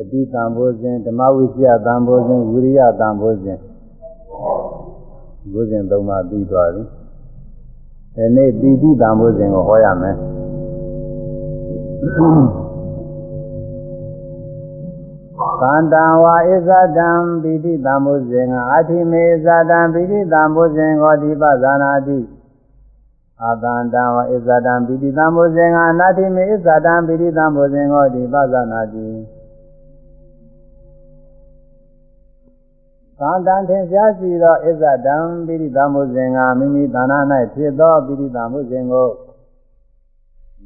အတိတံဘောဇဉ်ဓမ္မဝိစီယတံဘောဇဉ်ဝိရိယတံဘောဇဉ်ဘုဇဉ်သုံးပါးပြီးသွားပြီဒီနေ့ပီတိတံဘောဇဉ်ကိုဟောရမယ်သန္တံဝါဣဇတံပိတိတံဘုဇင်အာတိမေဇတံပိတိတံဘုဇင်ဟောတိပဇာနာတိအာသန္တံဝါဣဇတံပိတိတံဘုဇင်အနာတိမေဣဇတံပိတိတံဘုဇင်ဟောတိပဇာနာတိ သန္တံထင်ရှားရှိသောဣဇတံပိတိတံဘုဇင်ကမိမိသာနာ၌ဖြစ်သောပိတိတံဘုဇင်ကို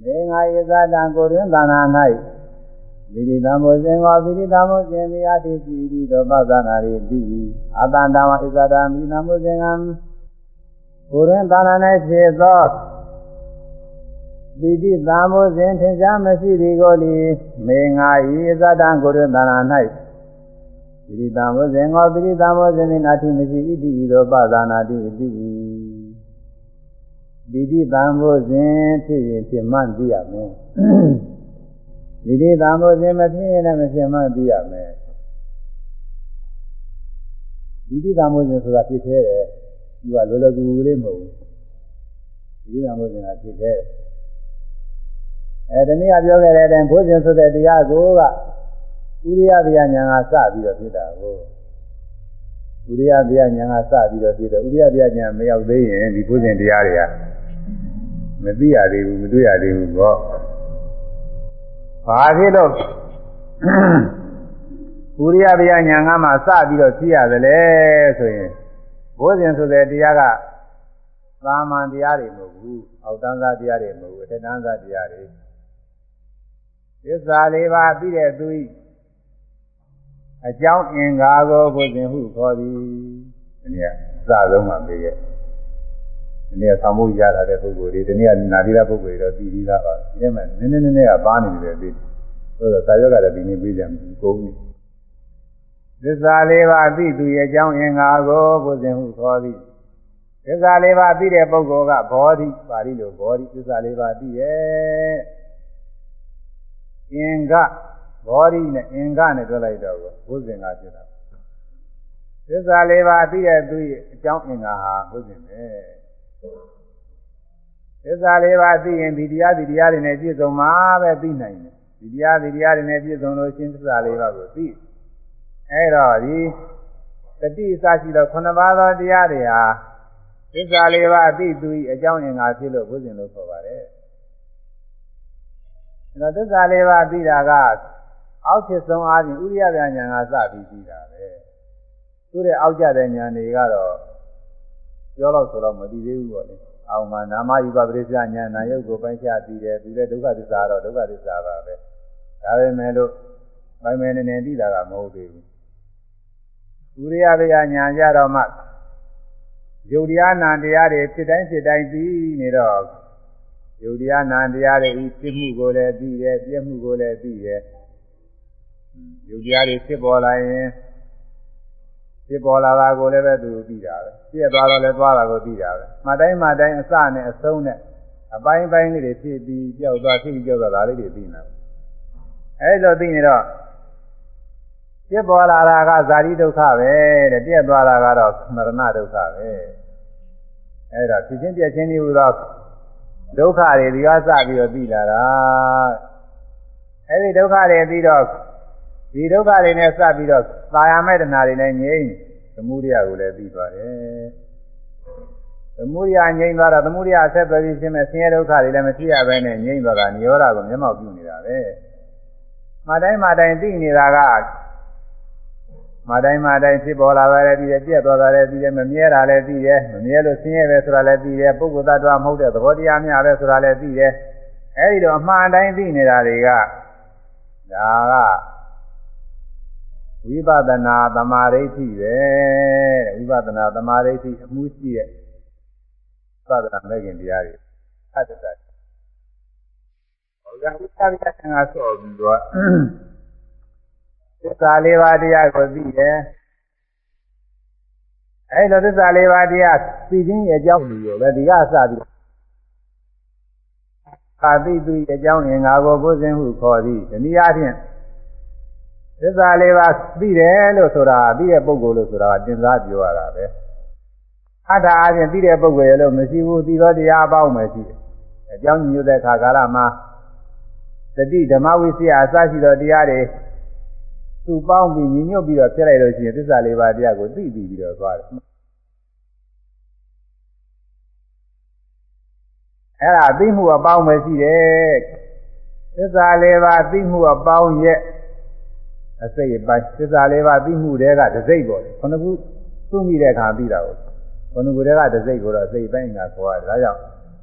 မေငါဣဇတံကိုတွင်သာနာ၌ပိဋိသံဘောဇင်ဝါပိဋိသံဘောဇင်မိအတိစီတိသောပသနာရိတိအတန္တဝဣဇဒာမိနမောဇင်ံကိုရင်သာနာ၌ဖြစ်သောပိဋိသံဘောဇင်ထင်ရှားမရှိသည်ကိုလီမေငါဤဣဇဒံကိုရင်သာနာ၌ ပိဋိသံဘောဇင်ဝါပိဋိသံဘောဇင်မိအတိမရှိဣတိသောပသနာတိတိပိဋိသံဘောဇင်ဖြစ်ရင်ဖြစ်မှန်းသိရမယ်ဒီဒီသံဃောရှင်မဖြစ်ရင်လည်းမဖြစ်မှသိရမယ်ဒီဒီသံဃောရှင်ဆိုတာဖြစ်သေးတယ်သူကလောလောကူကူလေးမဟုတ်ဘူးဒီသံဃောရှင်ကဖြစ်သေးတယ်အဲဒီနေ့ကပြောခဲ့တဲ့အတိုင်းဘုဇင်ဆိုတဲ့တရားကိုက ဥရိယဗျာညာကစပြီးတော့ဖြစ်တာကိုဥရိယဗျာညာကစပြီးတော့ဖြစ်တယ်ဥရိယဗျာညာမရောက်သေးရင်ဒီဘုဇင်တရားတွေကမသိရသေးဘူးမတွေ့ရသေးဘူးတော့ဘာဖြစ်လို့ဥရိယဗျာညာငါမှစပြီးတော့ဖြစ်ရတယ်လေဆိုရင်ဘိုးစဉ်ဆိုတဲ့တရားကသာမန်တရားတွေမဟုတ်ဘူးအောက်တန်းစားတရားတွေမဟုတ်ဘူးအထက်တန်းစားတရားတွေသစ္စာလေးပါးပြီးတဲ့သူဤ အကြောင်းအင်္ဂါကိုဘုဇင်ဟုခေါ်သည်ဒီနေ့အစဆုံးမှပြေခဲ့ဒီနေ့ဆောင်းဖို့ရလာတဲ့ပုဂ္ဂိုလ်တွေဒီနေ့ကနာသီလပုဂ္ဂိုလ်တွေတော့ပြီးပြီးသားပါဒီနေ့မှနည်းနည်းနည်းနည်းကပါနေတယ်ပြီးဆိုတော့သာယောဂလည်းဒီနေ့ပြီးကြမှာကိုယ်ကြီးသစ္စာလေးပါးသိသူရဲ့အကြောင်းအင်္ဂါကိုဘုဇင်ဟုခေါ်သည်သစ္စာလေးပါးသိတဲ့ပုဂ္ဂိုလ်ကဘောဓိပါဠိလိုဘောဓိသစ္စာလေးပါးသိရဲ့အင်္ဂ ဘောဓိနဲ့အင်္ဂနဲ့တွဲလိုက်တော့ဘုဇင်ကဖြစ်တာသစ္စာလေးပါးသိတဲ့သူရဲ့အကြောင်းအင်္ဂါဟာဘုဇင်ပဲသစ္စာလေးပါးသိရင်ဒီတရားဒီတရားတွေနဲ့ပြည့်စုံမှာပဲသိနိုင်တယ်ဒီတရားဒီတရားတွေနဲ့ပြည့်စုံလို့ရှင်းသစ္စာလေးပါးကိုသိအဲ့တော့ဒီတတိအစရှိသောခုနှစ်ပါးသောတရားတွေဟာသစ္စာလေးပါးအသိသူ၏အကြောင်းအင်္ဂါဖြစ်လို့ဘုဇင်လို့ခေါ်ပါတယ်အဲ့တော့သစ္စာလေးပါးသိတာက အောက်ဖြစ်ဆုံးအားဖြင့်ဥရိယဉာဏ်ကစပြီးသိတာပဲသူတဲ့အောက်ကြတဲ့ဉာဏ်တွေကတော့ပြောတော့ဆိုတော့မသိသေးဘူးပေါ့လေအောင်မှာနာမယူပပရိစ္ဆညာနာယုတ်ကိုပိုင်းခြားသိတယ်သူလည်းဒုက္ခသစ္စာတော့ဒုက္ခသစ္စာပါပဲဒါပေမဲ့လို့ပိုင်မယ်နေနေသိတာကမဟုတ်သေးဘူးဥရိယဗျာညာကြတော့မှယုတ်တရားနာတရားတွေဖြစ်တိုင်းဖြစ်တိုင်းသိနေတော့ယုတ်တရားနာတရားတွေဤဖြစ်မှုကိုလည်းသိတယ်ပြည့်မှုကိုလည်းသိတယ် ယုတ်တရားတွေဖြစ်ပေါ်လာရင်ဖြစ်ပေါ်လာတာကိုလည်းပဲသူသိတာပဲပြည့်သွားတော့လည်းသွားတာကိုသိတာပဲမှတိုင်းမှတိုင်းအစနဲ့အဆုံးနဲ့အပိုင်းပိုင်းလေးတွေဖြစ်ပြီးကြောက်သွားဖြစ်ပြီးကြောက်သွားတာလေးတွေသိနေတယ်အဲဒီလိုသိနေတော့ဖြစ်ပေါ်လာတာကဇာတိဒုက္ခပဲတဲ့ပြည့်သွားတာကတော့မရဏဒုက္ခပဲအဲဒါဖြစ်ချင်းပြည့်ချင်းဒီဟူသောဒုက္ခတွေဒီကစပြီးတော့သိလာတာအဲဒီဒုက္ခတွေပြီးတော့ ဒီဒုက္ခတွေနဲ့စပ်ပြီးတော့သာယာမဲ့တဏှာတွေနဲ့ငြိမ့်သမုဒိယကိုလည်းပြီးသွားတယ်သမုဒိယငြိမ့်သွားတော့သမုဒိယဆက်သွယ်ပြီးရှင်းမဲ့ဆင်းရဲဒုက္ခတွေလည်းမဖြစ်ရဘဲနဲ့ငြိမ့်သွားတာနိရောဓကိုမျက်မှောက်ပြုနေတာပဲမတိုင်းမတိုင်းသိနေတာကမတိုင်းမတိုင်းဖြစ်ပေါ်လာတာလည်းပြီးတယ်ပြက်သွားတာလည်းပြီးတယ်မမြဲတာလည်းပြီးတယ်မမြဲလို့ဆင်းရဲပဲဆိုတာလည်းပြီးတယ်ပုဂ္ဂိုလ်သတ္တဝါမဟုတ်တဲ့သဘောတရားများပဲဆိုတာလည်းပြီးတယ်အဲဒီတော့အမှန်တိုင်းသိနေတာတွေကဒါက ဝိပဿနာသမာဓိဋ္ဌိပဲဝိပဿနာသမာဓိဋ္ဌိအမှုရှိတဲ့ဝိပဿနာမဲ့ခင်တရားတွေအတ္တတည်းဟောကဝိပဿနာကဆောပြီးတော့သစ္စာလေးပါးတရားကိုသိတယ်အဲလိုသစ္စာလေးပါးတရားသိခြင်းရဲ့အကြောင်းလူရောပဲဒီကစပြီးခါသိသူရဲ့အကြောင်းအင်္ဂါကိုဘုဇင်ဟုခေါ်သည်ဒီနည်းအားဖြင့် သစ္စာလေးပါးသိတယ်လို့ဆိုတာသိတဲ့ပုဂ္ဂိုလ်လို့ဆိုတာကတင်စားပြောရတာပဲအတ္တအချင်းသိတဲ့ပုဂ္ဂိုလ်ရဲ့လို့မရှိဘူးသိသောတရားအပေါင်းပဲရှိတယ်အကြောင်းညွှန်တဲ့အခါကာလမှာတတိဓမ္မဝိစီယအစရှိသောတရားတွေသူ့ပေါင်းပြီးညီညွတ်ပြီးတော့ဖြစ်လိုက်လို့ရှိရင်သစ္စာလေးပါးတရားကိုသိပြီးပြီးတော့သွားတယ်အဲ့ဒါသိမှုအပေါင်းပဲရှိတယ်သစ္စာလေးပါးသိမှုအပေါင်းရဲ့ အစိတ်အပိုင်းသစ္စာလေးပါးသိမှုတွေကတစိတ်ပေါ့လေခုနကသူ့မိတဲ့အခါပြီးတာကိုခုနကတည်းကတစိတ်ကိုတော့အစိတ်ပိုင်းကခေါ်ရတယ်ဒါကြောင့်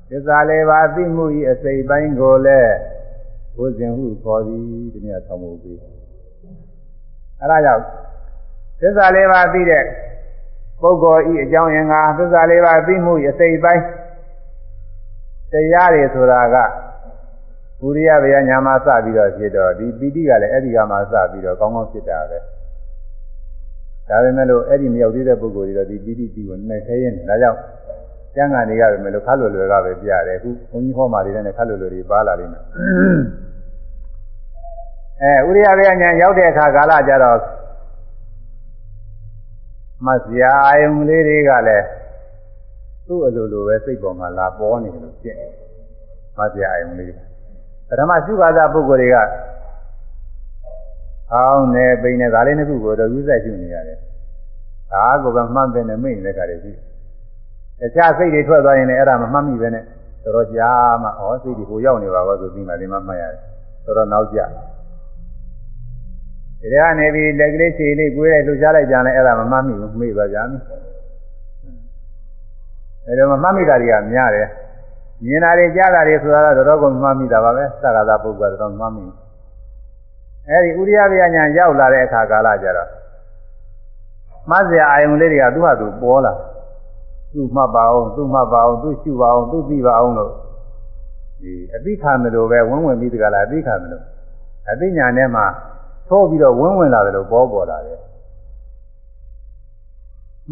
သစ္စာလေးပါးသိမှုဤအစိတ်ပိုင်းကိုလည်းဘုဇင်ဟုခေါ်သည်ဒီနေ့ဆောင်းဖို့ပြီးအဲဒါကြောင့်သစ္စာလေးပါးသိတဲ့ပုဂ္ဂိုလ်ဤအကြောင်းအင်္ဂါသစ္စာလေးပါးသိမှုဤအစိတ်ပိုင်းတရားတွေဆိုတာက ဘုရိယဗျာညာမှာစပြီးတော့ဖြစ်တော့ဒီပီတိကလည်းအဲ့ဒီကမှစပြီးတော့ကောင်းကောင်းဖြစ်တာပဲဒါပေမဲ့လို့အဲ့ဒီမရောက်သေးတဲ့ပုဂ္ဂိုလ်တွေတော့ဒီပီတိပြီးဝင်နေသေးရင်ဒါကြောင့်ကျမ်းဂန်တွေကပဲမလို့ခါလွယ်လွယ်ကပဲပြရတယ်အခုဘုန်းကြီးဟောမှတွေနဲ့ခါလွယ်လွယ်တွေပါလာလိမ့်မယ်အဲဥရိယဗျာညာရောက်တဲ့အခါကာလကြတော့မစရာအာယုံလေးတွေကလည်းသူ့အလိုလိုပဲစိတ်ပေါ်မှာလာပေါ်နေတယ်လို့ဖြစ်နေမစရာအာယုံလေး ပထမရှုပါသာပုဂ္ဂိုလ်တွေကအောင်းနေပိနေဒါလေးနှစ်ခုကိုတော့ယူဆိုင်ရှုနေရတယ်ဒါကိုပဲမှတ်တယ်နဲ့မိနေတဲ့ခါတွေရှိတခြားစိတ်တွေထွက်သွားရင်လည်းအဲ့ဒါမမှတ်မိပဲနဲ့တော်တော်ကြာမှဩစိတ်တွေဟိုရောက်နေပါဘောဆိုပြီးမှဒီမှာမှတ်ရတယ်တော်တော်နောက်ကျဒီကနေပြီးလက်ကလေးခြေလေးကိုယ်လေးလှူရှားလိုက်ကြတယ်အဲ့ဒါမမှတ်မိဘူးမေ့သွားကြပြီအဲ့ဒါမမှတ်မိတာတွေကများတယ် မြင်တာတွေကြားတာတွေဆိုတာတော့တော်တော်ကိုမမှတ်မိတာပါပဲသက္ကသာပုဂ္ဂိုလ်ကတော့မမှတ်မိဘူးအဲဒီဥရိယဗျာညာရောက်လာတဲ့အခါကာလကျတော့မဆရာအာယုံလေးတွေကသူ့ဟာသူပေါ်လာသူ့မှတ်ပါအောင်သူ့မှတ်ပါအောင်သူ့ရှုပါအောင်သူ့သိပါအောင်လို့ဒီအသိခံတယ်လို့ပဲဝင်းဝင်ပြီးတကလားအသိခံတယ်လို့အသိညာထဲမှာထိုးပြီးတော့ဝင်းဝင်လာတယ်လို့ပေါ်ပေါ်လာတယ်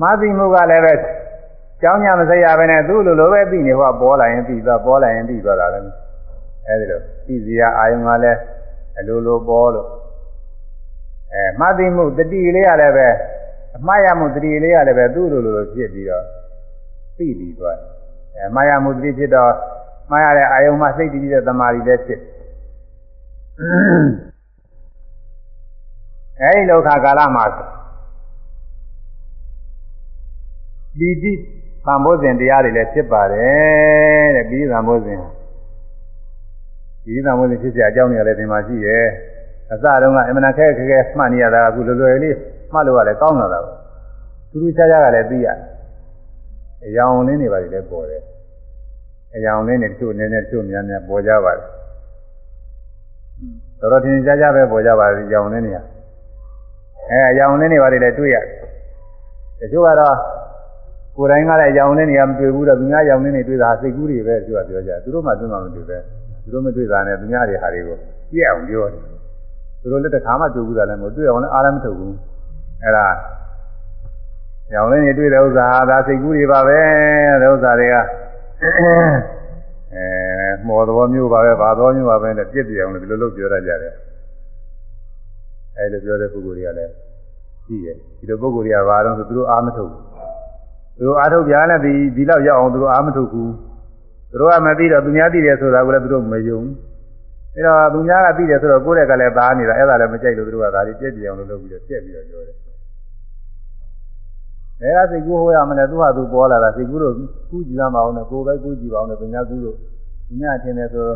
မာသိမှုကလည်းပဲ ကြောင်းညာမစရပဲနဲ့သူ့လိုလိုပဲသိနေဟောပေါ်လာရင်သိသွားပေါ်လာရင်သိသွားတာလည်းအဲဒီလိုသိစရာအာယုံကလည်းအလိုလိုပေါ်လို့အဲမှတ်သိမှုတတိလေးရလည်းပဲအမှားရမှုတတိလေးရလည်းပဲသူ့လိုလိုလိုဖြစ်ပြီးတော့သိပြီးသွားတယ်အဲမှားရမှုတတိဖြစ်တော့မှားရတဲ့အာယုံမှာစိတ်တည်တဲ့သမာဓိလည်းဖြစ်အဲဒီလောကကာလမှာပီတိ သံဘောဇဉ်တရားတွေလည်းဖြစ်ပါတယ်တဲ့ပြီးသံဘောဇဉ်ပြီးသံဘောဇဉ်ဖြစ်စရာအကြောင်းတွေလည်းဒီမှာရှိတယ်အစတုန်းကအမှန်ခဲခဲခဲမှတ်နေရတာအခုလွယ်လွယ်လေးမှတ်လို့ရတယ်ကောင်းလာတာပဲသူတို့ခြားခြားကလည်းပြီးရအယောင်လင်းတွေပါလေလည်းပေါ်တယ်အယောင်လင်းတွေတို့နည်းနည်းတို့များများပေါ်ကြပါလေတော်တော်ထင်ရှားကြပဲပေါ်ကြပါပြီရောင်လင်းနေရအဲရောင်လင်းနေပါလေတွေ့ရတချို့ကတော့ ကိုယ်တိုင်ကလည်းရောင်နေနေရမတွေ့ဘူးတော့သူများရောင်နေနေတွေ့တာစိတ်ကူးတွေပဲသူကပြောကြသူတို့မှတွေ့မှမတွေ့ပဲသူတို့မတွေ့တာနဲ့သူများတွေဟာတွေကိုပြည့်အောင်ပြောတယ်သူတို့လည်းတခါမှတွေ့ဘူးတာလည်းမတွေ့အောင်လည်းအားလည်းမထုတ်ဘူးအဲ့ဒါရောင်နေနေတွေ့တဲ့ဥစ္စာဟာဒါစိတ်ကူးတွေပါပဲတဲ့ဥစ္စာတွေကအဲမော်တော်မျိုးပါပဲဘာတော်မျိုးပါပဲနဲ့ပြည့်ပြည့်အောင်လည်းဒီလိုလုပ်ပြောရကြတယ်အဲလိုပြောတဲ့ပုဂ္ဂိုလ်တွေကလည်းရှိတယ်ဒီလိုပုဂ္ဂိုလ်တွေကဘာတော့ဆိုသူတို့အားမထုတ်ဘူး သူတို့အားထုတ်ပြလဲဒီဒီလောက်ရောက်အောင်သူတို့အားမထုတ်ဘူးသူတို့ကမသိတော့သူများသိတယ်ဆိုတာကိုလည်းသူတို့မယုံအဲတော့သူများကသိတယ်ဆိုတော့ကိုယ့်ရဲ့ကလည်းသားနေတာအဲ့ဒါလည်းမကြိုက်လို့သူတို့ကဒါလေးပြည့်ပြည့်အောင်လုပ်ပြီးတော့ပြည့်ပြီးတော့ပြောတယ်ဘယ်ကစိတ်ကူးဟောရမလဲသူဟာသူပေါ်လာတာစိတ်ကူးလို့ကူးကြည့်ရမအောင်နဲ့ကိုယ်ပဲကူးကြည့်ပါအောင်နဲ့သူများကူးလို့သူများထင်တယ်ဆို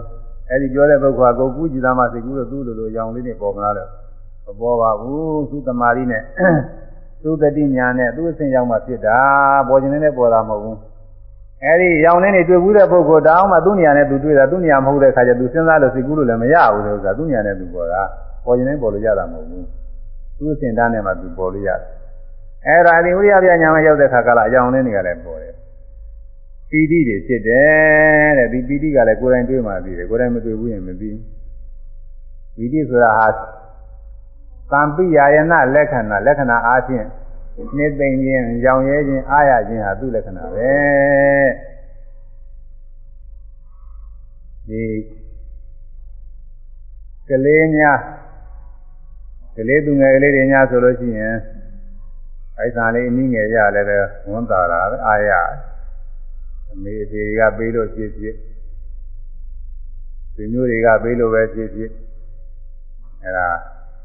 အဲ့ဒီပြောတဲ့ပုဂ္ဂိုလ်ကကိုကူးကြည့်သားမှစိတ်ကူးလို့သူ့လိုလိုရောင်လေးတွေပေါ်မလားလို့မပေါ်ပါဘူးသူတမာရီနဲ့ သူတတိညာနဲ့သူ့အစဉ်ရောက်မှဖြစ်တာပေါ်ခြင်းနဲ့ပေါ်တာမဟုတ်ဘူးအဲဒီရောင်နေနေတွေ့ဘူးတဲ့ပုဂ္ဂိုလ်တောင်းမှသူ့နေရာနဲ့သူတွေ့တာသူ့နေရာမဟုတ်တဲ့ခါကျသူစဉ်းစားလို့စိတ်ကူးလို့လည်းမရဘူးလို့ဆိုတာသူ့နေရာနဲ့သူပေါ်တာပေါ်ခြင်းနဲ့ပေါ်လို့ရတာမဟုတ်ဘူးသူ့အစဉ်သားနဲ့မှသူပေါ်လို့ရတယ်အဲ့ဒါဒီဝိရိယပြညာမရောက်တဲ့ခါကလာအကြောင်းလေးတွေကလည်းပေါ်တယ်ပီတိတွေဖြစ်တယ်တဲ့ဒီပီတိကလည်းကိုယ်တိုင်တွေ့မှသိတယ်ကိုယ်တိုင်မတွေ့ဘူးရင်မသိဘူးပီတိဆိုတာဟာ သံပိယာယနာလက္ခဏာလက္ခဏာအားဖြင့်နှိမ့်သိမ့်ခြင်းရောင်ရဲခြင်းအားရခြင်းဟာသူ့လက္ခဏာပဲဒီကလေးများကလေးသူငယ်ကလေးတွေညာဆိုလို့ရှိရင်အိုက်ဆန်လေးအနည်းငယ်ရလည်းပဲဝန်တာတာပဲအားရအမေအဖေကပေးလို့ဖြစ်ဖြစ်ဒီမျိုးတွေကပေးလို့ပဲဖြစ်ဖြစ်အဲဒါ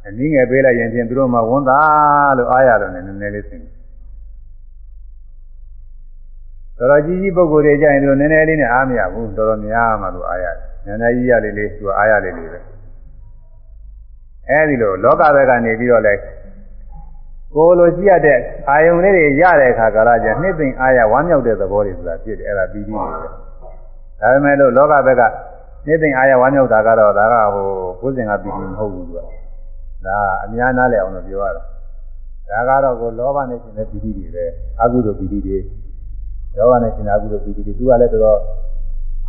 အနည်းငယ်ပေးလိုက်ရင်ဖြင့်သူတို့မှဝန်တာလို့အားရလို့နည်းနည်းလေးသိတယ်တော်တော်ကြီးကြီးပုဂ္ဂိုလ်တွေကြရင်သူတို့နည်းနည်းလေးနဲ့အားမရဘူးတော်တော်များမှသူအားရတယ်နည်းနည်းကြီးရလေးလေးသူအားရလေးလေးပဲအဲဒီလိုလောကဘက်ကနေပြီးတော့လဲကိုလိုကြည့်ရတဲ့အာယုံလေးတွေရတဲ့အခါကာလကျနှစ်သိမ့်အားရဝမ်းမြောက်တဲ့သဘောတွေဆိုတာဖြစ်တယ်အဲ့ဒါပြီးပြီးနေတယ်ဒါပေမဲ့လို့လောကဘက်ကနှစ်သိမ့်အားရဝမ်းမြောက်တာကတော့ဒါကဟိုကိုယ်စဉ်ကပြီးပြီးမဟုတ်ဘူးသူက ဒါအများနာလဲအောင်လို့ပြောရတာဒါကတော့ကိုလောဘနဲ့ရှင်တဲ့ပြီးပြီးတွေပဲအကုသိုလ်ပြီးပြီးတွေလောဘနဲ့ရှင်တဲ့အကုသိုလ်ပြီးပြီးတွေသူကလည်းတော်တော်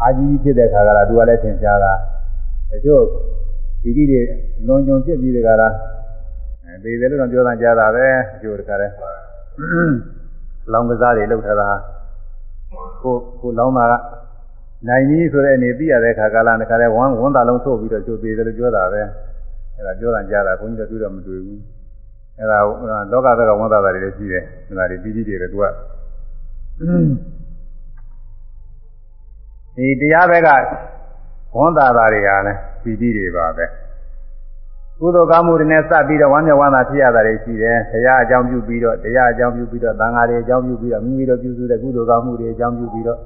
အာကြီးဖြစ်တဲ့ခါကလာသူကလည်းသင်ရှားတာတချို့ဒီဒီတွေလွန်ကြုံဖြစ်ပြီးတကလားအဲပေတယ်လို့တော့ပြောတာကြားတာပဲအကျိုးတခါလဲလောင်းကစားတွေလောက်ထားတာကိုကိုလောင်းတာကနိုင်ကြီးဆိုတဲ့အနေသိရတဲ့ခါကလာတခါလဲဝမ်းဝမ်းသာလုံးထုတ်ပြီးတော့ကျိုးပေတယ်လို့ပြောတာပဲ အဲဒါပြောတာကြားတာဘုန်းကြီးတို့တွေ့တော့မတွေ့ဘူးအဲဒါလောကဘက်ကဝမ်းသာတာတွေလည်းရှိတယ်အဲဒါတွေပြီးပြီးတွေသူကဒီတရားဘက်ကဝန်တာတာတွေဟာလည်းပီတိတွေပါပဲကုသိုလ်ကောင်းမှုတွေနဲ့စပ်ပြီးတော့ဝမ်းမြောက်ဝမ်းသာဖြစ်ရတာတွေရှိတယ်။တရားအကြောင်းပြုပြီးတော့တရားအကြောင်းပြုပြီးတော့သံဃာတွေအကြောင်းပြုပြီးတော့မိမိတို့ပြုစုတဲ့ကုသိုလ်ကောင်းမှုတွေအကြောင်းပြုပြီးတော့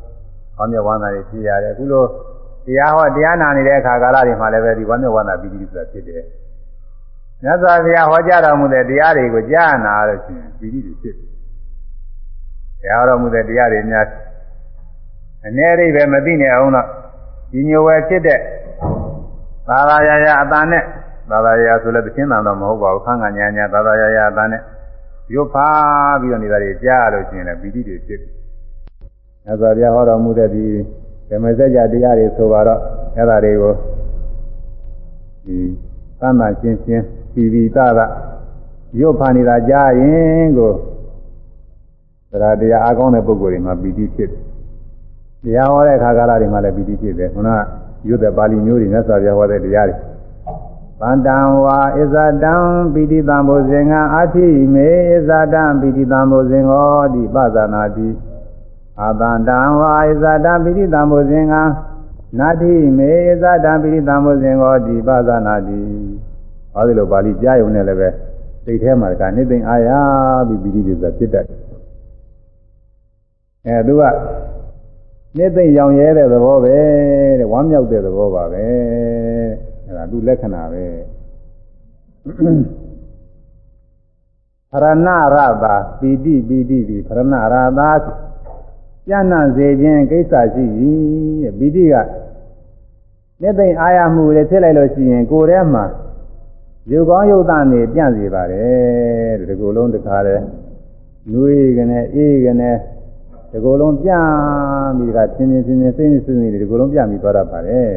ဝမ်းမြောက်ဝမ်းသာတွေဖြစ်ရတယ်။အခုလိုတရားဟောတရားနာနေတဲ့အခါကာလတွေမှာလည်းပဲဒီဝမ်းမြောက်ဝမ်းသာပီတိဆိုတာဖြစ်တယ်။ မြတ်စွာဘုရားဟောကြားတော်မူတဲ့တရားတွေကိုကြားနာလို့ရှိရင်ပီတိတွေဖြစ်တယ်။တရားတော်မူတဲ့တရားတွေများအ ਨੇ အိပဲမသိနေအောင်တော့ဒီညိုဝဲဖြစ်တဲ့သာသာရရအတန်နဲ့သာသာရရဆိုလည်းသင်းတန်တော့မဟုတ်ပါဘူးခန်းကညာညာသာသာရရအတန်နဲ့ရုပ်ဖားပြီးတော့နေတာတွေကြားလို့ရှိရင်လည်းပီတိတွေဖြစ်တယ်။အဲဒါပြဟောတော်မူတဲ့ဒီဓမ္မစကြာတရားတွေဆိုတော့အဲဒါတွေကိုဒီသမ်းမှန်ရှင်းရှင်း ပြည်ပြီးသားကရုပ်ဖားနေတာကြားရင်ကိုတရားတရားအားကောင်းတဲ့ပုဂ္ဂိုလ်တွေမှာပီတိဖြစ်တယ်။တရားဟောတဲ့အခါကာလတွေမှာလည်းပီတိဖြစ်တယ်။ခုနကရွတ်တဲ့ပါဠိမျိုးတွေနဲ့ဆိုပြဟောတဲ့တရားတွေဗန္တံဝါဣဇတံပိတိတံဘောဇင်္ဂအာတိမေဣဇတံပိတိတံဘောဇင်္ဂောတိပဇာနာတိအာတန္တံဝါဣဇတံပိတိတံဘောဇင်္ဂနာတိမေဣဇတံပိတိတံဘောဇင်္ဂောတိပဇာနာတိ ဟောဒီလိုပါဠိကြားယုံနဲ့လည်းပဲစိတ်ထဲမှာကနိသိင်အာရပြီးပိတိတွေဆိုဖြစ်တတ်တယ်အဲသူကနှစ်သိမ့်ရောင်ရဲတဲ့သဘောပဲတဲ့ဝမ်းမြောက်တဲ့သဘောပါပဲအဲဒါသူလက္ခဏာပဲဖရဏရတာပီတိပီတိဒီဖရဏရတာပြန့်နှံ့စေခြင်းကိစ္စရှိပြီတဲ့ပီတိကနှစ်သိမ့်အာရမှုတွေဖြစ်လိုက်လို့ရှိရင်ကိုယ်ထဲမှာ ရုပ်ကောင်းရုပ်သားနေပြန့်စေပါတယ်တဲ့ဒီကုလုံးတခါလဲနွေးကနေအေးကနေဒီကိုယ်လုံးပြပြီးကချင်းချင်းချင်းချင်းစိမ့်စိမ့်စိမ့်ဒီကိုယ်လုံးပြပြီးသွားတတ်ပါတယ်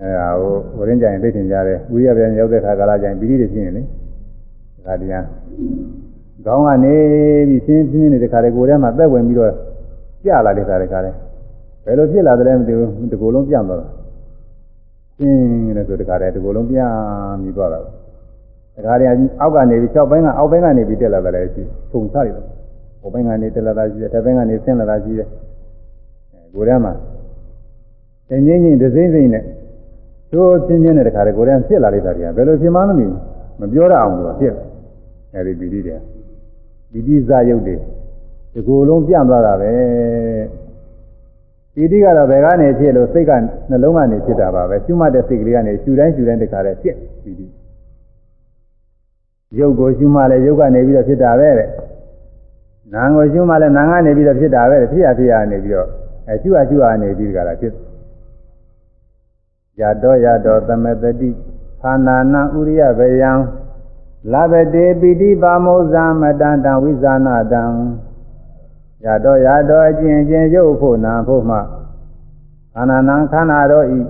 အဲဒါဟိုဝရင်းကြရင်သိထင်ကြတယ်ဝိရပြန်ရောက်တဲ့ခါကာလကျရင်ပိဋိတွေဖြစ်ရင်လေဒါတရားခေါင်းကနေပြီးချင်းချင်းနေတခါတည်းကိုယ်ထဲမှာသက်ဝင်ပြီးတော့ကြလာတဲ့ခါတည်းခါတည်းဘယ်လိုဖြစ်လာတယ်မသိဘူးဒီကိုယ်လုံးပြသွားတာ ရှင်းတယ်ဆိုတခါတည်းဒီကိုယ်လုံးပြပြီးသွားတာတခါတည်းအောက်ကနေပြီး၆ဘိုင်းကအောက်ဘိုင်းကနေပြီးတက်လာတယ်ရှိပုံချရတယ်ဟိုဘက်ကနေတက်လာတာရှိတယ်တစ်ဘက်ကနေဆင်းလာတာရှိတယ်အဲကိုယ်ထဲမှာတင်းချင်းချင်းဒစိမ့်စိမ့်နဲ့တို့ချင်းချင်းနဲ့တခါတည်းကိုယ်ထဲဖြစ်လာလိုက်တာတွေကဘယ်လိုဖြစ်မှန်းမသိဘူးမပြောရအောင်လို့ဖြစ်အဲဒီပီတိတွေပီတိဇယုတ်တွေဒီကိုယ်လုံးပြန့်သွားတာပဲ ပီတိကတော့ဘယ်ကနေဖြစ်လို့စိတ်ကနှလုံးကနေဖြစ်တာပါပဲရှုမှတ်တဲ့စိတ်ကလေးကနေရှူတိုင်းရှူတိုင်းတခါတည်းဖြစ်ပီတိရုပ်ကိုရှုမှလည်းရုပ်ကနေပြီးတော့ဖြစ်တာပဲတဲ့နာငကိုရှုမှလည်းနာငကနေပြီးတော့ဖြစ်တာပဲဖြစ်ရဖြစ်ရနေပြီးတော့အဲရှုရရှုရနေပြီးကြတာဖြစ်ရတောရတောသမတတိခန္ဓာနာဥရိယဗယံလဘတေပိတိပါမောဇာမတန္တဝိဇာနာတံ ရတောရတောအကျင့်ချင်းရုပ်ဖို့နာဖို့မှခန္ဓာနာခန္ဓာတော်ဤ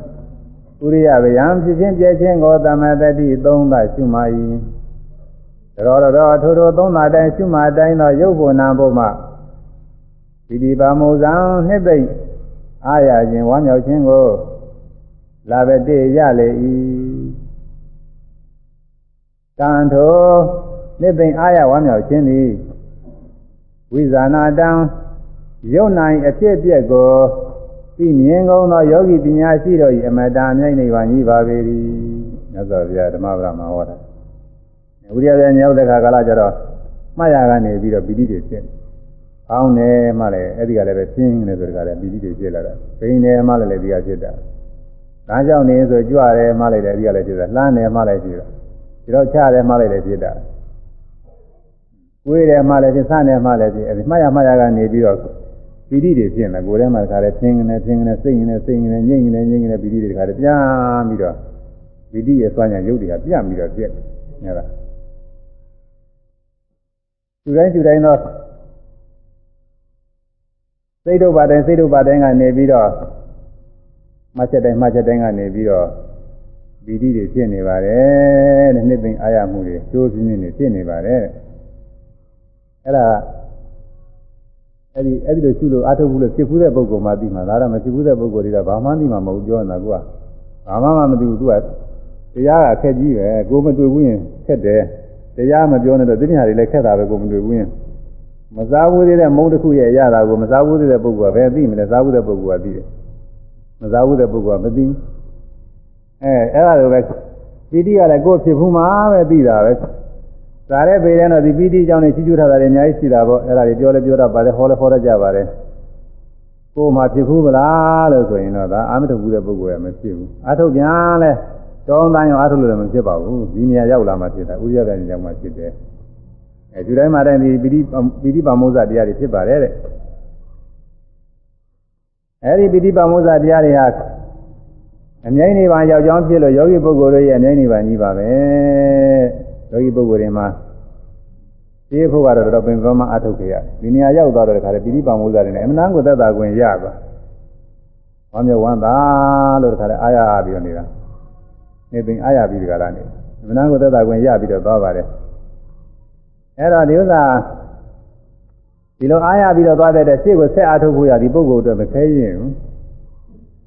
ဥရိယဗယံဖြစ်ခြင်းပြည့်ခြင်းကိုသမတတိသုံးသရှုမှ၏တော်တော်ထိုထိုသုံးသာတိုင်းရှုမှတိုင်းသောရုပ်ဘုံနာဘုမှဒီဒီပါမုဇံနှစ်သိမ့်အာရခြင်းဝမ်းမြောက်ခြင်းကိုလာပဲတည်ရလေ၏တန်ထိုနှစ်သိမ့်အာရဝမ်းမြောက်ခြင်းသည် ဝိဇာနာတံယုံနိုင်အဖြစ်အပျက်ကိုသိမြင်ကုန်သောယောဂီပညာရှိတို့၏အမတန်မြိုက်နေပါကြီးပါပေ၏မြတ်စွာဘုရားဓမ္မပဒမှာဟောတာဝိရိယရဲ့ညောက်တဲ့ခါကာလကျတော့မှတ်ရကနေပြီးတော့ပိဋိတွေဖြစ်။အောင်းတယ်မှလည်းအဲ့ဒီကလည်းပဲပြင်းနေဆိုတကလည်းပိဋိတွေဖြစ်လာတာ။ဘိန်းတယ်မှလည်းဒီကဖြစ်တာ။ဒါကြောင့်နေဆိုကြွတယ်မှလည်းဒီကလည်းဖြစ်တာ။လှမ်းတယ်မှလည်းဖြစ်တာ။ဒီတော့ချတယ်မှလည်းဖြစ်တာ။ ကိုယ်တယ်မှလည်းဖြစ်ဆန်းတယ်မှလည်းဖြစ်အဲ့ဒီမှတ်ရမှတ်ရကနေပြီးတော့ပိဋိတွေဖြစ်နေကိုယ်ထဲမှာတခါလည်းပြင်းနေပြင်းနေစိတ်နေစိတ်နေငြိမ့်နေငြိမ့်နေပိဋိတွေတခါလည်းပြန်ပြီးတော့ပိဋိရဲ့စွမ်းညာရုပ်တွေကပြန်ပြီးတော့ပြက်နေတာ။သူတိုင်းသူတိုင်းသောစိတ်တို့ပါတိုင်းစိတ်တို့ပါတိုင်းကနေပြီးတော့မှတ်ချက်တိုင်းမှတ်ချက်တိုင်းကနေပြီးတော့ဗီတိတွေဖြစ်နေပါတယ်တဲ့နှစ်သိမ့်အာရမှုတွေကျိုးပြင်းပြင်းနေဖြစ်နေပါတယ် အဲ့ဒါအဲ့ဒီအဲ့ဒီလိုရှိလို့အထုပ်ဘူးလို့ဖြစ်ဘူးတဲ့ပုဂ္ဂိုလ်မှသိမှာဒါတော့မဖြစ်ဘူးတဲ့ပုဂ္ဂိုလ်တွေကဘာမှသိမှာမဟုတ်ပြောနေတာကွာဘာမှမမသိဘူးသူကတရားကခက်ကြီးပဲကိုမတွေ့ဘူးရင်ခက်တယ်တရားမပြောနဲ့တော့သိညာတွေလည်းခက်တာပဲကိုမတွေ့ဘူးရင်မစားဘူးသေးတဲ့မုန်းတစ်ခုရဲ့ရတာကိုမစားဘူးသေးတဲ့ပုဂ္ဂိုလ်ကဘယ်သိမလဲစားဘူးတဲ့ပုဂ္ဂိုလ်ကသိတယ်မစားဘူးတဲ့ပုဂ္ဂိုလ်ကမသိအဲအဲ့ဒါလိုပဲပီတိကလည်းကိုယ်ဖြစ်ဘူးမှာပဲသိတာပဲ စားတဲ့ပေတဲ့တော့ဒီပီတိကြောင့်နေချီးကျူးထားတာတွေအများကြီးရှိတာပေါ့အဲ့ဒါတွေပြောလဲပြောတော့ပါတယ်ဟောလဲဟောတတ်ကြပါတယ်ကိုယ်မှဖြစ်ဘူးမလားလို့ဆိုရင်တော့ဒါအာမထုတ်ဘူးတဲ့ပုဂ္ဂိုလ်ကမဖြစ်ဘူးအထုတ်ပြန်လဲတောင်းတန်းရောအထုလို့လည်းမဖြစ်ပါဘူးဒီနေရာရောက်လာမှဖြစ်တာဥရိယတဲ့ကြောင့်မှဖြစ်တယ်အဲဒီတိုင်းမှာတိုင်းဒီပိဋိပိဋိပါမောဇတရားတွေဖြစ်ပါတယ်တဲ့အဲဒီပိဋိပါမောဇတရားတွေဟာအမြဲနေပါရောက်ကြောင်းဖြစ်လို့ယောဂီပုဂ္ဂိုလ်တွေရဲ့အမြဲနေပါကြီးပါပဲ ယောဂီပုဂ္ဂိုလ်တွေမှာဒီဖို့ကတော့တော်တော်ပင်ပန်းမအထုတ်ခဲ့ရဒီနေရာရောက်သွားတော့ခါလေပိဋိပါမောဇတွေနဲ့အမှန်တန်ကိုသက်သာခွင့်ရပါဝမ်းမြောက်ဝမ်းသာလို့တခါလေအားရပြီးတော့နေတာနေပင်အားရပြီးဒီကလာနေမနာကိုသက်သာခွင့်ရပြီးတော့သွားပါတယ်အဲ့တော့ဒီဥစ္စာဒီလိုအားရပြီးတော့သွားတဲ့ရှေ့ကိုဆက်အားထုတ်ဖို့ရဒီပုဂ္ဂိုလ်အတွက်မခဲရင်ဘူး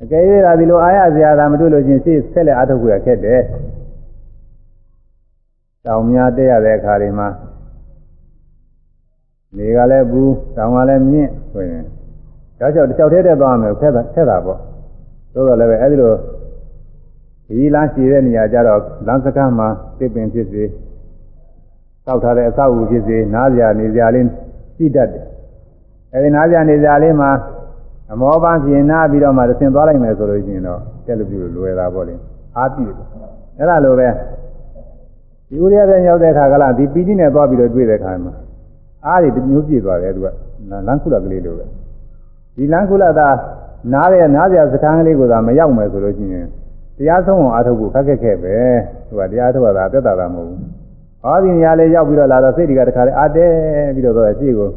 အကယ်၍သာဒီလိုအားရစရာသာမတွေ့လို့ချင်းရှေ့ဆက်လက်အားထုတ်ဖို့ရခက်တယ် တောင်များတက်ရတဲ့အခါတွေမှာနေကလည်းဘူးတောင်ကလည်းမြင့်ဆိုရင်ဒါကြောင့်တစ်ချောက်တည်းတက်သွားမယ်ခက်တာခက်တာပေါ့သို့တော်လည်းပဲအဲဒီလိုဒီလမ်းရှိတဲ့နေရာကျတော့လမ်းစကားမှာတစ်ပင်ဖြစ်စေတောက်ထားတဲ့အဆောက်အဦဖြစ်စေနားစရာနေစရာလေးရှိတတ်တယ်အဲဒီနားစရာနေစရာလေးမှာအမောပန်းပြင်နာပြီးတော့မှသင်သွားလိုက်မယ်ဆိုလို့ရှိရင်တော့တက်လို့ပြုလို့လွယ်တာပေါ့လေအားပြည့်အဲ့ဒါလိုပဲ ဒီဥရိယတဲ့ရောက်တဲ့အခါကလာဒီပီတိနဲ့သွားပြီးတော့တွေ့တဲ့အခါမှာအားတွေတစ်မျိုးပြည့်သွားတယ်သူကလမ်းခုလကလေးလိုပဲဒီလမ်းခုလသာနားရဲ့နားစရာစခန်းကလေးကိုသာမရောက်မယ်ဆိုလို့ရှိရင်တရားဆုံးအောင်အားထုတ်ဖို့ခက်ခက်ခဲပဲသူကတရားထုတ်တာတက်တာတာမဟုတ်ဘူးဟောဒီနေရာလေးရောက်ပြီးတော့လာတော့စိတ်တွေကတခါလေအားတဲပြီးတော့တော့အရှိကို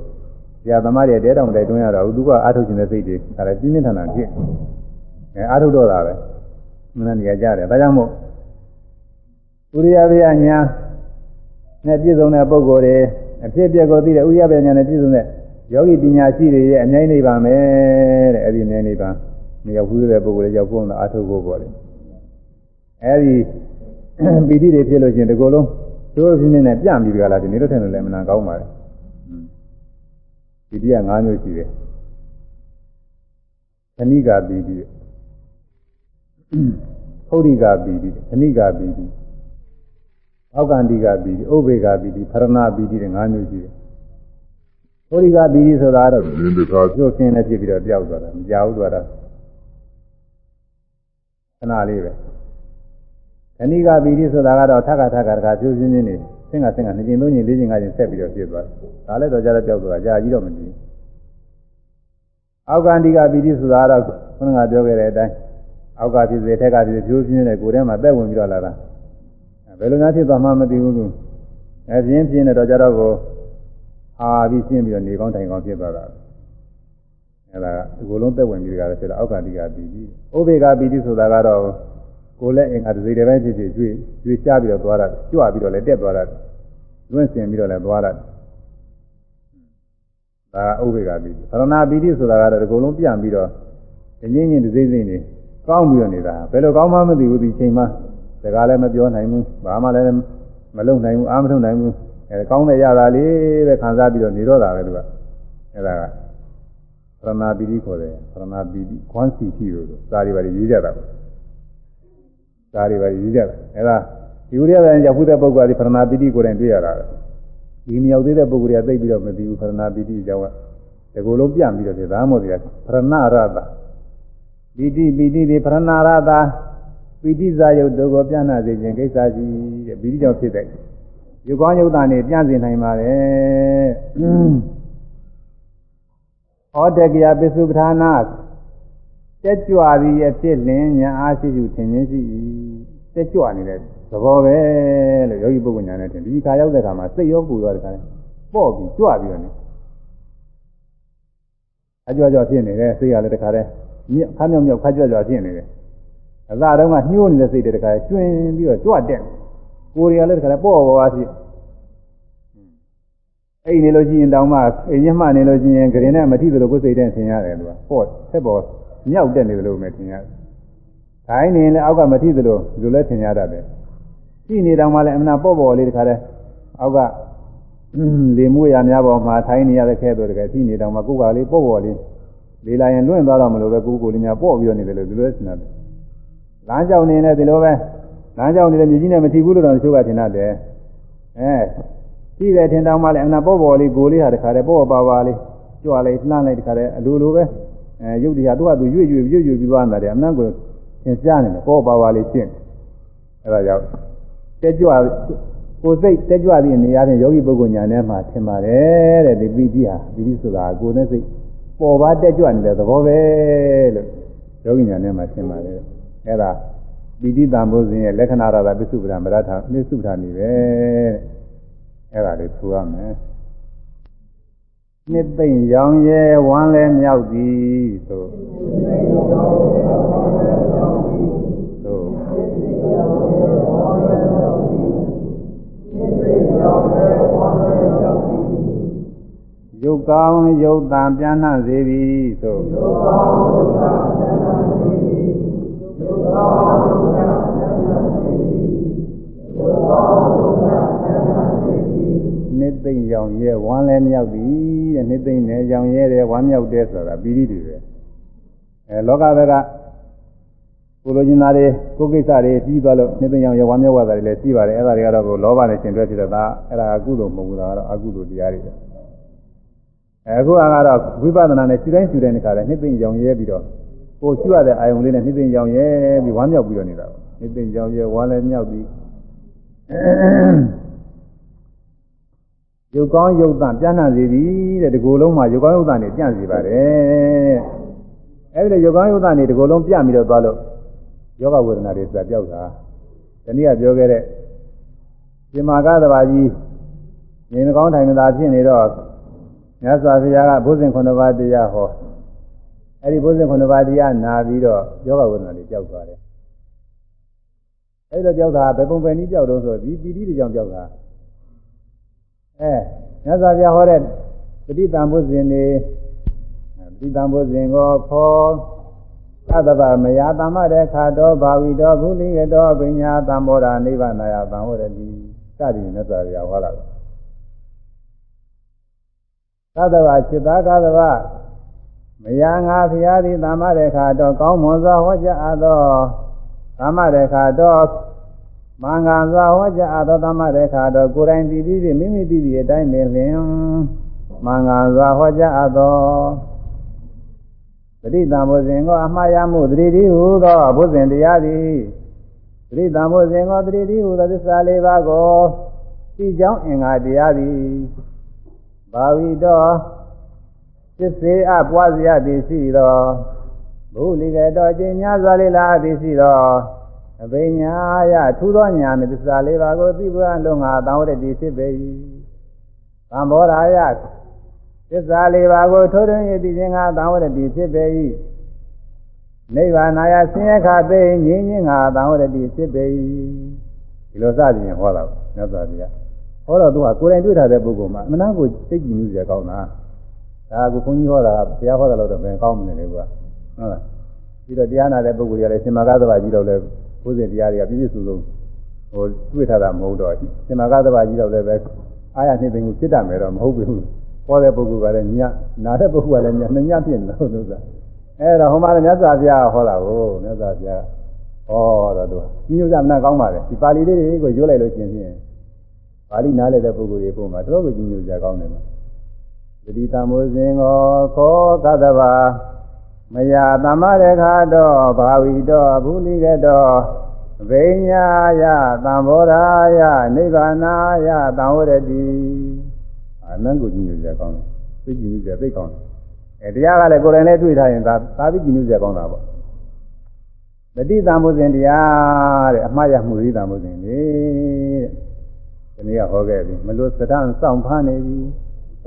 ဆရာသမားတွေတဲတောင်တိုက်တွန်းရတော့သူကအားထုတ်ခြင်းတဲ့စိတ်တွေဒါလည်းပြင်းပြင်းထန်ထန်ဖြစ်အဲအားထုတ်တော့တာပဲမနနေရာကြတယ်ဒါကြောင့်မို့ ဥရိယဗျာညာနဲ့ပြည့်စုံတဲ့ပုဂ္ဂိုလ်တွေအဖြစ်အပျက်ကိုသိတဲ့ဥရိယဗျာညာနဲ့ပြည့်စုံတဲ့ယောဂီပညာရှိတွေရဲ့အမြဲနေပါမယ်တဲ့အဲ့ဒီအမြဲနေပါမရောက်ဘူးတဲ့ပုဂ္ဂိုလ်တွေရောက်ဖို့တော့အားထုတ်ဖို့ပေါ့လေအဲဒီပီတိတွေဖြစ်လို့ချင်းဒီကုလုံးတို့ပြင်းနေနဲ့ပြန့်ပြီးကြလားဒီနေ့တော့ထင်တယ်လည်းမနာကောင်းပါလေပီတိက၅မျိုးရှိတယ်ခဏိကပီတိဟုတ်ရိကပီတိခဏိကပီတိ အောက်ကန္တိကပီတိဥပေကပီတိဖရဏပီတိတွေ၅မျိုးရှိတယ်ဟုတ်ရိကပီတိဆိုတာတော့ဒီလိုဆိုပြုတ်ခင်းနေဖြစ်ပြီးတော့ပြောက်သွားတာမကြောက်သွားတာခဏလေးပဲခဏိကပီတိဆိုတာကတော့ထက်ကထက်ကတခါပြိုးပြင်းပြင်းနေဆင်းကဆင်းကနှစ်ကျင်သုံးကျင်လေးကျင်ကကျင်ဆက်ပြီးတော့ပြည့်သွားတယ်။ဒါလည်းတော့ကြတော့ပြောက်သွားတာကြာကြီးတော့မတည်ဘူး။အောက်ကန္တိကပီတိဆိုတာကတော့ခုနကပြောခဲ့တဲ့အတိုင်းအောက်ကဖြစ်စေထက်ကဖြစ်စေပြိုးပြင်းနေတဲ့ကိုယ်ထဲမှာသက်ဝင်ပြီးတော့လာတာ။ ဘယ်လိုများဖြစ်သွားမှမသိဘူးလို့အဲပြင်းပြင်းနေတော့ကြတော့ကိုအာပြီးရှင်းပြီးတော့နေကောင်းတိုင်ကောင်းဖြစ်သွားတာ။အဲဒါကဒီလိုလုံးသက်ဝင်ပြီးကြတယ်ဆိုတော့အောက်ကန္တိကပီတိ။ဥပေကပီတိဆိုတာကတော့ကိုယ်လည်းအင်္ဂါတစ်စိတ်တစ်ပိုင်းဖြစ်ဖြစ်ကျွေးကျွေးချပြီးတော့သွားတာကြွပြီးတော့လည်းတက်သွားတာလွင့်စင်ပြီးတော့လည်းသွားတာဒါဥပေက္ခပီတိသရဏပီတိဆိုတာကတော့ဒီကုလုံးပြန်ပြီးတော့ငင်းငင်းတစ်စိမ့်စိမ့်နေကောင်းပြီးတော့နေတာဘယ်လိုကောင်းမှမသိဘူးဒီချိန်မှစ ကားလည်းမပြောနိုင်ဘူးဘာမှလည်းမမလုံနိုင်ဘူးအာမထုတ်နိုင်ဘူးအဲကောင်းတဲ့ရတာလေးပဲခံစားပြီးတော့နေတော့တာပဲသူကအဲဒါကပရဏပီတိခေါ်တယ်ပရဏပီတိခွမ်းစီတိလို့စာရီပါရေးကြတာပေါ့စာရီပါရေးကြတာအဲဒါဒီဥရိယတဲ့ရောက်တဲ့ပုဂ္ဂိုလ်ကဒီပရဏပီတိကိုယ်တိုင်တွေ့ရတာပဲဒီမရောက်သေးတဲ့ပုဂ္ဂိုလ်ကသိပြီးတော့မပြီးဘူးပရဏပီတိအကြောင်းကဒီကိုယ်လုံးပြန့်ပြီးတော့ဒီသားမို့ဒီကပရဏရတပီတိပီတိဒီပရဏရတ ပီတိဇာယုတ်တို့ကိုပြန့်နှံ့စေခြင်းကိစ္စကြီးတဲ့ပီတိကြောင့်ဖြစ်တဲ့ယူကောင်းယုတ်တာနေပြန့်စေနိုင်ပါတယ်ဟောတကရာပစ္စုပ္ပထာနာတက်ကြွပြီးအဖြစ်လင်းညာအားရှိရှိထင်ခြင်းရှိ၏တက်ကြွနေတဲ့သဘောပဲလို့ယောဂီပုဂ္ဂိုလ်ညာနဲ့ထင်ဒီခါရောက်တဲ့ခါမှာစိတ်ရောပူရောတဲ့ခါနဲ့ပေါ့ပြီးကြွပြီးတော့နေအကြွကြွဖြစ်နေတယ်စိတ်ကလည်းတခါတည်းမြခါမြောက်မြောက်ခါကြွကြွဖြစ်နေတယ် အသာတော့ကညှိုးနေတဲ့စိတ်တွေတခါကျွင်းပြီးတော့ကြွတက်ကိုယ်တွေကလည်းတခါတည်းပေါ့ပေါ်ပါဖြစ်အိမ်နေလို့ရှိရင်တောင်မှအိမ်ညမှနေလို့ရှိရင်ဂရင်နဲ့မထိသလိုကိုယ်စိတ်နဲ့ထင်ရတယ်သူကပေါ့ဆက်ပေါ်မြောက်တက်နေသလိုပဲထင်ရတယ်။ခိုင်းနေလည်းအောက်ကမထိသလိုဒီလိုလဲထင်ရတတ်တယ်။ရှိနေတောင်မှလည်းအမနာပေါ့ပေါ့လေးတခါတည်းအောက်ကလေမှုရများပေါ်မှာထိုင်းနေရတဲ့ခဲတော့တကယ်ရှိနေတောင်မှကိုယ်ကလေးပေါ့ပေါ့လေးလေလာရင်လွင့်သွားတော့မလို့ပဲကိုယ်ကိုယ်လေးညာပေါ့ပြီးတော့နေတယ်လို့ဒီလိုထင်ရတယ်။ လမ်းကြောင်နေလည်းဒီလိုပဲလမ်းကြောင်နေလည်းမြကြီးနဲ့မထိဘူးလို့တော့တချို့ကထင်တတ်တယ်။အဲရှိတယ်ထင်တောင်မှလည်းအမနာပေါ့ပေါ့လေးကိုယ်လေးဟာတခါတည်းပေါ့ပေါ့ပါပါလေးကြွလိုက်လှမ်းလိုက်တခါတည်းအလိုလိုပဲအဲရုပ်တရားသူကသူရွေ့ရွေ့ရွေ့ရွေ့ပြီးသွားနေတာတယ်အမှန်ကိုသင်ကြားနေတယ်ပေါ်ပါပါလေးရှင်းအဲဒါကြောင့်တက်ကြွကိုယ်စိတ်တက်ကြွသည့်နေရာချင်းယောဂီပုဂ္ဂိုလ်ညာထဲမှာထင်ပါတယ်တဲ့ဒီပီတိဟာပီတိဆိုတာကိုယ်နဲ့စိတ်ပေါ်ပါတက်ကြွနေတဲ့သဘောပဲလို့ယောဂီညာထဲမှာထင်ပါတယ် အဲဒါပီတိတံဘုဇင်ရဲ့လက္ခဏာရတာပစ္စုပ္ပန်မရထပစ္စုပ္ပန်နေပဲအဲဒါလေးဆိုရမယ်နှစ်သိမ့်ရောင်ရဲဝမ်းလဲမြောက်သည်သို့သို့ရုပ်ကောင်းရုပ်တံပြန်နှံ့စေသည်သို့ရုပ်ကောင်းရုပ်တံပြန်နှံ့စေသည်ရုပ်ကောင်းရုပ်တံပြ န်နှံ့စေသည်ရုပ်ကောင်းရုပ်တံပြန်နှံ့စေသည်နှစ်သိမ့်ရောင်ရဲဝမ်းလဲမြောက်သည်တဲ့နှစ်သိမ့်နဲ့ရောင်ရဲတယ်ဝမ်းမြောက်တယ်ဆိုတာပီတိတွေပဲအဲလောကဘက်ကကိုလိုချင်တာတွေကိုကိစ္စတွေပြီးသွားလို့နှစ်သိမ့်ရောင်ရဲဝမ်းမြောက်တာတွေလည်းရှိပါတယ်အဲ့ဒါတွေကတော့ကိုလောဘနဲ့ရှင်တွဲဖြစ်တဲ့ဒါအဲ့ဒါအကုသိုလ်မဟုတ်ဘူးဒါကတော့အကုသိုလ်တရားတွေပဲအခုကတော့ဝိပဿနာနဲ့ရှင်းတိုင်းရှင်းတိုင်းတခါလဲနှစ်သိမ့်ရောင်ရဲပြီးတော့ ကိုရှိရတဲ့အာယုံလေးနဲ့နှစ်သိမ့်ရောင်ရဲပြီးဝမ်းမြောက်ပြီးတော့နေတာပေါ့နှစ်သိမ့်ရောင်ရဲဝမ်းလည်းမြောက်ပြီးရုပ်ကောင်းရုပ်တန်ပြန့်နှံ့စေသည်တဲ့ဒီကိုယ်လုံးမှာရုပ်ကောင်းရုပ်တန်တွေပြန့်စေပါတယ်အဲဒီလိုရုပ်ကောင်းရုပ်တန်တွေဒီကိုယ်လုံးပြန့်ပြီးတော့သွားလို့ယောဂဝေဒနာတွေစပြောက်တာတနည်းကပြောခဲ့တဲ့ရှင်မာကသဘာကြီးနေကောင်းထိုင်မသာဖြစ်နေတော့မြတ်စွာဘုရားကဘုဇင်ခုနှစ်ပါးတရားဟော အဲ့ဒီဘုဇင်9ပါးတရားနာပြီးတော့ယောဂဝိညာဉ်တွေကြောက်သွားတယ်အဲ့တော့ကြောက်တာဘယ်ပုံပဲနည်းကြောက်တော့ဆိုဒီပီတိတွေကြောင့်ကြောက်တာအဲမြတ်စွာဘုရားဟောတဲ့ပฏิတံဘုဇင်နေပฏิတံဘုဇင်ကိုခေါ်သတ္တဗမယသမ္မတေခါတောဘာဝိတောဘုလိကတောပညာသံဘောဓာနိဗ္ဗာန်ယသံဝရတိစသည်မြတ်စွာဘုရားဟောလာသတ္တဗ चित्त ကသဗ္ဗ မယာငါဖျားသည်သမ္မာရေခါတော့ကောင်းမွန်စွာဟောကြားအပ်သောသမ္မာရေခါတော့မင်္ဂစွာဟောကြားအပ်သောသမ္မာရေခါတော့ကိုယ်တိုင်တည်ပြီးမိမိတည်ပြီးအတိုင်းပင်လျင်မင်္ဂစွာဟောကြားအပ်သောတတိတံဘုဇင်ကိုအမှားရမှုတတိတိဟုသောဘုဇင်တရားသည်တတိတံဘုဇင်ကိုတတိတိဟုသောသစ္စာလေးပါးကိုသိကြောင်းအင်္ဂါတရားသည်ဘာဝီတော် သစ္စေအပွားစရာသည်ရှိသောဘုလိကတော်ကျင့်များစွာလေးလားသည်ရှိသောအဘိညာယထူသောညာနှင့်သစ္စာလေးပါးကိုသိပွားလုံးငါသံဝရတိဖြစ်ပေ၏သံဘောရာယသစ္စာလေးပါးကိုထိုးထွင်းရည်သိခြင်းငါသံဝရတိဖြစ်ပေ၏နိဗ္ဗာန်ယဆင်းရဲခသိငြိမ်းခြင်းငါသံဝရတိဖြစ်ပေ၏ဒီလိုစသည်ဟောတာမြတ်စွာဘုရားဟောတော့သူကကိုယ်တိုင်တွေ့ထားတဲ့ပုဂ္ဂိုလ်မှာအမှန်တကိုသိကြည့်မှုကြကောင်းတာ ဒါကဘုန်းကြီးဟောတာကတရားဟောတာလို့တော့ဘယ်ကောင်းမလဲလေကွာဟုတ်လားပြီးတော့တရားနာတဲ့ပုဂ္ဂိုလ်တွေကလည်းရှင်မကားသဘာကြီးတော့လည်းဘုဇင်တရားတွေကပြည့်ပြည့်စုံစုံဟိုတွေ့ထားတာမဟုတ်တော့ရှင်မကသဘာကြီးတော့လည်းပဲအားရနှိမ့်သိမှုဖြစ်တတ်မယ်တော့မဟုတ်ဘူးဟောတဲ့ပုဂ္ဂိုလ်ကလည်းညနာတဲ့ပုဂ္ဂိုလ်ကလည်းညနှစ်ညဖြစ်နေလို့လို့ဆိုအဲဒါဟိုမှာလည်းမြတ်စွာဘုရားဟောတာကိုမြတ်စွာဘုရားဟောတော့သူညို့ကြမနာကောင်းပါလေဒီပါဠိလေးတွေကိုရွတ်လိုက်လို့ရှင်ဖြင့်ပါဠိနားလည်တဲ့ပုဂ္ဂိုလ်တွေပုံမှာတော်တော်ကြီးညို့ကြကောင်းတယ်နော် သတိတမိုးစဉ်ကိုခောကတ္တဗာမယသမ္မရခါတော့ဘာဝီတော့ဘူးလိကတော့ဗိညာယသံဘောရာယနိဗ္ဗာနာယသံဝရတိအနန္တကိုကြီးညိုကြကောင်းတယ်သိကြီးညိုကြသိကောင်းတယ်အဲတရားကလည်းကိုယ်တိုင်လည်းတွေ့ထားရင်ဒါသာပြီးကြီးညိုကြကောင်းတာပေါ့တတိတံမှုစဉ်တရားတဲ့အမှားရမှုရိတံမှုစဉ်လေတဲ့ဒီနေ့ကဟောခဲ့ပြီမလို့စတန်စောင့်ဖားနေပြီ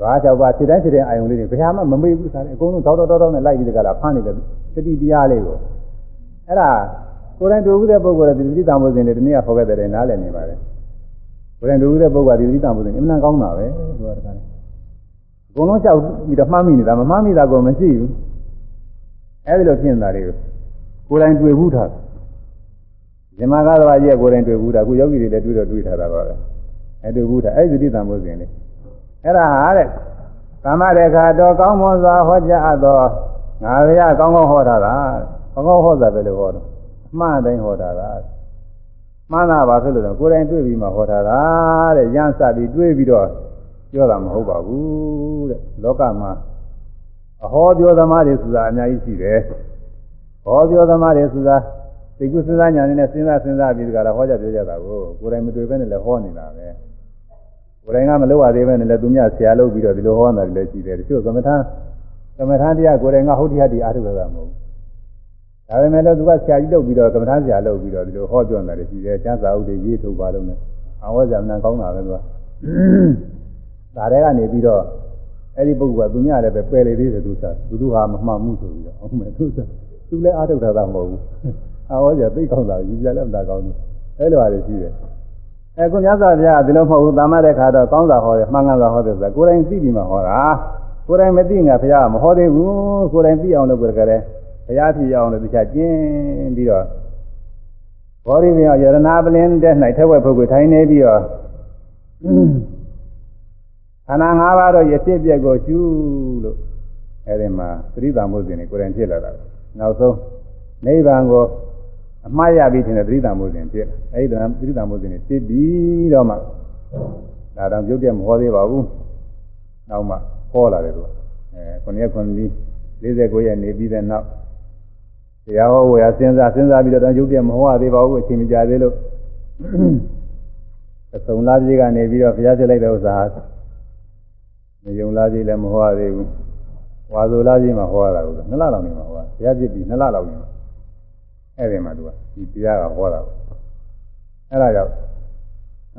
ဓဝါ၆ပါးခြေတိုင်းခြေတိုင်းအာယုံလေးတွေဘယ်ဟာမှမမေ့ဘူးစားတယ်အကုန်လုံးတောက်တောက်တောက်နဲ့လိုက်ပြီးတကလားဖားနေတဲ့တတိတရားလေးကိုအဲ့ဒါကိုယ်တိုင်တွေ့ဦးတဲ့ပုဂ္ဂိုလ်တွေဒီတိတံမှုစဉ်တွေဒီနေ့ကဟောခဲ့တဲ့နားလည်နေပါတယ်ကိုယ်တိုင်တွေ့ဦးတဲ့ပုဂ္ဂိုလ်ကဒီတိတံမှုစဉ်အမှန်ကောင်းတာပဲသူကတကယ်အကုန်လုံးကြောက်ပြီးတော့မှားမိနေတာမမှားမိတာကိုမရှိဘူးအဲ့ဒီလိုဖြစ်နေတာတွေကိုကိုယ်တိုင်တွေ့ဘူးထားဇမကားတော်ရဲ့ကိုယ်တိုင်တွေ့ဘူးတာအခုယောဂီတွေလည်းတွေ့တော့တွေ့ထားတာပါပဲအဲ့တွေ့ဘူးတာအဲ့ဒီတိတံမှုစဉ်လေး အဲ့ဒါဟာတဲ့ကာမရေခါတော်ကောင်းမွန်စွာဟောကြားအပ်သောငါရကောင်းကောင်းဟောတာလားကောင်းကောင်းဟောတာပဲလို့ဟောတော့အမှားတိုင်းဟောတာလားမှန်တာပါဆိုလို့တော့ကိုယ်တိုင်တွေ့ပြီးမှဟောတာလားတဲ့ရမ်းစပြီးတွေ့ပြီးတော့ပြောတာမဟုတ်ပါဘူးတဲ့လောကမှာအဟောပြောသမားတွေဆိုတာအများကြီးရှိတယ်ဟောပြောသမားတွေဆိုတာသိကုစဉ်းစားညာနဲ့စဉ်းစားစဉ်းစားပြီးကြတာဟောကြပြောကြတာကိုကိုယ်တိုင်မတွေ့ဘဲနဲ့လည်းဟောနေတာပဲကို ယ်တိုင်ကမလုပ်ရသေးပဲနဲ့လည်းသူများဆရာလုပ်ပြီးတော့ဒီလိုဟောတာလည်းရှိတယ်တချို့ကမ္မထာကမ္မထာတရားကိုယ်တိုင်ကဟုတ်တရားဒီအားထုတ်တာမဟုတ်ဒါပေမဲ့လည်းသူကဆရာကြီးလုပ်ပြီးတော့ကမ္မထာဆရာလုပ်ပြီးတော့ဒီလိုဟောပြောနေတာလည်းရှိတယ်ကျမ်းစာဥတွေရေးထုတ်ပါလို့နဲ့အဝဇ္ဇာမနကောင်းတာပဲသူကဒါတွေကနေပြီးတော့အဲ့ဒီပုဂ္ဂိုလ်ကသူများလည်းပဲပယ်လေသေးတယ်သူစားသူတို့ဟာမမှန်မှုဆိုပြီးတော့အောင်မယ်သူစားသူလည်းအားထုတ်တာမဟုတ်ဘူးအဝဇ္ဇာသိကောင်းတာယူပြလည်းမတာကောင်းဘူးအဲ့လိုဟာတွေရှိတယ် အဲကိုမြတ်စွာဘုရားကဒီလိုမဟုတ်ဘူးတာမတဲ့ခါတော့ကောင်းတာဟောတယ်မှန်ကန်တာဟောတယ်ဆိုတာကိုယ်တိုင်သိပြီးမှဟောတာကိုယ်တိုင်မသိငါဘုရားကမဟောသေးဘူးကိုယ်တိုင်သိအောင်လုပ်ကြတယ်ဘုရားဖြစ်အောင်လို့တရားကျင့်ပြီးတော့ဘောရိမြောယရနာပလင်းတဲ့၌ထက်ဝက်ပုဂ္ဂိုလ်ထိုင်နေပြီးတော့ခန္ဓာ၅ပါးတော့ရစ်ပြက်ကိုကျူးလို့အဲဒီမှာသတိတံမိုးစဉ်ကိုယ်တိုင်ဖြစ်လာတာနောက်ဆုံးနိဗ္ဗာန်ကို အမှားရပြီးထင်တဲ့သတိတံမိုးစဉ်ဖြစ်အဲဒီတံသတိတံမိုးစဉ်ဖြစ်ပြီးတော့မှဒါတော့ပြုတ်ပြမဟောသေးပါဘူးနောက်မှဟောလာတယ်သူအဲခုနှစ်ရက်ခုနှစ်49ရက်နေပြီးတဲ့နောက်တရားဟောဝယ်စဉ်းစားစဉ်းစားပြီးတော့ရုပ်ပြမဟောရသေးပါဘူးအချိန်မကြာသေးလို့အစုံလားကြီးကနေပြီးတော့ဘုရားဖြစ်လိုက်တဲ့ဥစ္စာမယုံလားကြီးလည်းမဟောရသေးဘူးဝါဆိုလားကြီးမှဟောရတာကိုနှစ်လလောက်နေမှာဟောဘုရားဖြစ်ပြီးနှစ်လလောက်နေမှာ အဲ့ဒီမှာသူကဒီတရားကဟောတာအဲ့ဒါကြောင့်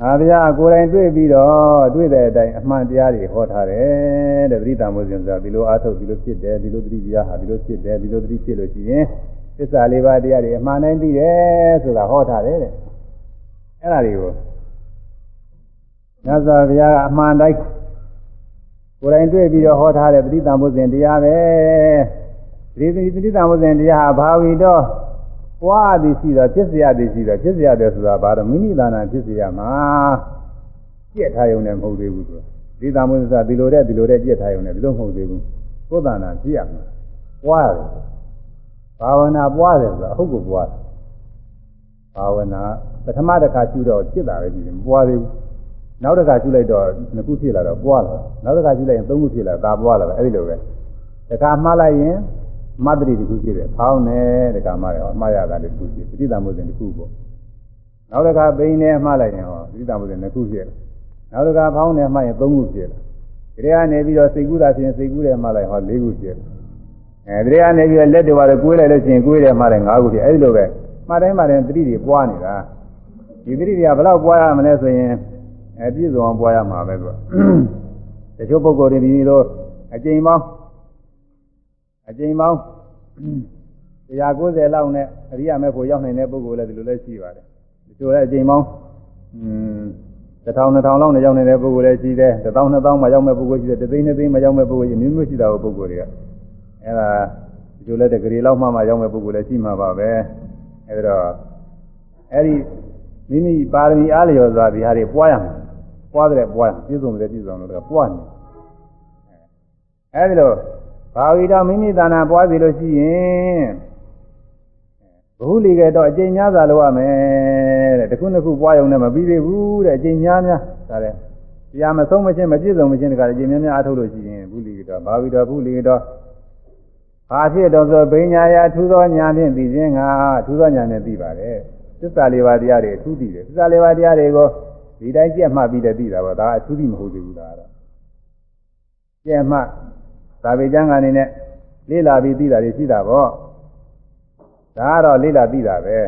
အာဘုရားကိုယ်တိုင်တွေ့ပြီးတော့တွေ့တဲ့အတိုင်းအမှန်တရားတွေဟောထားတယ်တဲ့ပရိသတ်မိုးစဉ်ဆိုတာဒီလိုအားထုတ်ဒီလိုဖြစ်တယ်ဒီလိုသတိတရားဟာဒီလိုဖြစ်တယ်ဒီလိုသတိဖြစ်လို့ရှိရင်သစ္စာလေးပါးတရားတွေအမှန်တိုင်းသိတယ်ဆိုတာဟောထားတယ်တဲ့အဲ့ဒါတွေကိုမြတ်စွာဘုရားကအမှန်တိုင်းကိုယ်တိုင်တွေ့ပြီးတော့ဟောထားတဲ့ပရိသတ်မိုးစဉ်တရားပဲဒီပရိသတ်မိုးစဉ်တရားဟာဘာဝီတော့ ပွားသည်ရှိတော့ဖြစ်เสียသည်ရှိတော့ဖြစ်เสียတယ်ဆိုတာဘာတော့မိမိသာနာဖြစ်เสียမှာကြက်ထားရုံနဲ့မဟုတ်သေးဘူးသူဒီသာမွေးဆိုတာဒီလိုတဲ့ဒီလိုတဲ့ကြက်ထားရုံနဲ့ဒီလိုမဟုတ်သေးဘူးကိုယ်သာနာဖြစ်ရမှာပွားတယ်ဘာဝနာပွားတယ်ဆိုတာဟုတ်ကိုပွားတယ်ဘာဝနာပထမတစ်ခါကျူတော့ဖြစ်တာပဲကြည့်တယ်မပွားသေးဘူးနောက်တစ်ခါကျူလိုက်တော့နှစ်ခုဖြစ်လာတော့ပွားလာနောက်တစ်ခါကျူလိုက်ရင်သုံးခုဖြစ်လာဒါပွားလာပဲအဲ့ဒီလိုပဲတစ်ခါမှားလိုက်ရင် မတ္တိတခုဖြစ်တယ်ဖောင်းတယ်တက္ကမရောအမှားရတာလည်းတစ်ခုဖြစ်ပဋိသမှုစဉ်တစ်ခုပေါ့နောက်တစ်ခါဘိန်းနဲ့မှားလိုက်ရင်ဟောပဋိသမှုစဉ်တစ်ခုဖြစ်တယ်နောက်တစ်ခါဖောင်းနဲ့မှားရင်သုံးခုဖြစ်တယ်ဒီထဲကနေပြီးတော့စိတ်ကူးတာဖြစ်ရင်စိတ်ကူးတယ်မှားလိုက်ဟောလေးခုဖြစ်တယ်အဲဒီထဲကနေပြီးတော့လက်တွေပါတော့ကိုးလိုက်လို့ရှိရင်ကိုးတယ်မှားတယ်ငါးခုဖြစ်အဲဒီလိုပဲမှားတိုင်းမှားတိုင်းတတိတွေပွားနေတာဒီတတိတွေကဘယ်တော့ပွားရမလဲဆိုရင်အပြည့်စုံအောင်ပွားရမှာပဲသူကတချို့ပုဂ္ဂိုလ်တွေဒီလိုအကျိန်ပေါင်း အကျိန်ပေါင်း190လောက်နဲ့အရိယာမေဖို့ရောက်နိုင်တဲ့ပုဂ္ဂိုလ်လည်းဒီလိုလည်းရှိပါတယ်ဒီလိုလည်းအကျိန်ပေါင်းอืม1000 2000လောက်နဲ့ရောက်နေတဲ့ပုဂ္ဂိုလ်လည်းရှိတယ်1000 2000မှရောက်မဲ့ပုဂ္ဂိုလ်ရှိတယ်3သိန်း2သိန်းမှရောက်မဲ့ပုဂ္ဂိုလ်ရှိမျိုးမျိုးရှိတာကိုပုဂ္ဂိုလ်တွေကအဲ့ဒါဒီလိုလည်းတကယ်လောက်မှမှရောက်မဲ့ပုဂ္ဂိုလ်လည်းရှိမှာပါပဲအဲ့ဒါတော့အဲ့ဒီမိမိပါရမီအားလျော်စွာဒီဟာတွေပွားရမှာပွားတယ်ပွားပြည့်စုံတယ်ပြည့်စုံလို့တော့ပွားနေအဲဒီလို ဘာဝိတော်မိမိတဏ္ဍာပွားစီလို့ရှိရင်ဘုဟုလီကတော့အကျဉ်းများစွာလုပ်ရမယ်တဲ့တခုနှစ်ခုပွားရုံနဲ့မပြီးသေးဘူးတဲ့အကျဉ်းများများဒါတဲ့တရားမဆုံးမချင်းမပြည့်စုံမချင်းတခါအကျဉ်းများများအားထုတ်လို့ရှိရင်ဘုလီကတော့ဘာဝိတော်ဘုလီကတော့ဘာဖြစ်တော့ဆိုဘိညာယထူသောညာဖြင့်သိခြင်းကထူသောညာနဲ့သိပါတယ်သစ္စာလေးပါးတရားတွေအထူးသိတယ်သစ္စာလေးပါးတရားတွေကိုဒီတိုင်းကြက်မှတ်ပြီးတည်းသိတာပါဒါအထူးသိမဟုတ်သေးဘူးလားတော့ကြက်မှတ် သာဝေကျမ်းကနေနဲ့လေ့လာပြီးသိတာတွေရှိတာပေါ့ဒါကတော့လေ့လာသိတာပဲ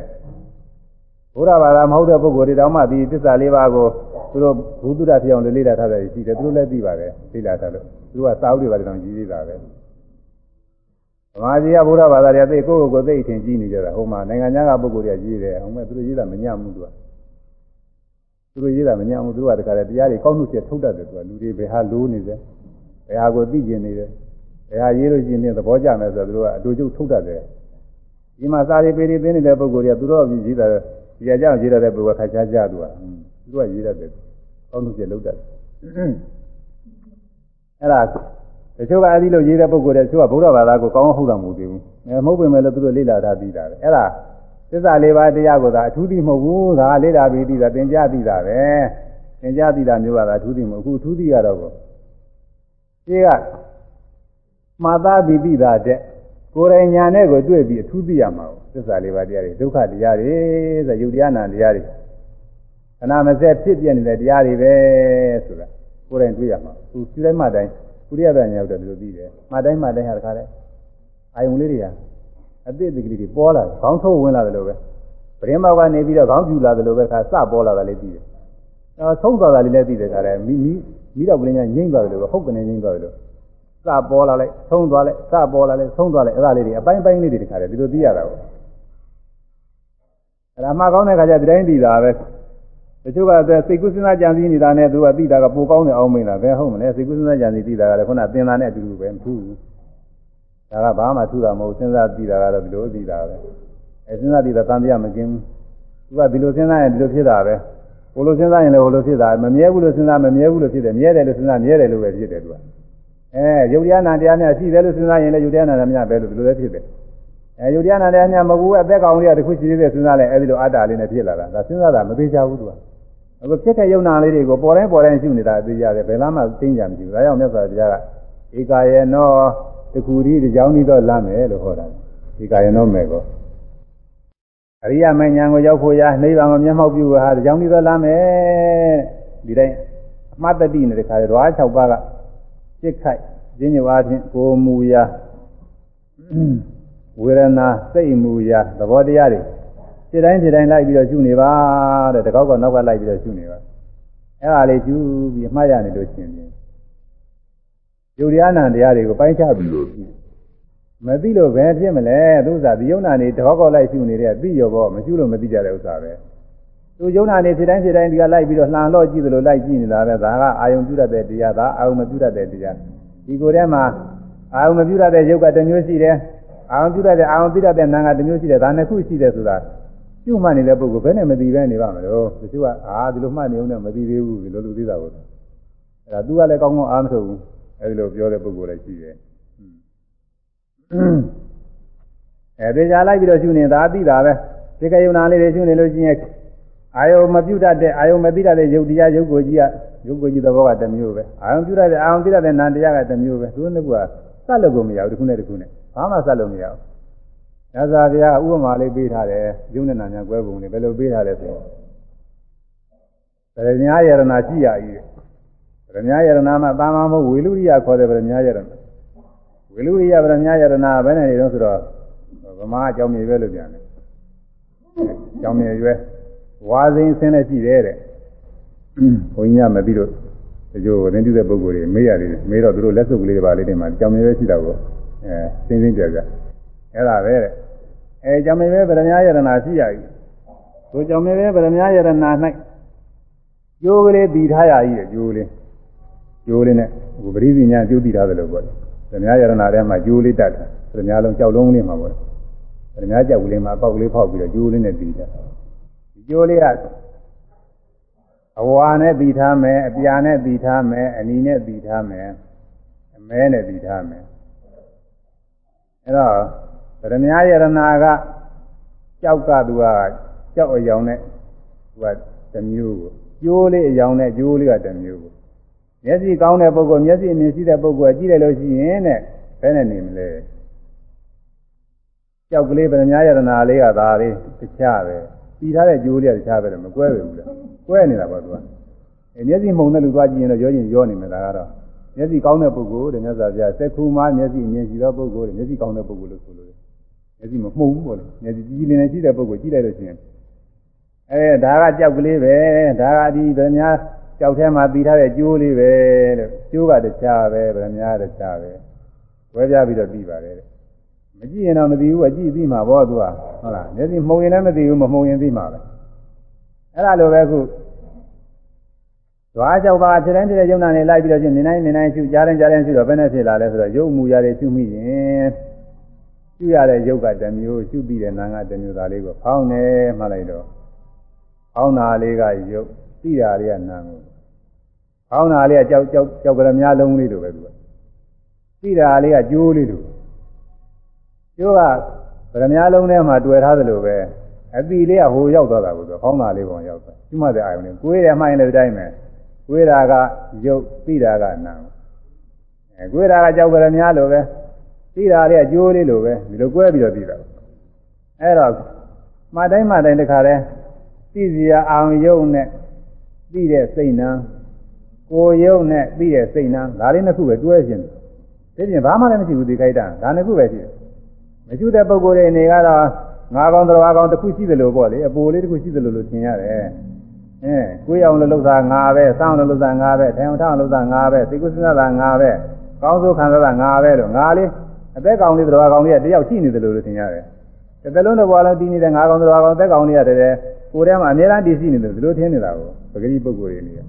ဘုရားဘာသာမဟုတ်တဲ့ပုဂ္ဂိုလ်တွေတောင်မှဒီသစ္စာလေးပါးကိုသူတို့ဘုသူဒ္ဓဖြစ်အောင်လေ့လာထားတယ်ရှိတယ်သူတို့လည်းသိပါတယ်လေ့လာထားလို့သူတို့ကစာအုပ်တွေပါတယ်တောင်ကြီးသေးတာပဲဗမာကြီးကဘုရားဘာသာတွေသိကိုယ့်ကိုယ်ကိုသိအထင်ကြီးနေကြတာဟိုမှာနိုင်ငံခြားကပုဂ္ဂိုလ်တွေကကြီးတယ်အောင်မဲ့သူတို့ရေးတာမညံ့ဘူးသူကသူတို့ရေးတာမညံ့ဘူးသူကတခါတည်းတရားတွေကောက်နှုတ်ချက်ထုတ်တတ်တယ်သူကလူတွေဘယ်ဟာလိုးနေတယ်ဘယ်ဟာကိုသိကျင်နေတယ် ဘယ်ဟာရေးလို့ရှိရင်သဘောကျမယ်ဆိုတော့သူတို့ကအတူတူထုတ်တတ်တယ်ဒီမှာစာရီပေရီသိနေတဲ့ပုဂ္ဂိုလ်တွေကသူတို့ရေးတာဒီအကြောင်းရေးတတ်တဲ့ပုဂ္ဂိုလ်ကခါချာကြသူကသူကရေးတတ်တယ်ကောက်နှုတ်ချက်လုပ်တတ်တယ်အဲ့ဒါတချို့ကအဲဒီလိုရေးတဲ့ပုဂ္ဂိုလ်တွေတချို့ကဗုဒ္ဓဘာသာကိုကောင်းအောင်ဟုတ်တာမဟုတ်သေးဘူး။အဲမဟုတ်ပေမဲ့လည်းသူတို့လေ့လာတာပြီးတာပဲ။အဲ့ဒါသစ္စာလေးပါးတရားကိုသာအထူးသိမဟုတ်ဘူး။ဒါလေ့လာပြီးပြီးတာသင်ကြားပြီးတာပဲ။သင်ကြားပြီးတာမျိုးကသာအထူးသိမဟုတ်ဘူး။အခုအထူးသိရတော့ကိုဒီက မှားသားပြီးပြီးတာတဲ့ကိုယ်တိုင်ညာနဲ့ကိုတွေ့ပြီးအထူးသိရမှာ။သစ္စာလေးပါးတရားတွေဒုက္ခတရားတွေဆိုယုတ်တရားနာတရားတွေခဏမစက်ဖြစ်ပြနေတဲ့တရားတွေပဲဆိုတာကိုယ်တိုင်တွေ့ရမှာ။သူစိတိုင်းမှတိုင်းကုရိယဗျာညာရောက်တယ်ဒီလိုပြီးတယ်။မှတိုင်းမှတိုင်းဟာတခါလဲအာယုံလေးတွေကအသစ်အသစ်ကလေးတွေပေါ်လာတယ်။ခေါင်းထုတ်ဝင်လာတယ်လို့ပဲ။ပရင်မောက်ကနေပြီးတော့ခေါင်းပြူလာတယ်လို့ပဲခါစပေါ်လာတာလေးပြီးတယ်။အဲဆုံးသွားတာလေးလည်းပြီးတယ်ခါလဲမိမိမိတော့ကလေးများငိမ့်သွားတယ်လို့ပဲဟုတ်ကနေငိမ့်သွားတယ်လို့ စပေါ်လာလိုက်ဆုံးသွားလိုက်စပေါ်လာလိုက်ဆုံးသွားလိုက်အဲ့ဒါလေးတွေအပိုင်းပိုင်းလေးတွေတခါလဲဒီလိုသိရတာပေါ့။အဲ့ဒါမှကောင်းတဲ့ခါကျဒီတိုင်းသိတာပဲ။တချို့ကစိတ်ကူးစဉ်းစားကြံစည်နေတာနဲ့သူကသိတာကပိုကောင်းတဲ့အောင်မင်းလားဘယ်ဟုတ်မလဲစိတ်ကူးစဉ်းစားကြံစည်သိတာကလည်းခုနသင်္သာနဲ့အတူတူပဲမထူးဘူးဒါကဘာမှထူးတာမဟုတ်စဉ်းစားသိတာကတော့ဒီလိုသိတာပဲအဲစဉ်းစားသိတာတန်တရားမကျင်းဘူးသူကဒီလိုစဉ်းစားရင်ဒီလိုဖြစ်တာပဲဟိုလိုစဉ်းစားရင်လည်းဟိုလိုဖြစ်တာမမြဲဘူးလို့စဉ်းစားမမြဲဘူးလို့ဖြစ်တယ်မြဲတယ်လို့စဉ်းစားမြဲတယ်လို့ပဲဖြစ်တယ်သူက အဲယုတ်တရားနာတရားများရှိတယ်လို့စဉ်းစားရင်လည်းယုတ်တရားနာတရားများပဲလို့ဒီလိုပဲဖြစ်တယ်အဲယုတ်တရားနာတရားများမဟုတ်ဘူးအသက်ကောင်လေးကတခုရှိသေးတယ်စဉ်းစားလဲအဲဒီလိုအတ္တလေးနဲ့ဖြစ်လာတာဒါစဉ်းစားတာမသေးချဘူးသူကအခုဖြစ်တဲ့ယုံနာလေးတွေကိုပေါ်တိုင်းပေါ်တိုင်းရှုနေတာသိရတယ်ဘယ်လားမှသိကြမရှိဘူးဒါကြောင့်မြတ်စွာဘုရားကဧကာယေနောတခုဒီတကြောင်ဤတော့လမ်းမယ်လို့ဟောတာဧကာယေနောမယ်ကောအရိယမဉ္ဇဉ်ကိုရောက်ဖို့ရနိဗ္ဗာန်ကိုမျက်မှောက်ပြုဟာတကြောင်ဤတော့လမ်းမယ်ဒီတိုင်းအမှတ်တတိနဲ့တခါရွာ6ပါးက စိတ်ခိုက်ရင်းညွားခြင်းကိုမူရာဝေဒနာစိတ်မူရာသဘောတရားတွေဒီတိုင်းဒီတိုင်းလိုက်ပြီးတော့ရှုနေပါတဲ့တကောက်ကနောက်ကလိုက်ပြီးတော့ရှုနေပါအဲ့ဒါလေးရှုပြီးမှားရနေလို့ရှင်ပြန်ယုတ်တရားနာတရားတွေကိုပိုင်းခြားပြီးလို့မသိလို့ဘယ်ဖြစ်မလဲသူဥစ္စာဒီယုံနာနေတကောက်ကောက်လိုက်ရှုနေတဲ့သိရောပေါ့မရှုလို့မသိကြတဲ့ဥစ္စာပဲ သူယုံနာနေဖြစ်တိုင်းဖြစ်တိုင်းဒီကလိုက်ပြီးတော့လှန်လို့ကြည့်သလိုလိုက်ကြည့်နေတာပဲဒါကအာယုံပြုတတ်တဲ့တရားဒါအာယုံမပြုတတ်တဲ့တရားဒီကိုယ်ထဲမှာအာယုံမပြုတတ်တဲ့ယုတ်ကတစ်မျိုးရှိတယ်အာယုံပြုတတ်တဲ့အာယုံပြုတတ်တဲ့နာမ်ကတစ်မျိုးရှိတယ်ဒါနှစ်ခုရှိတယ်ဆိုတာပြုမှတ်နေတဲ့ပုဂ္ဂိုလ်ဘယ်နဲ့မသိပဲနေပါမလို့တချို့ကအာဒီလိုမှတ်နေအောင်နဲ့မသိသေးဘူးဒီလိုလူသေးတာကိုအဲ့ဒါသူကလည်းကောင်းကောင်းအားမထုတ်ဘူးအဲဒီလိုပြောတဲ့ပုဂ္ဂိုလ်လည်းရှိတယ်အဲဒီကြလိုက်ပြီးတော့ရှုနေတာအသိတာပဲဒီကယုံနာလေးတွေရှုနေလို့ရှိရင် အာယုံမပြုတ်တတ်တဲ့အာယုံမသိတတ်တဲ့ယုတ်တရားယုတ်ကိုကြီးကယုတ်ကိုကြီးသဘောကတစ်မျိုးပဲအာယုံပြုတ်တတ်တဲ့အာယုံသိတတ်တဲ့နာမ်တရားကတစ်မျိုးပဲသူတို့ကစက်လို့ကိုမရဘူးတစ်ခုနဲ့တစ်ခုနဲ့ဘာမှစက်လို့မရဘူး။ဒါသာဘုရားဥပမာလေးပေးထားတယ်ယုံနဲ့နာများကွဲပုံတွေဘယ်လိုပေးထားလဲဆိုတော့ဗရညာယရဏရှိရည်ဗရညာယရဏမှာတာမမဟုတ်ဝေလူရိယခေါ်တယ်ဗရညာယရဏဝေလူရိယဗရညာယရဏဘယ်နဲ့နေတော့ဆိုတော့ဗမာအကြောင်းမြေပဲလို့ပြန်တယ်။အကြောင်းမြေရွယ် ဝါစိန်ဆင်းလက်ရှိတယ်တဲ့ဘုန်းကြီးကမပြီးတော့ဒီလိုတင်းတူတဲ့ပုံကိုယ်တွေမေးရတယ်မေးတော့သူတို့လက်စုပ်ကလေးပါလေးတွေမှာကြောင်မြဲပဲရှိတာကိုအဲစင်းစင်းကြကြအဲ့ဒါပဲတဲ့အဲကြောင်မြဲပဲဗရမယရဏရှိရည်သူကြောင်မြဲပဲဗရမယရဏ၌ကျိုးကလေးပြီးထားရည်ကျိုးလေးကျိုးလေးနဲ့ဟိုပရိသညာကျိုးပြီးထားတယ်လို့ပြောတယ်ဗရမယရဏထဲမှာကျိုးလေးတတ်တယ်ဗရမယလုံးကြောက်လုံးလေးမှာပေါ့ဗရမယကြောက်ကလေးမှာအပေါက်ကလေးဖောက်ပြီးတော့ကျိုးလေးနဲ့ပြီးတာ ကျိုးလေးကအဝါနဲ့ပြီးထားမယ်အပြာနဲ့ပြီးထားမယ်အနီနဲ့ပြီးထားမယ်အမဲနဲ့ပြီးထားမယ်အဲ့တော့ဗရမ ्या ယရနာကကြောက်ကသူကကြောက်အယောင်နဲ့သူကတစ်မျိုးကိုကျိုးလေးအယောင်နဲ့ကျိုးလေးကတစ်မျိုးကိုမျက်စိကောင်းတဲ့ပုဂ္ဂိုလ်မျက်စိအမြင်ရှိတဲ့ပုဂ္ဂိုလ်ကကြည့်လိုက်လို့ရှိရင်တဲ့ဘယ်နဲ့နေမလဲကြောက်ကလေးဗရမ ्या ယရနာလေးကဒါလေးတခြားပဲ ပြီးထားတဲ့ကျိုးလေးကတခြားပဲမကွဲပဲဘူးလားကွဲနေတာပေါ့သူကအဲမျက်စိမှုန်တဲ့လူသွားကြည့်ရင်တော့ရောရင်ရောနေမှာဒါကတော့မျက်စိကောင်းတဲ့ပုဂ္ဂိုလ်တဲ့မြတ်စွာဘုရားစက်ခုမှမျက်စိအမြင်ရှိသောပုဂ္ဂိုလ်တဲ့မျက်စိကောင်းတဲ့ပုဂ္ဂိုလ်လို့ဆိုလို့မျက်စိမမှုန်ဘူးပေါ့လေမျက်စိကြည်ကြည်လင်လင်ရှိတဲ့ပုဂ္ဂိုလ်ကြည့်လိုက်လို့ရှိရင်အဲဒါကကြောက်ကလေးပဲဒါကဒီဗရမ ्या ကြောက်ထဲမှာပြီးထားတဲ့ကျိုးလေးပဲလို့ကျိုးကတခြားပဲဗရမ ्या တခြားပဲဝဲပြပြီးတော့ပြီးပါတယ်တဲ့ မကြည့်ရင်တော့မသိဘူးအကြည့်ပြီးမှာပေါ့သူကဟုတ်လားမျက်စိမှုန်ရင်လည်းမသိဘူးမမှုန်ရင်ပြီးမှာပဲအဲ့ဒါလိုပဲခုဓွားကြောက်ပါဖြစ်တိုင်းဖြစ်တဲ့ယုံနာနေလိုက်ပြီးတော့ချင်းမြင်တိုင်းမြင်တိုင်းရှုကြားတိုင်းကြားတိုင်းရှုတော့ဘယ်နဲ့ဖြစ်လာလဲဆိုတော့ယုံမူရတဲ့ရှုမိရင်ရှုရတဲ့ယုတ်ကတစ်မျိုးရှုပြီးတဲ့နာငါတစ်မျိုးသားလေးကိုဖောင်းတယ်မှလိုက်တော့ဖောင်းတာလေးကယုတ်ပြီးတာလေးကနာကိုဖောင်းတာလေးကကြောက်ကြောက်ကြောက်ကရများလုံးလေးလိုပဲသူကပြီးတာလေးကကျိုးလေးလို ကျိုးကဗရမများလုံးထဲမှာတွေ့ထားသလိုပဲအပီလေးကဟိုရောက်သွားတာကိုသူဖောင်းတာလေးပုံရောက်သွားကျွမတဲ့အာယုန်လေးကိုယ်ရမှိုင်းလည်းတိုင်းပဲကိုယ်တာကယုတ်ပြီးတာကနာအဲကိုယ်တာကကြောက်ကရများလိုပဲပြီးတာလေးကကျိုးလေးလိုပဲဒီလိုကွဲပြီးတော့ပြီးတာအဲ့တော့မှတိုင်းမှတိုင်းတခါတည်းသိစီရအောင်ယုတ်နဲ့ပြီးတဲ့စိတ်နှံကိုယုတ်နဲ့ပြီးတဲ့စိတ်နှံဒါလေးနှစ်ခုပဲတွဲခြင်းဒီပြင်ဘာမှလည်းမရှိဘူးဒီခိုက်တာဒါနှစ်ခုပဲရှိတယ် မရှိတဲ့ပုံကိုယ်တွေအနေကတော့ငါးကောင်တော်ကောင်တစ်ခုရှိတယ်လို့ပေါ့လေအပိုလေးတစ်ခုရှိတယ်လို့လို့ထင်ရတယ်အဲကိုယ်အောင်လို့လောက်တာငါပဲစောင်းလို့လောက်တာငါပဲထိုင်အောင်ထောင်းလို့လောက်တာငါပဲသိကုသနာတာငါပဲကောင်းစိုးခံစားတာငါပဲလို့ငါလေးအသက်ကောင်လေးတော်ကောင်လေးကတယောက်ရှိနေတယ်လို့လို့ထင်ရတယ်တစ်သလုံးတစ်ဘွားလုံးတည်နေတဲ့ငါးကောင်တော်ကောင်သက်ကောင်လေးရတယ်ကိုယ်ထဲမှာအများအားတည်ရှိနေတယ်ဒီလိုထင်နေတာကိုပဂတိပုဂ္ဂိုလ်တွေနေတယ်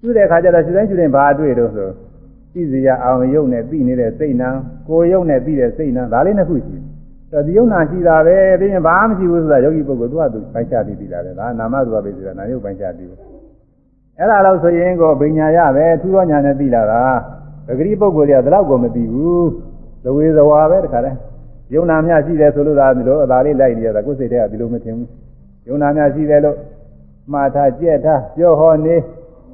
ကျွတဲ့အခါကျတော့ကျွတိုင်းကျွတိုင်းဘာအတွေ့တော့ဆို သိစရာအောင်ယုံနဲ့သိနေတဲ့စိတ်နှံကိုယုံနဲ့သိတဲ့စိတ်နှံဒါလေးနှစ်ခုရှိတယ်ဒီယုံနာရှိတာပဲပြီးရင်ဘာမှမရှိဘူးဆိုတာယောဂီပုဂ္ဂိုလ်သူကသူပိုင်းခြားပြီးပြီလားဒါနာမသူကပဲဆိုတာနာယုတ်ပိုင်းခြားပြီးဘူးအဲ့ဒါလို့ဆိုရင်ကိုဗိညာရပဲထူးသောညာနဲ့သိလာတာပဂတိပုဂ္ဂိုလ်တွေကဒီလောက်ကိုမသိဘူးသဝေသဝါပဲတခါတည်းယုံနာမြရှိတယ်ဆိုလို့သာဒီလိုအသာလေးလိုက်နေရတာကိုယ်စိတ်ထဲကဒီလိုမထင်ဘူးယုံနာမြရှိတယ်လို့မှားထားကြက်ထားပြောဟောနေ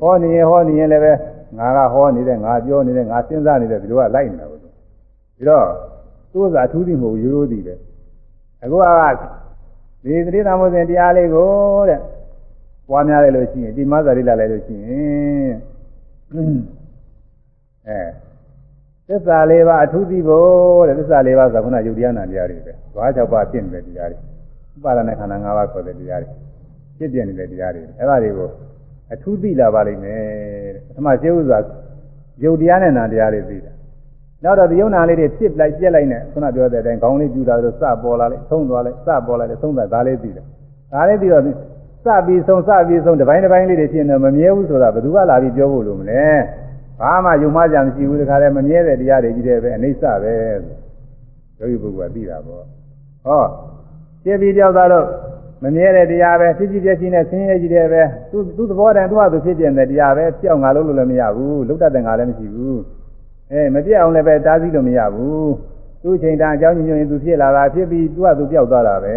ဟောနေရင်ဟောနေရင်လည်းပဲ ငါကဟောနေတယ်ငါပြောနေတယ်ငါစဉ်းစားနေတယ်ဒီလိုကလိုက်နေတာဘူးပြီးတော့သူ့စာအထူးသိမဟုတ်ရိုးရိုးသည်ပဲအခုကဒီသတိသမုဇ္ဇဉ်တရားလေးကိုတဲ့ပွားများလိုက်လို့ရှိရင်ဒီမဇာရိလာလိုက်လို့ရှိရင်အဲသစ္စာလေးပါအထူးသိဖို့တဲ့သစ္စာလေးပါဆိုခုနယုတ်တရားနာတရားတွေပဲဘာ၆ပါးဖြစ်နေတဲ့တရားတွေဥပါဒနာခန္ဓာ၅ပါးဆိုတဲ့တရားတွေဖြစ်ပြနေတဲ့တရားတွေအဲ့ဒါတွေကို အထူးသိလာပါလိမ့်မယ်တဲ့ပထမရှင်းဥစွာယုတ်တရားနဲ့နာတရားတွေသိတာနောက်တော့ဒီယုံနာလေးတွေဖြစ်လိုက်ပြက်လိုက်နဲ့ခုနပြောတဲ့အတိုင်းခေါင်းလေးပြူတာလို့စပေါ်လာလိုက်သုံးသွားလိုက်စပေါ်လာလိုက်သုံးသွားဒါလေးသိတယ်ဒါလေးသိတော့စပြီးဆုံးစပြီးဆုံးတစ်ပိုင်းတစ်ပိုင်းလေးတွေဖြစ်နေမမြဲဘူးဆိုတာဘယ်သူကလာပြီးပြောဖို့လို့မလဲဘာမှယုံမှကြမရှိဘူးတခါတည်းမမြဲတဲ့တရားတွေကြီးတယ်ပဲအနိစ္စပဲယောဂီပုဂ္ဂိုလ်ကသိတာပေါ့ဟောပြပြီးကြောက်တာတော့ မမြဲတဲ့တရားပဲဖြစ်ဖြစ်ပြချင်းနဲ့ဆင်းရဲကြီးတယ်ပဲသူသူသဘောတည်းသူ့ဟာသူဖြစ်ပြတဲ့တရားပဲပြောင်းငါလို့လို့လည်းမရဘူးလုတ်တတ်တဲ့ငါလည်းမရှိဘူးအဲမပြတ်အောင်လည်းပဲတားဆီးလို့မရဘူးသူ့ချိန်တန်အကြောင်းညွှန်ရင်သူဖြစ်လာတာဖြစ်ပြီးသူ့ဟာသူပြောက်သွားတာပဲ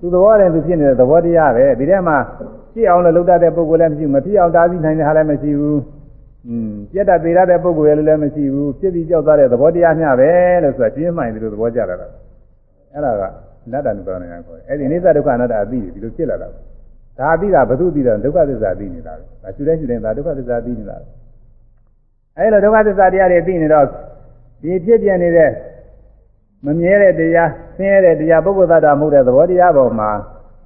သူသဘောတည်းသူဖြစ်နေတဲ့သဘောတရားပဲဒီထဲမှာဖြစ်အောင်လို့လုတ်တတ်တဲ့ပုဂ္ဂိုလ်လည်းမရှိဘူးမဖြစ်အောင်တားဆီးနိုင်တဲ့ဟာလည်းမရှိဘူးอืมပြတ်တတ်သေးရတဲ့ပုဂ္ဂိုလ်ရဲ့လည်းမရှိဘူးဖြစ်ပြီးကြောက်သွားတဲ့သဘောတရားမျှပဲလို့ဆိုတာကျင်းမှန်တယ်လို့သဘောကျလာတာအဲ့ဒါက အနတ္တနုပါဒနာခေါ်တယ်အဲ့ဒီအနိစ္စဒုက္ခအနတ္တအသိဒီလိုဖြစ်လာတာဒါအသိတာဘုသူပြီးတော့ဒုက္ခသစ္စာသိနေတာပဲဒါရှုတဲ့ရှုတဲ့ဒါဒုက္ခသစ္စာသိနေတာပဲအဲ့လိုဒုက္ခသစ္စာတရားတွေသိနေတော့ဒီဖြစ်ပြနေတဲ့မမြဲတဲ့တရားဆင်းရဲတဲ့တရားပုဂ္ဂိုလ်သတ္တမဟုတ်တဲ့သဘောတရားပေါ်မှာ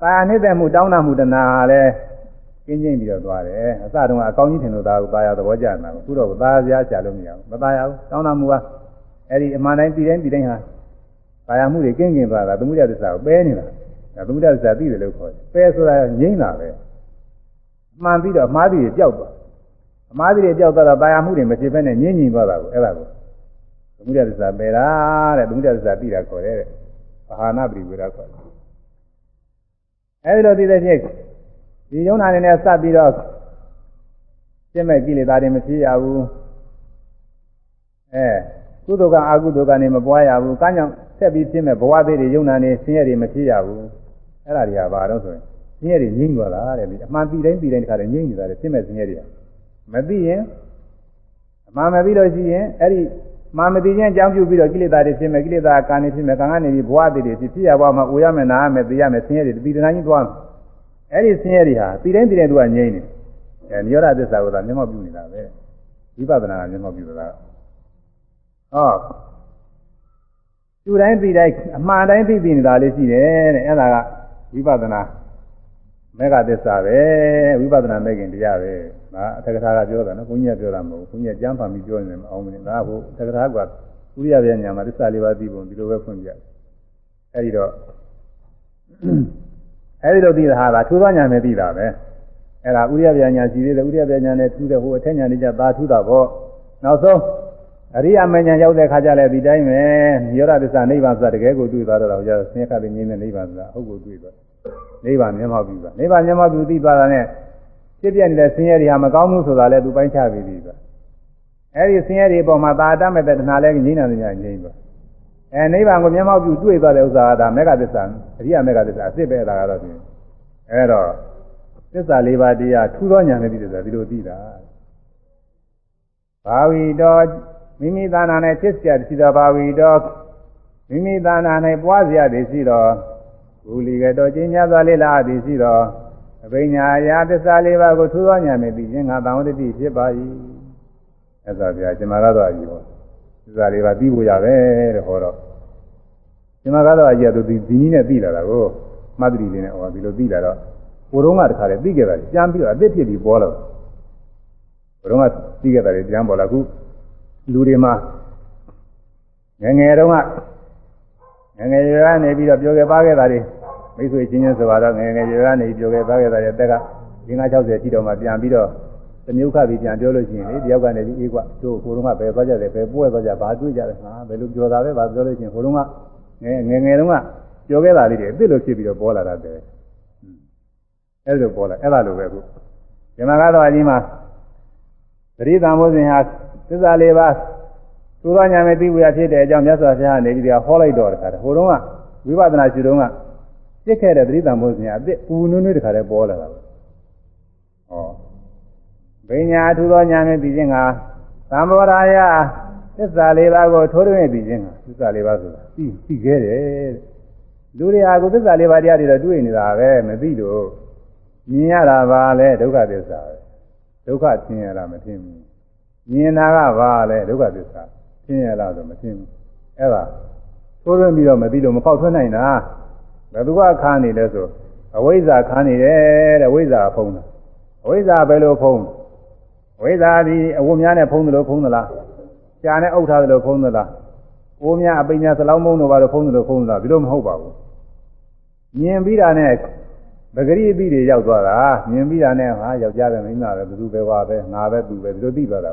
ပါဏိတ္တမှုတောင်းတမှုတနာလည်းကျင်းကျင်းပြီးတော့သွားတယ်အစတုန်းကအကောင်းကြီးထင်လို့သားကိုပါရသဘောကျနေတာကိုသူတော့သားပြားချလို့မရဘူးမသားရဘူးတောင်းတမှုကအဲ့ဒီအမှန်တိုင်းပြည်တိုင်းပြည်တိုင်းဟာ ကာယမှုတွေကင်းကင်းသွားတာသမုဒယသစ္စာကိုပဲနေတာဒါသမုဒယသစ္စာသိတယ်လို့ခေါ်တယ်ပဲဆိုတာငြိမ့်တာပဲအမှန်ပြီးတော့အမှားပြီးရကြောက်သွားအမှားပြီးရကြောက်သွားတော့ကာယမှုတွေမဖြစ်ဘဲနဲ့ငြိမ့်ငြိမ်သွားတာကိုအဲ့ဒါကိုသမုဒယသစ္စာပဲတာတဲ့သမုဒယသစ္စာသိတာခေါ်တယ်တဲ့ဘာဟာနာပိဝေရခေါ်တယ်အဲဒီလိုသိတဲ့ဖြင့်ဒီယုံနာနေနဲ့စပ်ပြီးတော့ရှင်းမဲ့ကြည့်လေဒါတွေမဖြစ်ရဘူးအဲကုသိုလ်ကအကုသိုလ်ကနေမပွားရဘူး။ကံကြောင့် ဆက်ပြီးဖြစ်မဲ့ဘဝသေးတွေယုံနာနေဆင်းရဲတွေမဖြစ်ရဘူးအဲ့ဒါတွေကဘာတော့ဆိုရင်ဆင်းရဲတွေငြိမ့်သွားတာတဲ့ဒီအမှန်ပြီးတိုင်းပြီးတိုင်းတခါတည်းငြိမ့်နေတာတဲ့ဖြစ်မဲ့ဆင်းရဲတွေကမသိရင်အမှန်မပြီးလို့ရှိရင်အဲ့ဒီမာမတိချင်းအကြောင်းပြုပြီးတော့ကိလေသာတွေဖြစ်မဲ့ကိလေသာကံတွေဖြစ်မဲ့ကံကနေပြီးဘဝသေးတွေဖြစ်ဖြစ်ရဘဝမှာအိုရမယ်နာရမယ်သိရမယ်ဆင်းရဲတွေတတိတနာကြီးသွားအဲ့ဒီဆင်းရဲတွေဟာပြီးတိုင်းပြီးတိုင်းသူကငြိမ့်နေအဲနိရောဓသစ္စာကိုသာမျက်မှောက်ပြုနေတာပဲဝိပဿနာကမျက်မှောက်ပြုတာဟော သူတိုင်းပြီးတိုင်းအမှားတိုင်းသိသိနေတာလေးရှိတယ်တဲ့အဲ့ဒါကဝိပဿနာမေဃသစ္စာပဲဝိပဿနာမဲ့ခင်တရားပဲဒါအထက်ကထာကပြောတာနော်ဘုန်းကြီးကပြောတာမဟုတ်ဘူးဘုန်းကြီးကကျမ်းပါပြီးပြောနေတယ်မအောင်ဘူးဒါကဘုအထက်ကထာကဥရိယပြညာမှာသစ္စာလေးပါးသိပုံဒီလိုပဲဖွင့်ပြအဲ့ဒီတော့အဲ့ဒီလိုသိတာဟာကထူးသောညာနဲ့သိတာပဲအဲ့ဒါဥရိယပြညာရှိသေးတယ်ဥရိယပြညာနဲ့ထူးတဲ့ဟိုအထက်ညာနေကြသာထူးတာပေါ့နောက်ဆုံး အရိယာမဉ္ဇဉ်ရောက်တဲ့ခါကျလည်းဒီတိုင်းပဲနိရောဓသစ္စာနိဗ္ဗာန်ဆိုတာတကယ်ကိုတွေ့သွားတော့ကြာဆင်းရဲခတ်တဲ့ငြိမ်းတဲ့နိဗ္ဗာန်ဆိုတာဟုတ်ကိုတွေ့သွားနိဗ္ဗာန်မျက်မှောက်ပြုတာနိဗ္ဗာန်မျက်မှောက်ပြုသိသွားတာနဲ့ဖြစ်ပြနေတဲ့ဆင်းရဲတွေဟာမကောင်းဘူးဆိုတာလည်းသူပိုင်းခြားပြီးပြီဆိုအဲဒီဆင်းရဲတွေပေါ်မှာသာတတ်မဲ့တဲ့တဏှာလည်းငြိမ်းတယ်ညာငြိမ်းသွားအဲနိဗ္ဗာန်ကိုမျက်မှောက်ပြုတွေ့သွားတဲ့ဥစ္စာကဒါမေဃသစ္စာအရိယာမေဃသစ္စာအစ်စ်ပဲတာကတော့ဒီအဲတော့သစ္စာလေးပါးတရားထူးသောညာနဲ့ပြီးတယ်ဆိုတာဒီလိုသိတာဘာဝီတော် မိမိသာနာနဲ့ဖြစ်เสียရှိသောဘာဝီတော်မိမိသာနာ၌ပွားเสียသည်ရှိသောဘူလီကတော်ကျင်းညာစွာလေးလားသည်ရှိသောအဘိညာယာသစ္စာလေးပါးကိုထူသောညာနဲ့ပြီးခြင်းငါတံဝတ္တိဖြစ်ပါ၏အဲ့ဒါပြကျွန်မကတော့အကြီးဟောသစ္စာလေးပါးပြီးဖို့ရပဲတဲ့ဟောတော့ကျွန်မကတော့အကြီးကသူဒီနည်းနဲ့ပြီးလာတာကိုမှတ်တိလေးနဲ့ဟောဒီလိုပြီးလာတော့ကိုတော့ကတခါလေပြီးခဲ့တာကြမ်းပြီးတော့အသစ်ဖြစ်ပြီးပေါ်လာကိုတော့ကပြီးခဲ့တာလေကြမ်းပေါ်လာခု လူတွေမှာငငယ်တုန်းကငငယ်ရွယ်ကနေပြီးတော့ပြောခဲ့ပါခဲ့တာတွေမိတ်ဆွေချင်းချင်းဆိုတော့ငငယ်ရွယ်ကနေပြောခဲ့ပါခဲ့တာတွေအသက်က560ရှိတော့မှပြန်ပြီးတော့တမျိုးခပြီးပြန်ပြောလို့ရှိရင်လေတယောက်ကနေပြီးအေးကွတို့ကိုတော့ကဘယ်သွားကြတယ်ဘယ်ပွဲသွားကြဘာတွေ့ကြတယ်ဟာဘယ်လိုပြောတာပဲဘာပြောလို့ရှိရင်ကိုတော့ကငယ်ငယ်ငယ်တုန်းကပြောခဲ့တာလေးတွေအစ်စ်လိုဖြစ်ပြီးတော့ပေါ်လာတာတဲ့အဲ့လိုပေါ်လာအဲ့လိုပဲအခုဒီမှာကတော့အကြီးမှာပရိသံဘောဇင်ဟာ သစ္စာလေးပါးသုသောညာမဲ့သိဝရဖြစ်တဲ့အကြောင်းမြတ်စွာဘုရားကနေပြီးတော့ဟောလိုက်တော့တခါတည်းဟိုတုန်းကဝိပဿနာရှိတုန်းကပြစ်ခဲ့တဲ့ပရိသံဘောဇင်ကအစ်စ်ပူနွေးနွေးတခါတည်းပေါ်လာတာပဲဟောဘိညာသုသောညာမဲ့သိခြင်းကသံဘောရာယသစ္စာလေးပါးကိုထိုးထွင်းသိခြင်းကသစ္စာလေးပါးဆိုတာသိသိခဲ့တယ်လူတွေဟာကိုသစ္စာလေးပါးတရားတွေတော့တွေ့နေတာပဲမသိတော့မြင်ရတာပါလေဒုက္ခသစ္စာပဲဒုက္ခသင်ရတာမသိဘူး မြင်တာကဘာလဲဒုက္ခသစ္စာသင်ရလားဆိုမသိဘူးအဲ့ဒါသိုးသွင်းပြီးတော့မသိလို့မပေါက်ထွက်နိုင်တာဘယ်သူကခါနေလဲဆိုအဝိဇ္ဇာခါနေတယ်တဲ့ဝိဇ္ဇာဖုံးတာအဝိဇ္ဇာဘယ်လိုဖုံးဝိဇ္ဇာဒီအဝတ်များနဲ့ဖုံးတယ်လို့ဖုံးသလားရှားနဲ့အုပ်ထားတယ်လို့ဖုံးသလားအိုးများအပိညာစလောင်းမုံတို့ဘာလို့ဖုံးတယ်လို့ဖုံးသလားဒီလိုမဟုတ်ပါဘူးမြင်ပြီးတာနဲ့ပဂရိအပိတွေရောက်သွားတာမြင်ပြီးတာနဲ့ဟာယောက်ျားပဲမိန်းမပဲဘယ်သူပဲပါပဲငါပဲသူပဲဒီလိုသိသွားတာ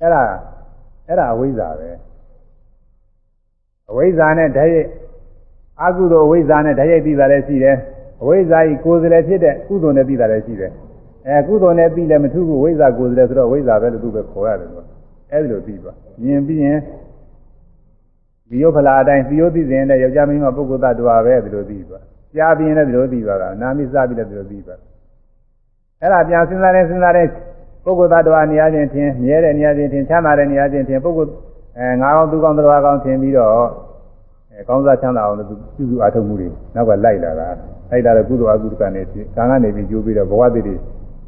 အဲ့ဒါအဲ့ဒါအဝိဇ္ဇာပဲအဝိဇ္ဇာနဲ့ဓာတ်ရိုက်အကုသိုလ်အဝိဇ္ဇာနဲ့ဓာတ်ရိုက်ပြီးတာလည်းရှိတယ်အဝိဇ္ဇာကြီးကိုယ်စလဲဖြစ်တဲ့ကုသိုလ်နဲ့ပြီးတာလည်းရှိတယ်အဲကုသိုလ်နဲ့ပြီးလည်းမထူးဘူးဝိဇ္ဇာကိုယ်စလဲဆိုတော့ဝိဇ္ဇာပဲလို့သူပဲခေါ်ရတယ်ကွာအဲ့ဒီလိုပြီးသွားမြင်ပြီးရင်ဒီယုတ်ဖလာအတိုင်းသီယုတ်သိစဉ်နဲ့ယောက်ျားမင်းမပုဂ္ဂိုလ်တ attva ပဲဒီလိုပြီးသွားကြားပြီးရင်လည်းဒီလိုသိသွားတာနာမိစပြီးလည်းဒီလိုသိသွားအဲ့ဒါပြန်စဉ်းစားနေစဉ်းစားနေ ပုဂ္ဂိုလ်သတ္တဝါနေရာချင်းထင်မြဲတဲ့နေရာချင်းထင်ချမ်းသာတဲ့နေရာချင်းထင်ပုဂ္ဂိုလ်အဲငါကောင်းသူကောင်းတရားကောင်းထင်ပြီးတော့အဲကောင်းစားချမ်းသာအောင်လို့ပြုစုအားထုတ်မှုတွေနောက်ကလိုက်လာတာလိုက်လာတဲ့ကုသိုလ်အကုသိုလ်ကနေဖြစ်ကံကနေပြီးကျိုးပြီးတော့ဘဝတည်တည်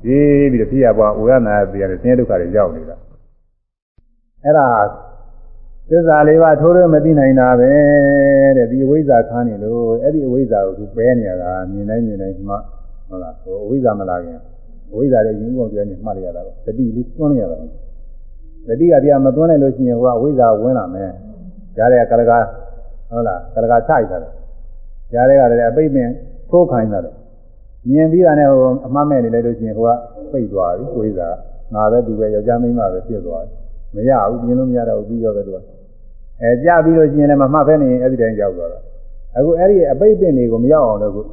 ရေးပြီးတော့ဖြစ်ရပွားဝေရနာပြရတယ်ဆင်းရဲဒုက္ခတွေရောက်နေတာအဲ့ဒါသစ္စာလေးပါထိုးရမသိနိုင်တာပဲတဲ့ဒီအဝိဇ္ဇာခန်းနေလို့အဲ့ဒီအဝိဇ္ဇာကိုသူပဲနေရတာမြင်တိုင်းမြင်တိုင်းမှဟုတ်လားဟိုအဝိဇ္ဇာမလာခင် ဝိဇ္ဇာရဲ့ရင်ဥပ္ပပြောနေမှတ်ရတာပေါ့တတိလေးသွန်းရတာတတိကတရားမသွန်းလိုက်လို့ရှိရင်ဟိုကဝိဇ္ဇာဝင်လာမယ်ကြားတဲ့ကလကာဟုတ်လားကလကာချလိုက်တာကြားတဲ့ကလည်းအပိတ်ပင်ထိုးခိုင်းတာတော့မြင်ပြီးတာနဲ့ဟိုအမှတ်မဲ့နေလိုက်လို့ရှိရင်ဟိုကပိတ်သွားပြီဝိဇ္ဇာငါပဲသူပဲယောက်ျားမိန်းမပဲဖြစ်သွားတယ်မရဘူးမြင်လို့မရတော့ဘူးပြီးရောပဲသူကအဲကြပြီးလို့ရှိရင်လည်းမမှတ်ဖဲနေရင်အဲ့ဒီတိုင်းရောက်သွားတာအခုအဲ့ဒီအပိတ်ပင်တွေကိုမရောက်အောင်လို့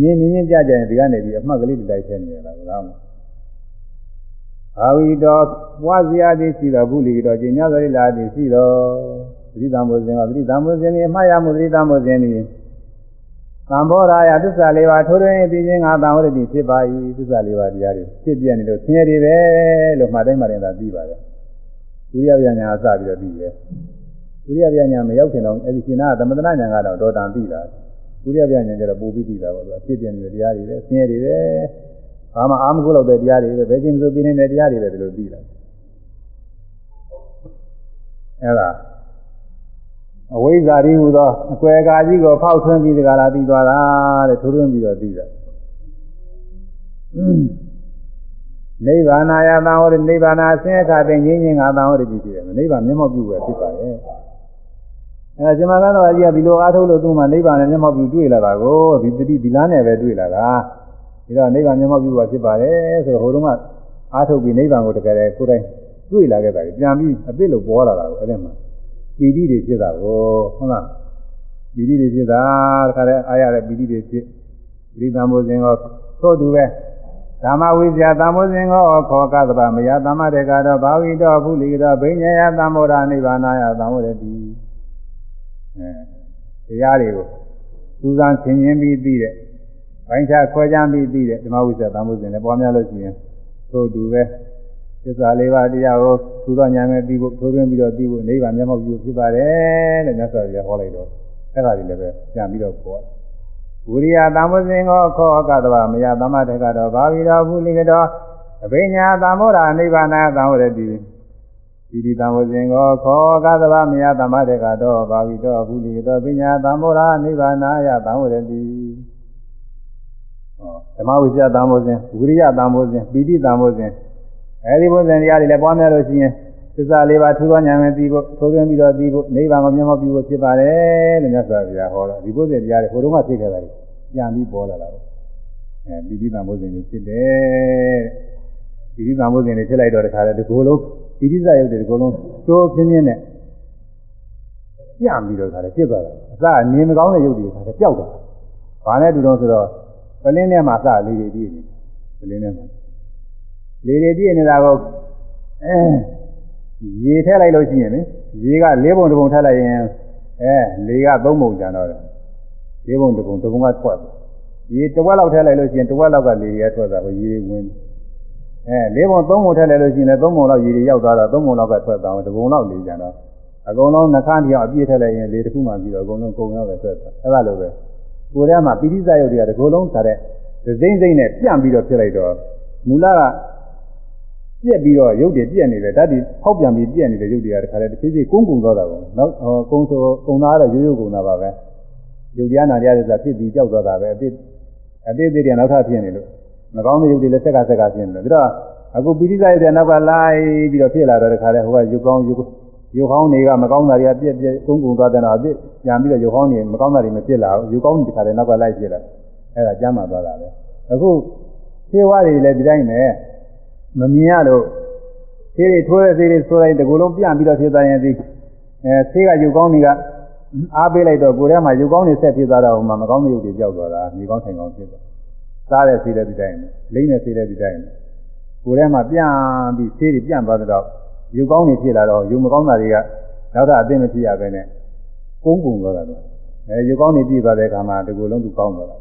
မြင်မြင်ကြကြရင်ဒီကနေပြီးအမှတ်ကလေးတစ်တိုက်ထဲနေရတာကောင်းအာဝိတော်ပွားစရာသည်ရှိတော်ဘုလီတော်ကျင့်ညသရိလာသည်ရှိတော်သတိတံမိုးစဉ်ကသတိတံမိုးစဉ်នេះအမှားရမှုသတိတံမိုးစဉ်នេះသံဘောရာယသစ္စာလေးပါးထိုးထွင်းသိခြင်းငါတံဝရတိဖြစ်ပါ၏သစ္စာလေးပါးတရားတွေဖြစ်ပြနေလို့ဆင်းရဲတွေပဲလို့မှတ်တိုင်းမှတ်တိုင်းသာသိပါတယ်ဝိရိယပညာအစပြီးတော့ပြီးတယ်ဝိရိယပညာမရောက်ခင်တော့အဲဒီရှင်နာသမထနာဉာဏ်ကတော့တော်တန်ပြီးတာ ဝိရိယပညာကျတော့ပို့ပြီးပြီးတာပေါ့သူအဖြစ်ပြနေတဲ့တရားတွေပဲဆင်းရဲတွေပဲဘာမှအာမကုလို့တဲ့တရားတွေပဲဘယ်ချင်းမဆိုပြီးနေတဲ့တရားတွေပဲဒီလိုပြီးတာအဲဒါအဝိဇ္ဇာရင်းဟူသောအကွယ်ကာကြီးကိုဖောက်ထွင်းပြီးဒီကလာပြီးသွားတာတဲ့ထိုးထွင်းပြီးတော့ပြီးတာနိဗ္ဗာန်ယသံဝရနိဗ္ဗာန်အဆင်းအခါပင်ငြင်းငြင်းငါသံဝရတိဖြစ်တယ်နိဗ္ဗာန်မျက်မှောက်ပြုပဲဖြစ်ပါတ ယ်အဲဇမကသောအကြီးကဒီလိုအားထုတ်လို့သူ့မှာနိဗ္ဗာန်နဲ့မျက်မှောက်ပြုတွေ့လာတာကိုဒီတတိဒီလားနဲ့ပဲတွေ့လာတာပြီးတော့နိဗ္ဗာန်မျက်မှောက်ပြုပါဖြစ်ပါတယ်ဆိုတော့ဟိုတုန်းကအားထုတ်ပြီးနိဗ္ဗာန်ကိုတကယ်ကိုယ်တိုင်တွေ့လာခဲ့တာပြန်ပြီးအစ်စ်လို့ပေါ်လာတာကိုအဲ့ဒီမှာပီတိတွေဖြစ်တာကိုဟုတ်လားပီတိတွေဖြစ်တာတခါတည်းအားရတဲ့ပီတိတွေဖြစ်ပရိသံဘုဇင်ကိုသို့တူပဲဓမ္မဝိဇ္ဇာသံဘုဇင်ကိုခောကသဗ္ဗမယသမတေကတော့ဘာဝိတောဖုလိကတော့ဘိညာယသံဘောဓနိဗ္ဗာနယသံဝရတိ အဲတရားတွေကိုစူးစမ်းဆင်ခြင်ပြီးပြီးတဲ့ဘိုင်းချခွဲခြားပြီးပြီးတဲ့ဓမ္မဝိဇ္ဇာသံဘုဇင်လည်းပေါ်များလို့ရှိရင်သို့တူပဲသစ္စာလေးပါးတရားကိုသုသောဉာဏ်နဲ့ပြီးဖို့ထိုးထွင်းပြီးတော့ပြီးဖို့နိဗ္ဗာန်မျက်မှောက်ပြုဖြစ်ပါတယ်လို့မြတ်စွာဘုရားဟောလိုက်တော့အဲ့ဒါတွေလည်းပဲပြန်ပြီးတော့ပေါ်ဝိရိယသံဃစဉ်ကိုခောကတဗမယသမတကတော့ဘာဝိတော်ဘုလိကတော်အဘိညာသံဃောရာနိဗ္ဗာန်သံဃောရတိ ဒီဒီသံဃစဉ်ကိုခောကတဗမယသမတကတော့ဘာဝိတော်ဘုလိကတော်ပညာသံဃောရာနိဗ္ဗာန်ယသံဃောရတိဓမ္မဝိဇ္ဇာသံဃစဉ်ဝိရိယသံဃစဉ်ပိဋိသံဃစဉ်အဲဒီဘုဇင်တရားတွေလည်းပွားများလို့ရှိရင်သစ္စာလေးပါးထူသောဉာဏ်နဲ့သိဖို့ထိုးသွင်းပြီးတော့သိဖို့နိဗ္ဗာန်ကိုမျက်မှောက်ပြုဖို့ဖြစ်ပါတယ်လို့မြတ်စွာဘုရားဟောတော့ဒီဘုဇင်တရားတွေဟိုတုန်းကဖြစ်ခဲ့တာတွေပြန်ပြီးပေါ်လာတာပေါ့အဲပိဋိသံဘုဇင်တွေဖြစ်တယ်ပိဋိသံဘုဇင်တွေဖြစ်လိုက်တော့တခါတည်းဒီကိုယ်လုံး ပိဋိသရုပ်တွေဒီကိုယ်လုံးတိုးပြင်းပြင်းနဲ့ပြန်ပြီးတော့ခါတည်းဖြစ်သွားတာအစအနေမကောင်းတဲ့ရုပ်တွေခါတည်းပျောက်သွားဘာနဲ့တူတော့ဆိုတော့ပလင်းထဲမှာအစလေးတွေပြီးနေပလင်းထဲမှာလေတွေပြည့်နေတာကိုအဲရေထည့်လိုက်လို့ရှိရင်လေရေက၄ပုံတစ်ပုံထည့်လိုက်ရင်အဲလေက၃ပုံကျန်တော့တယ်၄ပုံတစ်ပုံတစ်ပုံကထွက်တယ်ရေတစ်ဝက်လောက်ထည့်လိုက်လို့ရှိရင်တစ်ဝက်လောက်ကလေတွေထွက်သွားကိုရေတွေဝင် အဲ၄ပုံ၃ပုံထည့်လိုက်လို့ရှိရင်လည်း၃ပုံလောက်ရေတွေရောက်သွားတော့၃ပုံလောက်ကထွက်သွားတယ်တစ်ပုံလောက်လေကျန်တော့အကုန်လုံးနှခမ်းတရားအပြည့်ထည့်လိုက်ရင်လေတစ်ခုမှပြီးတော့အကုန်လုံးကုန်ရောက်ပဲထွက်သွားအဲ့ဒါလိုပဲကိုယ်ထဲမှာပိဋိစရုပ်တွေကတစ်ခုလုံးထားတဲ့စိမ့်စိမ့်နဲ့ပြန့်ပြီးတော့ဖြစ်လိုက်တော့မူလကပြက်ပြီးတော့ရုပ်တွေပြက်နေတယ်ဓာတ်တွေဖောက်ပြန်ပြီးပြက်နေတဲ့ရုပ်တွေကတခါတည်းတစ်ဖြည်းဖြည်းကုန်းကုန်းသွားတာကိုနောက်ကုန်းဆိုကုန်းသားတဲ့ရိုးရိုးကုန်းသားပါပဲရုပ်တရားနာတရားတွေဆိုတာဖြစ်ပြီးကြောက်သွားတာပဲအဖြစ်အသေးသေးတွေနောက်ထပ်ဖြစ်နေလို့ မကောင်းတဲ့ရုပ်တွေလည်းဆက်ကဆက်ကဖြစ်နေလို့ပြီးတော့အခုပိဋိစာရဲ့နောက်ကလိုက်ပြီးတော့ဖြစ်လာတော့တခါတည်းဟိုကရုပ်ကောင်းရုပ်ရုပ်ကောင်းတွေကမကောင်းတာတွေကပြက်ပြက်ကုန်းကုန်းသွားတဲ့တော့အဖြစ်ပြန်ပြီးတော့ရုပ်ကောင်းတွေမကောင်းတာတွေမဖြစ်လာဘူးရုပ်ကောင်းတွေတခါတည်းနောက်ကလိုက်ဖြစ်လာအဲ့ဒါကျမ်းမာသွားတာပဲအခုသေဝတွေလည်းဒီတိုင်းပဲမမြင်ရလို့သေးတွေထိုးတဲ့သေးတွေဆိုလိုက်တကူလုံးပြန့်ပြီးတော့ဖြစ်သွားရင်ဒီအဲဆေးကယူကောင်းတွေကအားပေးလိုက်တော့ကိုယ်ထဲမှာယူကောင်းတွေဆက်ဖြစ်သွားတော့မှမကောင်းတဲ့ရုပ်တွေကြောက်သွားတာမြေကောင်းထိုင်ကောင်းဖြစ်သွား စားတဲ့ဆေးတဲ့ဒီတိုင်းလိမ့်တဲ့ဆေးတဲ့ဒီတိုင်းကိုယ်ထဲမှာပြန့်ပြီးဆေးတွေပြန့်သွားတော့ယူကောင်းတွေဖြစ်လာတော့ယူမကောင်းတာတွေကနောက်တော့အသိမဖြစ်ရပဲနဲ့ကုန်းကုံသွားတာတော့အဲယူကောင်းတွေပြည့်သွားတဲ့အခါမှာဒီကိုယ်လုံးသူကောင်းသွားတာ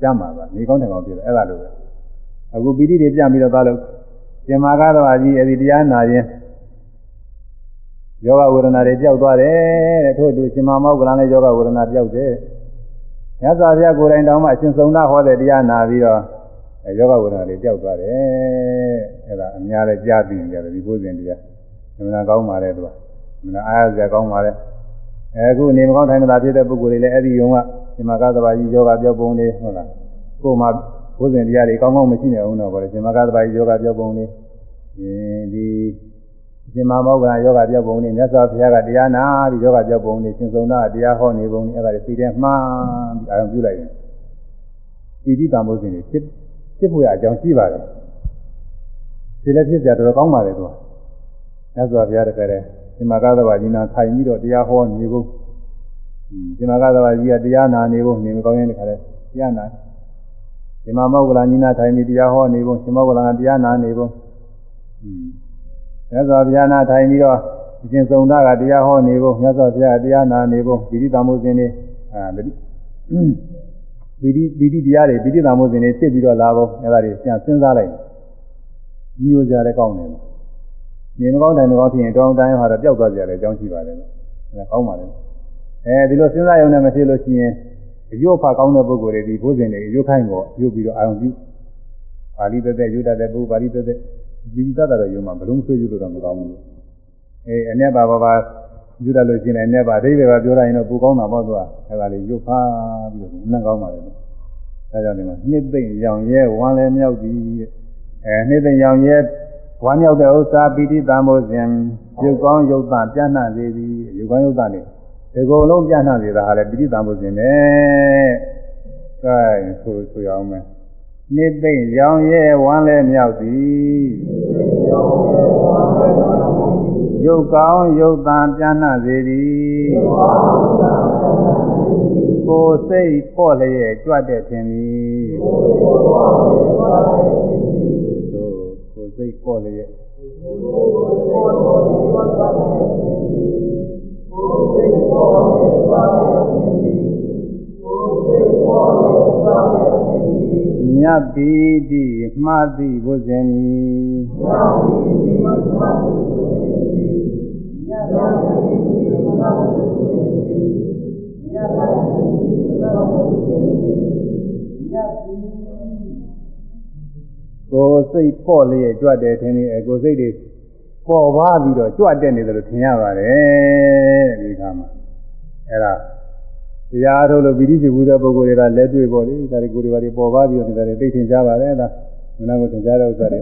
ကျမ်းပါပါမြေကောင်းထိုင်ကောင်းဖြစ်တယ်အဲ့ဒါလိုပဲအခုပီတိတွေပြန့်ပြီးတော့သွားလို့ရှင်မာကတော့အကြီးအဲ့ဒီတရားနာရင်ယောဂဝေဒနာတွေပျောက်သွားတယ်တဲ့ထို့အတူရှင်မာမောက္ကလန်လည်းယောဂဝေဒနာပျောက်တယ် မြတ်စွာဘုရားကိုယ်တိုင်တောင်းမှအရှင်ဆုံးနာဟောတဲ့တရားနာပြီးတော့ယောဂဝေဒနာတွေပျောက်သွားတယ်အဲ့ဒါအများလည်းကြားသိနေကြတယ်ဒီဘုဇင်တရားအမှန်ကောင်းပါလေသူကအမှန်အားရစရာကောင်းပါလေအခုနေမကောင်းထိုင်မသာဖြစ်တဲ့ပုဂ္ဂိုလ်တွေလည်းအဲ့ဒီယုံကရှင်မာကသဘာကြီးယောဂပျောက်ပုံလေးဟုတ်လားကိုယ်မှာဘုဇင်တရားတွေကောင်းကောင်းမရှိနေအောင်တော့ဗောလေရှင်မကသဘာယောဂပြောက်ပုံလေးဒီ ရှင်မမောက္ခယောဂပြောက်ပုံလေးမြတ်စွာဘုရားကတရားနာပြီးယောဂပြောက်ပုံလေးရှင်စုံနာတရားဟောနေပုံလေးအဲ့ဒါတွေသိတဲ့မှားပြီးအာရုံပြုလိုက်ရင်ပီတိတံဘုဇင်တွေဖြစ်ဖြစ်ဖို့ရအကြောင်းရှိပါတယ်ဒီလည်းဖြစ်ကြတော်ကောင်းပါလေသူကမြတ်စွာဘုရားတကယ်ရှင်မကသဘာကြီးနာထိုင်ပြီးတော့တရားဟောနေဖို့ရှင်မကသဘာကြီးကတရားနာနေဖို့နေမကောင်းရင်တခါလဲတရားနာဒီမှာမောက္ကလညီနာထိုင်ပြီးတရားဟောနေဖို့ရှင်မောက္ကလကတရားနာနေဖို့ မြတ်စွာဘုရားနာထိုင်ပြီးတော့အရှင်သုံးသားကတရားဟောနေဖို့မြတ်စွာဘုရားတရားနာနေဖို့ပိဋိသမုဇ္ဇင်နေအာပိဋိပိဋိပိဋိတရားတွေပိဋိသမုဇ္ဇင်နေဖြစ်ပြီးတော့လာဖို့အဲ့ဒါတွေပြန်စဉ်းစားလိုက်ညိုကြလည်းကောင်းတယ်နေမကောင်းတယ်မကောင်းဖြစ်ရင်တောင်းတိုင်းဟာတော့ပျောက်သွားကြတယ်အကြောင်းရှိပါတယ်အဲကောင်းပါလေအဲဒီလိုစဉ်းစားရုံနဲ့မဖြစ်လို့ရှိရင်ရုပ်ဖာကောင်းတဲ့ပုဂ္ဂိုလ်တွေဒီဘုဇင်တွေရုပ်ခိုင်းကိုရုပ်ပြီးတော့အာရုံပြုပါဠိသက်သက်ရုပ်တတ်တဲ့ပုဂ္ဂိုလ်ပါဠိသက်သက် ဒီသတ္တတော်ရုံမှာဘလုံးဆွေးရုပ်လို့တော့မကောင်းဘူးအဲအ내ပါပါပါယူတတ်လို့ရှိရင်အ내ပါအဓိပ္ပာယ်ကပြောရရင်တော့ပူကောင်းတာပေါ့သူကအဲဒါလေးရုပ်ဖာပြီးတော့နန်းကောင်းပါလေအဲကြောင့်ဒီမှာနှစ်သိမ့်ရောင်ရဲဝမ်းလဲမြောက်သည်အဲနှစ်သိမ့်ရောင်ရဲဝမ်းမြောက်တဲ့ဥစ္စာပိဋိသံဘောဇဉ်ရုပ်ကောင်းရုပ်သားပြန့်နှံ့စေသည်ရုပ်ကောင်းရုပ်သားလေးဒီကုံလုံးပြန့်နှံ့စေတာဟာလည်းပိဋိသံဘောဇဉ်ပဲကဲဆိုဆိုရအောင်မယ် နှစ်သိမ့်ရောင်ရဲဝမ်းလဲမြောက်သည်ရုပ်ကောင်းရုပ်သားပြန့်နှံ့စေသည်ကိုယ်စိတ်ပေါ့လျက်ကြွတဲ့ခြင်းသည်ကိုယ်စိတ်ပေါ့လျက် မှတ်တိဘုဇင်မီမြတ်ပီကိုယ်စိတ်ပေါ့လျက်ကြွတယ်ထင်နေအကိုယ်စိတ်တွေပေါ်ပါပြီးတော့ကြွတက်နေတယ်လို့ထင်ရပါတယ်ဒီခါမှာအဲ့ဒါ တရားထုတ်လို့ပိဋိစိဘူးတဲ့ပုဂ္ဂိုလ်တွေကလက်တွေ့ပေါ့လေဒါတွေကိုယ်တွေပါတွေပေါ်ပါပြီးတော့နေတာတွေသိထင်ကြပါတယ်ဒါမနာကိုထင်ကြတဲ့ဥစ္စာတွေ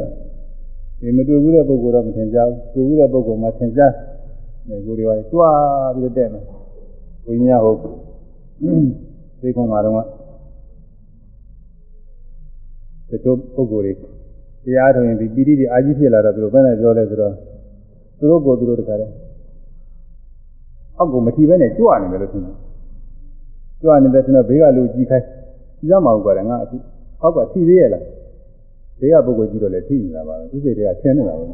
ဒီမတွေ့ဘူးတဲ့ပုဂ္ဂိုလ်တော့မထင်ကြဘူးတွေ့ဘူးတဲ့ပုဂ္ဂိုလ်မှထင်ကြတယ်ကိုယ်တွေပါကြွားပြီးတော့တက်မယ်ဝိညာဉ်ဟုတ်သိခွန်မှာတော့တချို့ပုဂ္ဂိုလ်တွေတရားထုတ်ရင်ဒီပိဋိတွေအာကြီးဖြစ်လာတော့သူတို့ဘယ်နဲ့ပြောလဲဆိုတော့သူတို့ကိုသူတို့တခါတည်းအောက်ကိုမထီပဲနဲ့ကြွနေတယ်လို့ထင်တယ် ကြွနေတဲ့ဆိုတော့ဘေးကလူကြီးခိုင်းကြီးသားမဟုတ်ကြတယ်ငါအခုအောက်ကထီသေးရလားဘေးကပုဂ္ဂိုလ်ကြီးတော့လည်းထီနေတာပါပဲသူစိတ်တွေကထင်းနေတာပဲ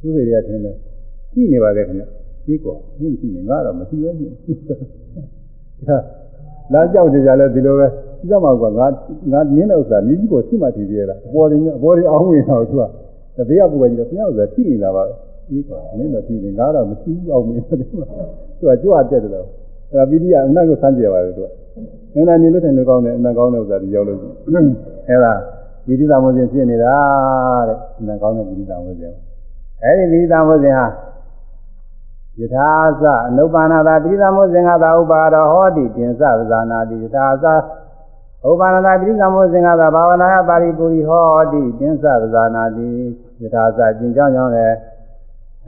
သူစိတ်တွေကထင်းတယ်ထီနေပါလေခင်ဗျကြီးกว่าဟင်းထီနေငါတော့မထီပဲနေဒါလာကြောက်ကြကြလဲဒီလိုပဲကြီးသားမဟုတ်ကငါငါနင်းတဲ့ဥစ္စာမြကြီးပေါ်ထီမှထီသေးရလားအပေါ်ရင်အပေါ်ရင်အောင်းဝင်တော့သူကဘေးကပုဂ္ဂိုလ်ကြီးတော့ဘုရားဥစ္စာထီနေတာပါပဲကြီးกว่าမင်းတော့ထီနေငါတော့မထီဘူးအောင်မင်းတယ်သူကကြွတက်တယ်လို့ အဲ့ဒါပိဋိကအနတ်ကိုဆန်းကြပါတယ်သူက။နန္ဒနေလို့တယ်လို့ကောင်းတယ်အနတ်ကောင်းတဲ့ဥစ္စာဒီရောက်လို့ရှိရင်အဲ့ဒါပိဋိသမုဇ္ဇဉ်ဖြစ်နေတာတဲ့အနတ်ကောင်းတဲ့ပိဋိသမုဇ္ဇဉ်။အဲ့ဒီပိဋိသမုဇ္ဇဉ်ဟာယထာသအနုပါဏတာပိဋိသမုဇ္ဇဉ်ကသာဥပါတော်ဟောတိတင်္စပဇာနာတိယထာသဥပါဏတာပိဋိသမုဇ္ဇဉ်ကသာဘာဝနာယပါရိပူရိဟောတိတင်္စပဇာနာတိယထာသကျင့်ကြောင်းကြောင့်လည်း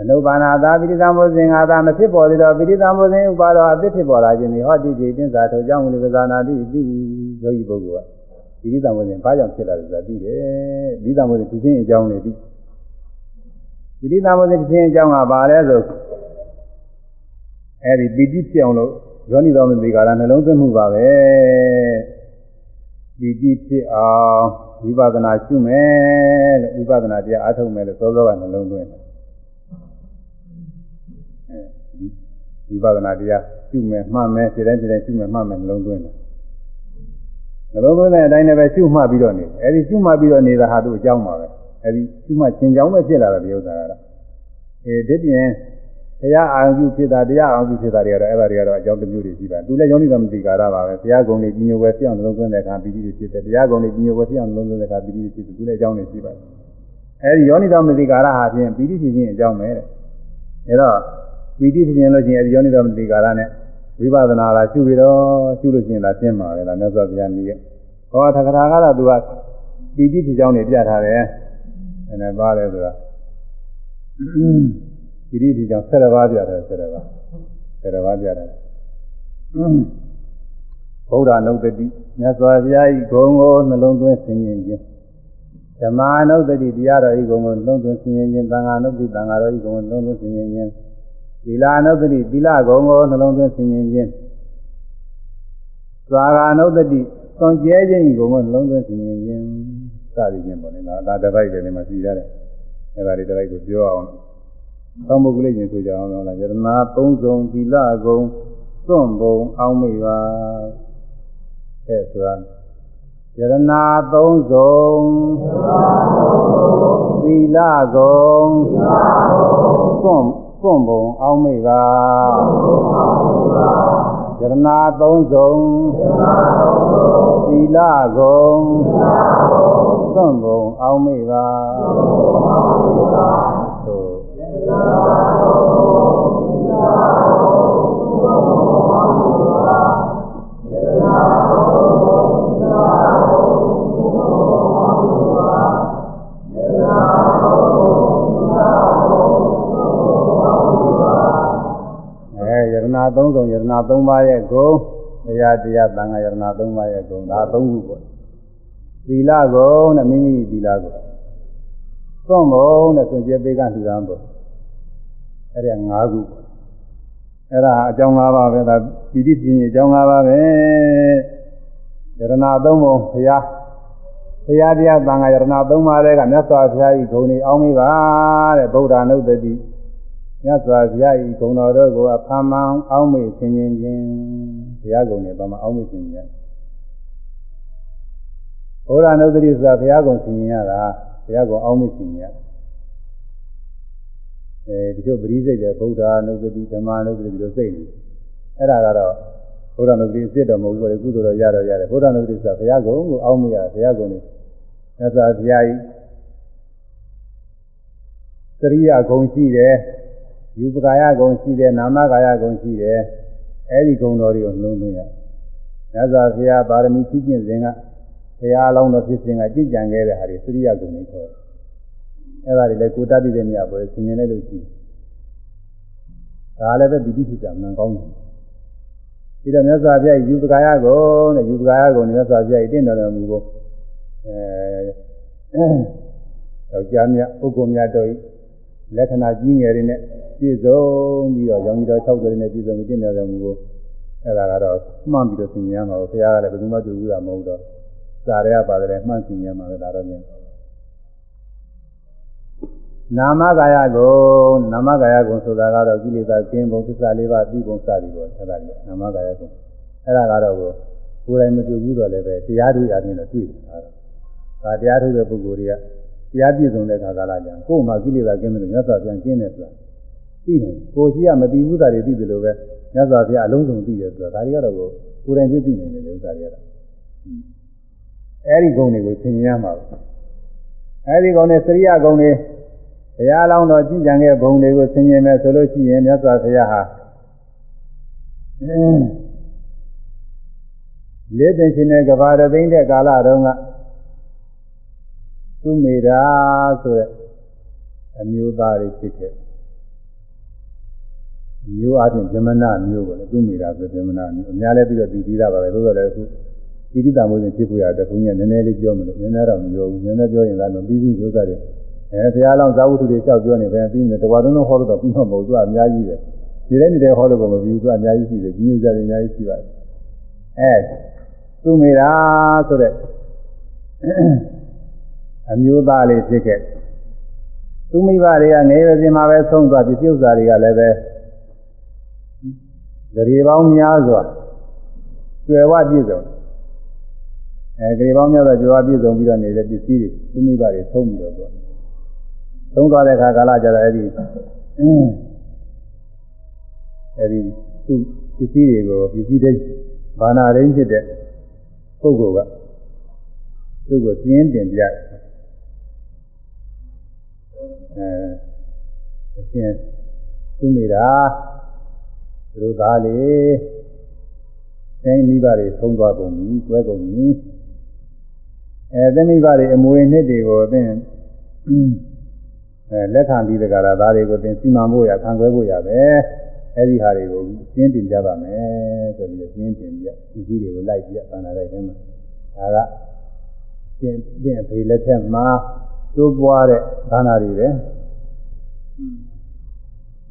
အနုပါဏာသာပိဋိသမုဇ္ဇင်္ဂါသာမဖြစ်ပေါ်သေးတော့ပိဋိသမုဇ္ဇင်ဥပါတော်အဖြစ်ဖြစ်ပေါ်လာခြင်းဒီဟောတိတိတင်းစာထိုကြောင့်ဝိပဇာနာတိသိယောဂီပုဂ္ဂိုလ်ကပိဋိသမုဇ္ဇင်ဘာကြောင့်ဖြစ်လာလဲဆိုတာသိတယ်ပိဋိသမုဇ္ဇင်သူချင်းအကြောင်းတွေသိပိဋိသမုဇ္ဇင်သူချင်းအကြောင်းကဘာလဲဆိုအဲဒီပိဋိဖြစ်အောင်လို့ယောနိတော်မသိကာလနှလုံးသွင်းမှုပါပဲပိဋိဖြစ်အောင်ဝိပဿနာရှုမယ်လို့ဝိပဿနာတရားအားထုတ်မယ်လို့သောသောကနှလုံးသွင်းတယ် ဝိပဿနာတရားရှုမယ်မှတ်မယ်ခြေတိုင်းခြေတိုင်းရှုမယ်မှတ်မယ်နှလုံးသွင်းတယ်နှလုံးသွင်းတဲ့အတိုင်းလည်းပဲရှုမှတ်ပြီးတော့နေအဲဒီရှုမှတ်ပြီးတော့နေတာဟာသူ့အကြောင်းပါပဲအဲဒီရှုမှတ်ခြင်းကြောင့်ပဲဖြစ်လာတယ်ဒီဥစ္စာကတော့အဲဒီတည်းတရားအာရုံပြုဖြစ်တာတရားအာရုံပြုဖြစ်တာတွေကတော့အဲ့ဒါတွေကတော့အကြောင်းတစ်မျိုးတွေရှိပါသူလည်းယောနိသမတိကာရပါပဲတရားဂုဏ်တွေကြီးညိုပဲပြောင်းနှလုံးသွင်းတဲ့အခါပီတိတွေဖြစ်တယ်တရားဂုဏ်တွေကြီးညိုပဲပြောင်းနှလုံးသွင်းတဲ့အခါပီတိတွေဖြစ်တယ်သူလည်းအကြောင်းတွေရှိပါတယ်အဲဒီယောနိသမတိကာရဟာဖြင့်ပီတိဖြစ်ခြင်းအကြောင်းပဲတဲ့အဲတော့ ပီတိဖြစ်ခြင်းလို့ချင်းအဲဒီယောနိသမတိကာရနဲ့ဝိပဿနာလာရှုပြီးတော့ရှုလို့ချင်းလာရှင်းပါလေလားမြတ်စွာဘုရားနည်းရဲ့ဟောသက္ကရာကတော့သူကပီတိဖြစ်ကြောင်းတွေပြထားတယ်အဲနဲ့ပါတယ်ဆိုတာပိဋိဒီကြောင့်7ပါးပြတယ်7ပါး7ပါးပြတယ်ဘုရားနုဒတိမြတ်စွာဘုရားဤဂုံကိုနှလုံးသွင်းဆင်ခြင်ခြင်းဓမ္မာနုဒတိတရားတော်ဤဂုံကိုနှလုံးသွင်းဆင်ခြင်ခြင်းသံဃာနုဒတိသံဃာတော်ဤဂုံကိုနှလုံးသွင်းဆင်ခြင်ခြင်း သီလာနုဒတိသီလဂုံကိုနှလုံးသွင်းဆင်ခြင်ခြင်းသာဂာနုဒတိသွန်ကျဲခြင်းဤဂုံကိုနှလုံးသွင်းဆင်ခြင်ခြင်းစသည်ဖြင့်ပေါ့လေဒါတပိုက်တယ်လည်းမရှိရတယ်အဲ့ဒါတွေတိုက်ကိုပြောအောင်သောမုတ်ကလေးရင်ဆိုကြအောင်လားယရနာသုံးစုံသီလကုံသွန့်ဘုံအောင်းမိပါအဲဆိုတာယရနာသုံးစုံသီလကုံသွန့် သွန့်ဘုံအောင်းမိပါယရနာသုံးစုံသီလကုံသွန့်ဘုံအောင်းမိပါသို့အဲ သုံးစုံယရနာသုံးပါးရဲ့ဂုဏ်တရားတရားသံဃာယရနာသုံးပါးရဲ့ဂုဏ်ဒါသုံးခုပေါ့သီလဂုဏ်နဲ့မိမိသီလဂုဏ်သွန့်ဘုံနဲ့ဆွန်ကျဲပေးကလှူဒါန်းဖို့အဲ့ဒါ၅ခုပေါ့အဲ့ဒါအကြောင်း၅ပါးပဲဒါပိဋိပြင်းအကြောင်း၅ပါးပဲယရနာသုံးဘုံဘုရားဘုရားတရားသံဃာယရနာသုံးပါးတဲ့ကမြတ်စွာဘုရားကြီးဂုဏ်တွေအောင်းမိပါတဲ့ဗုဒ္ဓနုတ္တိ မြတ်စွာဘုရားဤဂုဏ်တော်တို့ကိုအဖမ်းမှန်အောင်းမေ့ဆင်ခြင်ခြင်းဘုရားဂုဏ်နဲ့ဘာမှအောင်းမေ့ဆင်ခြင်ရဘုရားနုတ္တိဆိုတာဘုရားဂုဏ်ဆင်ခြင်ရတာဘုရားဂုဏ်အောင်းမေ့ဆင်ခြင်ရအဲဒီလိုပရိစိတ်တဲ့ဗုဒ္ဓနုတ္တိဓမ္မနုတ္တိဒီလိုစိတ်နေအဲ့ဒါကတော့ဘုရားနုတ္တိအစ်စ်တော်မဟုတ်ဘူးလေကုသိုလ်တော်ရတော့ရတယ်ဘုရားနုတ္တိဆိုတာဘုရားဂုဏ်ကိုအောင်းမေ့ရဘုရားဂုဏ်နဲ့မြတ်စွာဘုရားဤသရိယဂုဏ်ရှိတယ် ယူပကာယဂုံရှိတယ်နာမကာယဂုံရှိတယ်အဲဒီဂုံတော်တွေကိုလုံးသွင်းရမြတ်စွာဘုရားပါရမီဖြည့်ကျင့်စဉ်ကဘုရားအလောင်းတော်ဖြစ်စဉ်ကကြည်ကြံခဲ့တဲ့ဟာတွေသရိယဂုံတွေခေါ်တယ်အဲဒါတွေလည်းကိုတတ်တဲ့မြတ်ပေါ်ဆင်ញင်လိုက်လို့ရှိဒါလည်းပဲဒီတိဖြစ်ကြမှန်ကောင်းတယ်ပြီးတော့မြတ်စွာဘုရားယူပကာယဂုံနဲ့ယူပကာယဂုံနဲ့မြတ်စွာဘုရားတင့်တော်မူကိုအဲယောက်ျားမြတ်ပုဂ္ဂိုလ်များတို့ လက္ခဏာကြီးငယ်တွေနဲ့ပြည့်စုံပြီးတော့ရောင်ကြီးတော်60တွေနဲ့ပြည့်စုံပြီးတင်တယ်မူကိုအဲ့ဒါကတော့မှန်ပြီးတော့သင်ရမှာကိုဘုရားကလည်းဘယ်သူမှတွေ့ဘူးတာမဟုတ်တော့စာရဲပါတယ်မှန်သင်ရမှာပဲဒါတော့မြင်နာမကာယကုနာမကာယကုဆိုတာကတော့ကိလေသာကျင်းပုံသစ္စာလေးပါးသိပုံစသည်ပေါ့အဲ့ဒါကြီးနာမကာယကုအဲ့ဒါကတော့ကိုယ်တိုင်မတွေ့ဘူးတော့လည်းပဲတရားတွေ့တာချင်းတော့တွေ့တယ်ဒါတရားထုတ်တဲ့ပုဂ္ဂိုလ်တွေက တရားပြည့်စုံတဲ့ခါကာလကျရင်ကိုယ်မှာကိလေသာကင်းတယ်လို့မြတ်စွာဘုရားကျင်းတယ်ဆိုတာသိတယ်ကိုရှိရမသိဘူးသားတွေသိတယ်လို့ပဲမြတ်စွာဘုရားအလုံးစုံသိတယ်ဆိုတာဒါတွေကတော့ကိုကိုယ်တိုင်သိသိနေတယ်လို့ဥစ္စာတွေကတော့အဲဒီဂုဏ်တွေကိုသင်ရမှာပါအဲဒီဂုဏ်တွေစရိယဂုဏ်တွေဘုရားလောင်းတော်ကြည်ကြံခဲ့ဘုံတွေကိုသင်ရင်မယ်ဆိုလို့ရှိရင်မြတ်စွာဘုရားဟာလေးသိင်ရှင်တဲ့ကဘာတသိမ့်တဲ့ကာလတုန်းက သူမေတာဆိုတဲ့အမျိုးသားတွေဖြစ်ခဲ့မျိုးအချင်းဇမနာမျိုးကိုလည်းသူမိတာဆိုဇမနာမျိုးအများလည်းပြီးတော့ဒီပြီးတာပါပဲသို့တော်လည်းအခုဣတိတမိုးစဉ်ဖြစ်ဖို့ရတယ်ဘုန်းကြီးကနည်းနည်းလေးပြောမလို့နည်းနည်းတော့မပြောဘူးနည်းနည်းပြောရင်လည်းမပြီးဘူးဥစ္စာတွေအဲဘုရားလောင်းဇာဝတ္ထုတွေလျှောက်ပြောနေပဲပြီးနေတဝါလုံးလုံးဟောလို့တော့ပြီးမှာမဟုတ်သူကအများကြီးပဲဒီတိုင်းနေတဲ့ဟောလို့ကမပြီးဘူးသူကအများကြီးရှိတယ်ကြီးဥစ္စာတွေအများကြီးရှိပါတယ်အဲသူမိတာဆိုတဲ့ အမျိုးသားလေးဖြစ်ခဲ့သူမိဘတွေကငယ်ရွယ်စဉ်မှာပဲဆုံးသွားပြီးပြုဥစ္စာတွေကလည်းပဲဂရေပေါင်းများစွာကျွယ်ဝပြည့်စုံအဲဂရေပေါင်းများစွာကျွယ်ဝပြည့်စုံပြီးတော့နေတဲ့ပစ္စည်းတွေသူမိဘတွေဆုံးပြီးတော့သွားဆုံးသွားတဲ့အခါကာလကျတော့အဲ့ဒီအဲ့ဒီသူပစ္စည်းတွေကိုပစ္စည်းတွေဘာနာရင်းဖြစ်တဲ့ပုဂ္ဂိုလ်ကသူ့ကိုသင်းတင်ပြ အဲအရှင်သူမိတာသူတို့သားလေအဲဒီမိဘတွေဆုံးသွားကုန်ပြီ၊ကွဲကုန်ပြီအဲသမိဘတွေအမွေနှစ်တွေကိုအသင်အဲလက်ခံပြီးတကရာသားတွေကိုသင်စီမံဖို့ရခံခွဲဖို့ရပဲအဲဒီဟာတွေကိုရှင်းတင်ကြပါမယ်ဆိုပြီးရှင်းတင်ပြပစ္စည်းတွေကိုလိုက်ပြပန္နာလိုက်တယ်မှာဒါကရှင်းတင်ဖေးလက်ထက်မှာ တိုးပွားတဲ့ဘာနာတွေပဲ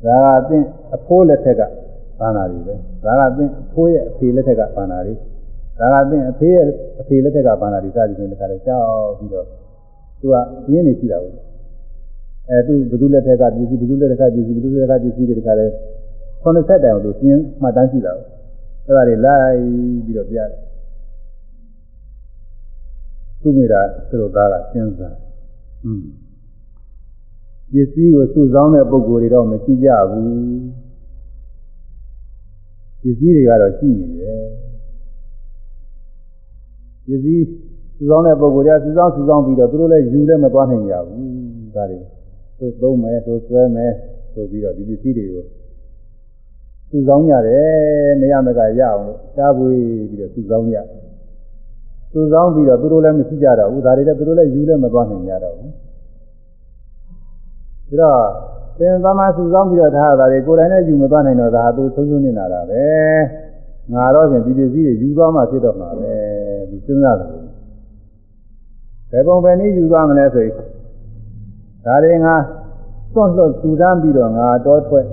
ဒါကအသင်အဖိုးလက်ထက်ကဘာနာတွေပဲဒါကအသင်အဖိုးရဲ့အဖေလက်ထက်ကဘာနာတွေဒါကအသင်အဖေရဲ့အဖေလက်ထက်ကဘာနာတွေစသည်ဖြင့်တခါလေကြောက်ပြီးတော့သူကပြင်းနေရှိတာဘူးအဲသူဘသူလက်ထက်ကပစ္စည်းဘသူလက်ထက်ကပစ္စည်းဘသူလက်ကပစ္စည်းတွေတခါလဲ90တိုင်အောင်လို့သင်မှတ်တမ်းရှိတာပေါ့အဲ့ဒါတွေလိုက်ပြီးတော့ပြရတယ်သူ့မိတာသူတို့သားကစဉ်းစားอืม ပစ္စည်းကိုစုဆောင်းတဲ့ပုံကိုယ်တွေတော့မရှိကြဘူးပစ္စည်းတွေကတော့ရှိနေတယ်ပစ္စည်းစုဆောင်းတဲ့ပုံကိုယ်တွေကစုဆောင်းစုဆောင်းပြီးတော့သူတို့လည်းယူလည်းမသွားနိုင်ကြဘူးဒါတွေသူသုံးမယ်သူဆွဲမယ်ဆိုပြီးတော့ဒီပစ္စည်းတွေကိုစုဆောင်းရတယ်မရမကရအောင်လို့တားပွေးပြီးတော့စုဆောင်း ရစုဆောင်းပြီးတော့သူတို့လည်းမရှိကြတော့ဘူးဒါတွေလည်းသူတို့လည်းယူလည်းမသွားနိုင်ကြတော့ဘူးဒါတော့ပင်သမားစုဆောင်းပြီးတော့ထားတာတွေကိုယ်တိုင်လည်းယူမသွားနိုင်တော့ဒါသူဆုံးရှုံးနေတာတာပဲငါတော့ဖြင့်ဒီပစ္စည်းတွေယူသွားမှဖြစ်တော့မှာပဲဒီစဉ်းစားတယ်ဘယ်ပုံပဲနည်းယူသွားမလဲဆိုရင်ဒါတွေငါသွန့်လွတ်ထူတန်းပြီးတော့ငါတောထွက်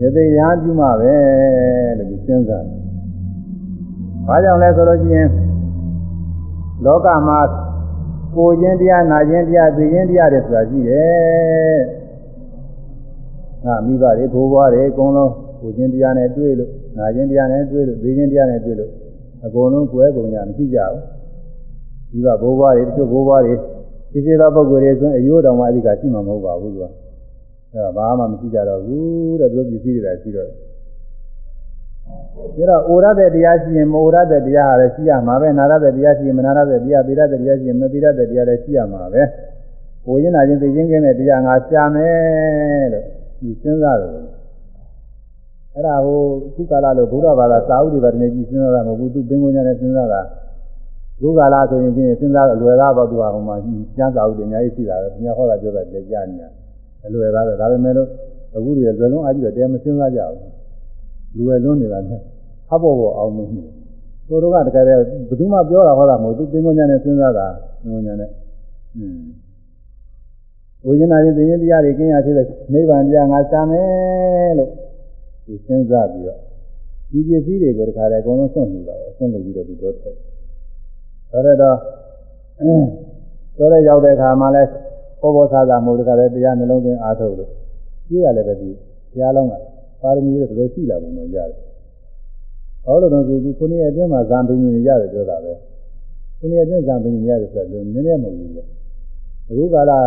ရသေးရပြုမှပဲလို့ဒီစဉ်းစားတယ်။ဘာကြောင့်လဲဆိုလို့ရှိရင် လောကမှာကိုခြင်းတရားနာခြင်းတရားသိခြင်းတရားတွေဆိုတာရှိတယ်။ငါမိဘတွေဘိုးဘွားတွေအကုန်လုံးကိုခြင်းတရားနဲ့တွေ့လို့နာခြင်းတရားနဲ့တွေ့လို့သိခြင်းတရားနဲ့တွေ့လို့အကုန်လုံးကိုယ်ကုန်ညာမရှိကြဘူး။ဒီကဘိုးဘွားတွေတချို့ဘိုးဘွားတွေရှိရှိသောပုဂ္ဂိုလ်တွေဆိုရင်အယိုးတော်မှအဓိကရှိမှာမဟုတ်ပါဘူးသူကအဲဒါဘာမှမရှိကြတော့ဘူးတဲ့သူတို့ပစ္စည်းတွေရှိတော့ ဒါတော့အိုရတဲ့တရားရှိရင်မအိုရတဲ့တရားဟာလည်းရှိရမှာပဲနာရတဲ့တရားရှိရင်မနာရတဲ့တရားသိရတဲ့တရားရှိရင်မသိရတဲ့တရားလည်းရှိရမှာပဲဟိုရင်နာချင်းသိချင်းကင်းတဲ့တရားငါရှာမယ်လို့သူစဉ်းစားတယ်အဲ့ဒါဟိုခုကာလလို့ဘုရားဘာသာစာဥတွေပါနေကြည့်စဉ်းစားတာမဟုတ်ဘူးသူပင်ကိုညာနဲ့စဉ်းစားတာဘုကာလဆိုရင်ဖြင့်စဉ်းစားအလွယ်သားပေါ့သူကဟိုမှာကျမ်းစာဥတွေအများကြီးရှိတာပဲမြတ်ဟောတာပြောတာကြကြနေတာအလွယ်သားပဲဒါပေမဲ့လို့အခုတွေဇွဲလုံးအားကြီးတော့တရားမစဉ်းစားကြဘူး လူဝဲလွန်းနေတာနဲ့ဟပ်ဖို့ပေါ်အောင်မင်းနေကိုတို့ကတကယ်ဘယ်သူမှပြောတာဟောတာမဟုတ်သူပင်ကိုညာနဲ့စဉ်းစားတာပင်ကိုညာနဲ့อืมဝိညာဉ်ရှင်သိရင်တရားတွေကင်းရဖြစ်တဲ့နိဗ္ဗာန်တရားငါရှာမယ်လို့သူစဉ်းစားပြီးတော့ဒီပစ္စည်းတွေကိုတခါတည်းအကုန်လုံးဆွန့်လို့တာဆွန့်လို့ပြီးတော့သူတော့ထွက်ဆိုတော့ဆိုတော့ရောက်တဲ့အခါမှာလဲပေါ်ပေါ်သားသားမဟုတ်တခါတည်းတရားနှလုံးသွင်းအားထုတ်လို့ကြီးကလည်းပဲဒီတရားလုံးက ပါရမီတွေတော်တော်ရှိလာပုံတော့ရတယ်ဟောလို့တော့သူခုနှစ်အတွင်းမှာဇံပင်ကြီးရတယ်ပြောတာပဲခုနှစ်အတွင်းဇံပင်ကြီးရတယ်ဆိုတော့နည်းနည်းမဟုတ်ဘူးပေါ့အခုကလာ